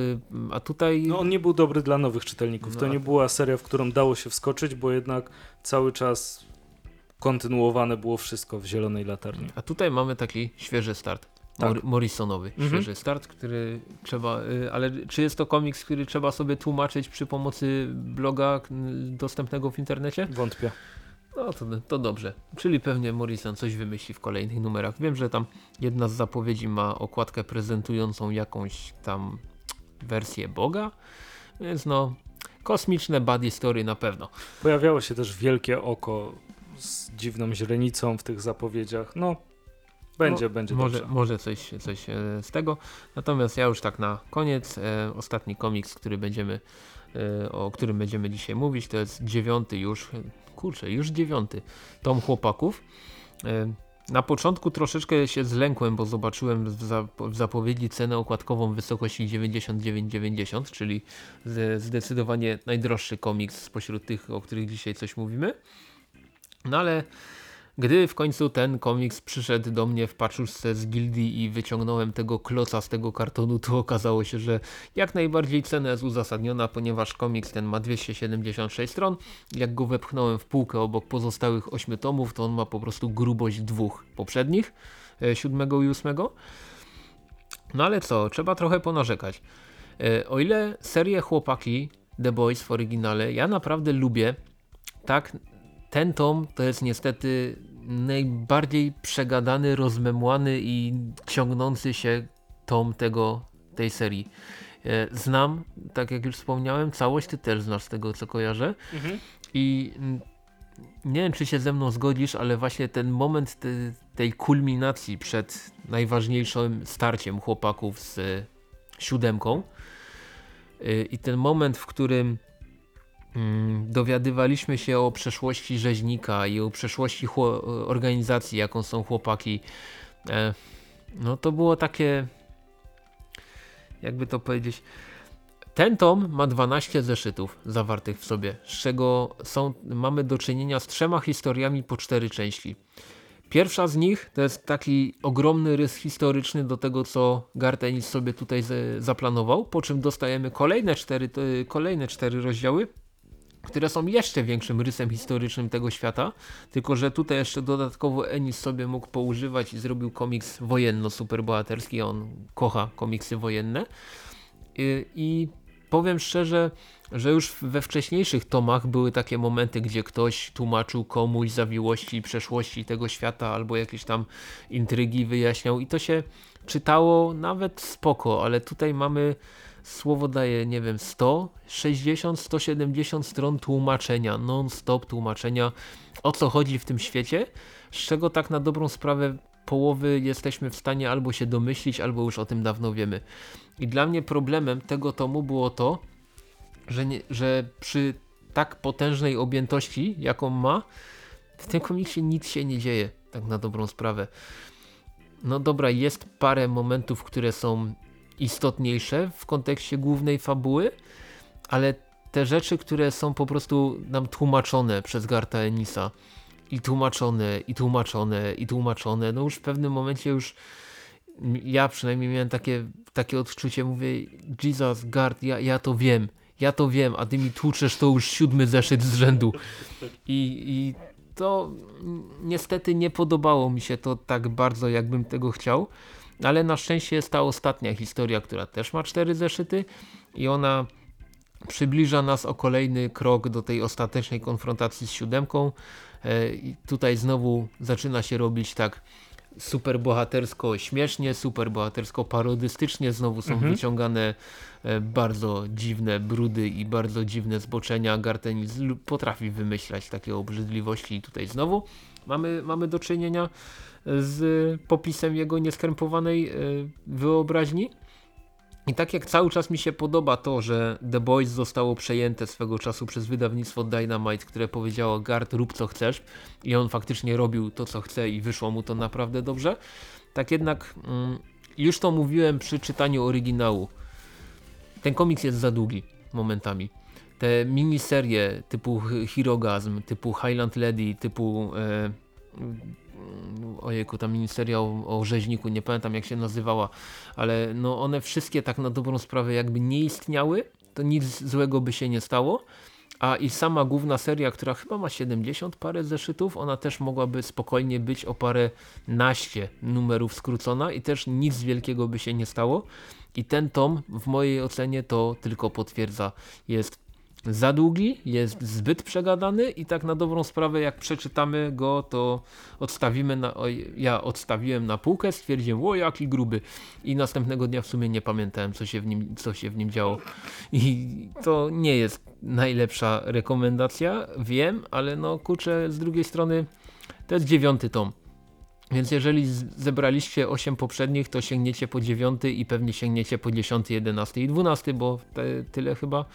a tutaj... No on nie był dobry dla nowych czytelników. No, to nie była seria, w którą dało się wskoczyć, bo jednak cały czas kontynuowane było wszystko w Zielonej Latarni. A tutaj mamy taki świeży start. Tak. Morrisonowy, mhm. świeży start, który trzeba, y, ale czy jest to komiks, który trzeba sobie tłumaczyć przy pomocy bloga dostępnego w internecie? Wątpię. No to, to dobrze. Czyli pewnie Morrison coś wymyśli w kolejnych numerach. Wiem, że tam jedna z zapowiedzi ma okładkę prezentującą jakąś tam wersję Boga, więc no kosmiczne body story na pewno. Pojawiało się też wielkie oko z dziwną źrenicą w tych zapowiedziach. No, Będzie, no, będzie może, może coś, coś e, z tego. Natomiast ja już tak na koniec, e, ostatni komiks, który będziemy, e, o którym będziemy dzisiaj mówić, to jest dziewiąty już, kurczę, już dziewiąty tom Chłopaków. E, na początku troszeczkę się zlękłem, bo zobaczyłem w, zapowiedzi cenę okładkową w wysokości 99,90, czyli zdecydowanie najdroższy komiks spośród tych, o których dzisiaj coś mówimy. No ale gdy w końcu ten komiks przyszedł do mnie w paczuszce z gildii i wyciągnąłem tego kloca z tego kartonu, to okazało się, że jak najbardziej cena jest uzasadniona, ponieważ komiks ten ma 276 stron. Jak go wepchnąłem w półkę obok pozostałych 8 tomów, to on ma po prostu grubość dwóch poprzednich, e, siódmego i ósmego. No ale co, trzeba trochę ponarzekać. E, o ile serię Chłopaki The Boys w oryginale ja naprawdę lubię, tak ten tom to jest niestety najbardziej przegadany, rozmemłany i ciągnący się tom tego, tej serii. E, znam, tak jak już wspomniałem, całość ty też znasz z tego co kojarzę mhm. i nie wiem czy się ze mną zgodzisz, ale właśnie ten moment te, tej kulminacji przed najważniejszym starciem chłopaków z siódemką e, i ten moment, w którym dowiadywaliśmy się o przeszłości rzeźnika i o przeszłości organizacji, jaką są chłopaki. E, no to było takie, jakby to powiedzieć, ten tom ma 12 zeszytów zawartych w sobie, z czego są, mamy do czynienia z trzema historiami po cztery części. Pierwsza z nich to jest taki ogromny rys historyczny do tego, co Gartenis sobie tutaj zaplanował, po czym dostajemy kolejne cztery, kolejne cztery rozdziały, które są jeszcze większym rysem historycznym tego świata, tylko że tutaj jeszcze dodatkowo Ennis sobie mógł poużywać i zrobił komiks wojenno-superbohaterski, on kocha komiksy wojenne. I, powiem szczerze, że już we wcześniejszych tomach były takie momenty, gdzie ktoś tłumaczył komuś zawiłości przeszłości tego świata albo jakieś tam intrygi wyjaśniał i to się czytało nawet spoko, ale tutaj mamy słowo daje, nie wiem, 100, 60, 170 stron tłumaczenia, non-stop tłumaczenia, o co chodzi w tym świecie, z czego tak na dobrą sprawę połowy jesteśmy w stanie albo się domyślić, albo już o tym dawno wiemy. I dla mnie problemem tego tomu było to, że, nie, że przy tak potężnej objętości, jaką ma, w tym komiksie nic się nie dzieje, tak na dobrą sprawę. No dobra, jest parę momentów, które są istotniejsze w kontekście głównej fabuły, ale te rzeczy, które są po prostu nam tłumaczone przez Garta Enisa i tłumaczone, i tłumaczone, i tłumaczone, no już w pewnym momencie już ja przynajmniej miałem takie, takie odczucie, mówię, Jesus, Gart, ja, ja to wiem, ja to wiem, a ty mi tłuczesz to już siódmy zeszyt z rzędu. I, I to niestety nie podobało mi się to tak bardzo, jakbym tego chciał ale na szczęście jest ta ostatnia historia, która też ma cztery zeszyty i ona przybliża nas o kolejny krok do tej ostatecznej konfrontacji z siódemką. E, I tutaj znowu zaczyna się robić tak super bohatersko śmiesznie, super bohatersko parodystycznie, znowu są mhm. wyciągane e, bardzo dziwne brudy i bardzo dziwne zboczenia. Gartenis potrafi wymyślać takie obrzydliwości i tutaj znowu mamy, mamy do czynienia z popisem jego nieskrępowanej e, wyobraźni. I tak jak cały czas mi się podoba to, że The Boys zostało przejęte swego czasu przez wydawnictwo Dynamite, które powiedziało Gard rób co chcesz i on faktycznie robił to co chce i wyszło mu to naprawdę dobrze, tak jednak mm, już to mówiłem przy czytaniu oryginału. Ten komiks jest za długi momentami. Te miniserie typu Hirogazm, typu Highland Lady, typu e, ojejku, ta ministeria o, o rzeźniku, nie pamiętam jak się nazywała, ale no one wszystkie tak na dobrą sprawę jakby nie istniały, to nic złego by się nie stało, a i sama główna seria, która chyba ma 70 parę zeszytów, ona też mogłaby spokojnie być o parę naście numerów skrócona i też nic wielkiego by się nie stało. I ten tom w mojej ocenie to tylko potwierdza. Jest za długi, jest zbyt przegadany i tak na dobrą sprawę jak przeczytamy go to odstawimy na, ja odstawiłem na półkę, stwierdziłem o jaki gruby. I następnego dnia w sumie nie pamiętałem co się w nim, co się w nim działo. I to nie jest najlepsza rekomendacja, wiem, ale no kurczę z drugiej strony to jest dziewiąty tom. Więc jeżeli zebraliście 8 poprzednich, to sięgniecie po 9 i pewnie sięgniecie po 10, 11 i 12, bo te, tyle chyba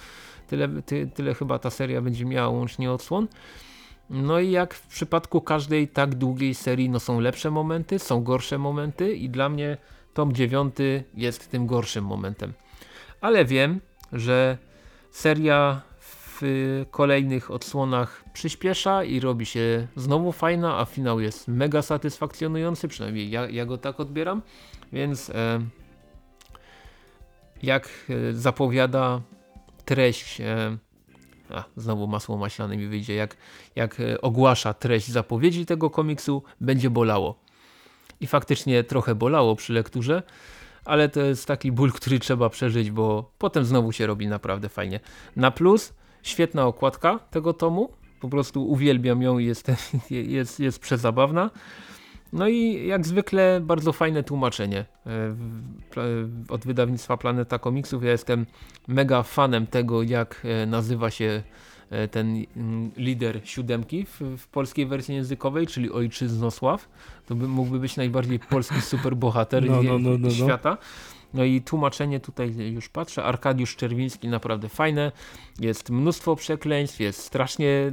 tyle, ty, tyle chyba ta seria będzie miała łącznie odsłon. No i jak w przypadku każdej tak długiej serii, no są lepsze momenty, są gorsze momenty i dla mnie tom 9 jest tym gorszym momentem. Ale wiem, że seria w kolejnych odsłonach przyspiesza i robi się znowu fajna, a finał jest mega satysfakcjonujący, przynajmniej ja, ja go tak odbieram, więc e, jak e, zapowiada treść, e, a, znowu masło maślane mi wyjdzie, jak, jak e, ogłasza treść zapowiedzi tego komiksu, będzie bolało. I faktycznie trochę bolało przy lekturze, ale to jest taki ból, który trzeba przeżyć, bo potem znowu się robi naprawdę fajnie. Na plus Świetna okładka tego tomu. Po prostu uwielbiam ją i jest, jest, jest przezabawna. No i jak zwykle bardzo fajne tłumaczenie e, od wydawnictwa Planeta Komiksów. Ja jestem mega fanem tego, jak e, nazywa się e, ten mm, lider siódemki w, w, polskiej wersji językowej, czyli Ojczyznosław. To by, mógłby być najbardziej polski superbohater no, no, no, no, no. świata. No i tłumaczenie tutaj już patrzę, Arkadiusz Czerwiński naprawdę fajne, jest mnóstwo przekleństw, jest strasznie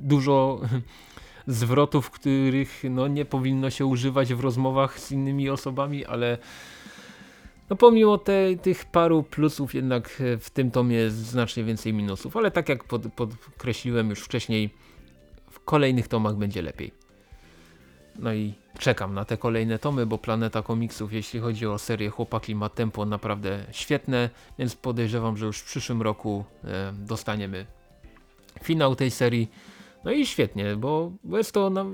dużo zwrotów, których no, nie powinno się używać w rozmowach z innymi osobami, ale no pomimo te, tych paru plusów jednak w tym tomie jest znacznie więcej minusów, ale tak jak pod, podkreśliłem już wcześniej, w kolejnych tomach będzie lepiej. No i czekam na te kolejne tomy, bo Planeta Komiksów, jeśli chodzi o serię Chłopaki ma tempo naprawdę świetne, więc podejrzewam, że już w przyszłym roku e, dostaniemy finał tej serii. No i świetnie, bo jest to na,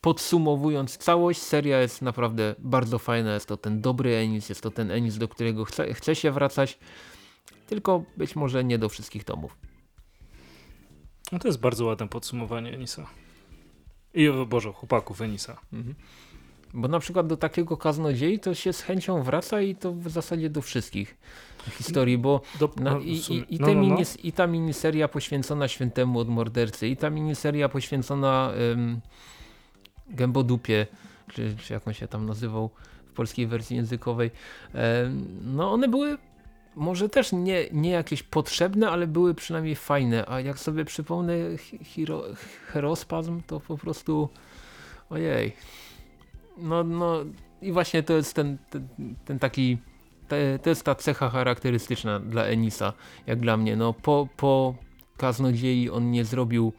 podsumowując całość, seria jest naprawdę bardzo fajna, jest to ten dobry Enis, jest to ten Enis, do którego chce, chce się wracać, tylko być może nie do wszystkich tomów. No to jest bardzo ładne podsumowanie Enisa. I o Boże, chłopaków Enisa. Mhm. Bo na przykład do takiego kaznodziei to się z chęcią wraca i to w zasadzie do wszystkich historii, bo do, no, i, i, i, no, no, no, i, ta miniseria poświęcona świętemu od mordercy i ta miniseria poświęcona um, Gębodupie, czy, czy jak on się tam nazywał w polskiej wersji językowej, um, no one były może też nie, nie jakieś potrzebne, ale były przynajmniej fajne, a jak sobie przypomnę hero, Herospazm, to po prostu ojej. No, no i właśnie to jest ten, ten, ten taki to jest ta cecha charakterystyczna dla Enisa, jak dla mnie. No po, po Kaznodziei on nie zrobił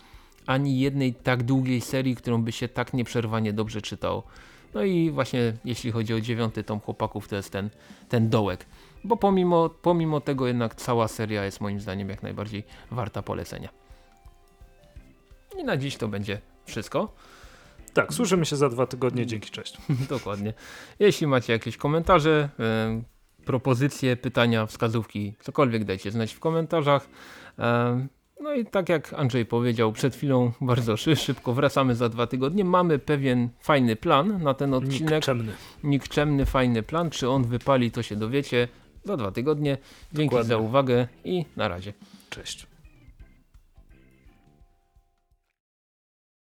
ani jednej tak długiej serii, którą by się tak nieprzerwanie dobrze czytało. No i właśnie jeśli chodzi o dziewiąty tom chłopaków, to jest ten, ten dołek bo pomimo, pomimo tego jednak cała seria jest moim zdaniem jak najbardziej warta polecenia. I na dziś to będzie wszystko. Tak, słyszymy się za dwa tygodnie. Dzięki, cześć. Dokładnie. Jeśli macie jakieś komentarze, propozycje, pytania, wskazówki, cokolwiek dajcie znać w komentarzach. no i tak jak Andrzej powiedział przed chwilą, bardzo szybko wracamy za dwa tygodnie. Mamy pewien fajny plan na ten odcinek. Nikczemny. Nikczemny, fajny plan. Czy on wypali, to się dowiecie za dwa tygodnie. Dzięki Dokładnie. za uwagę i na razie. Cześć.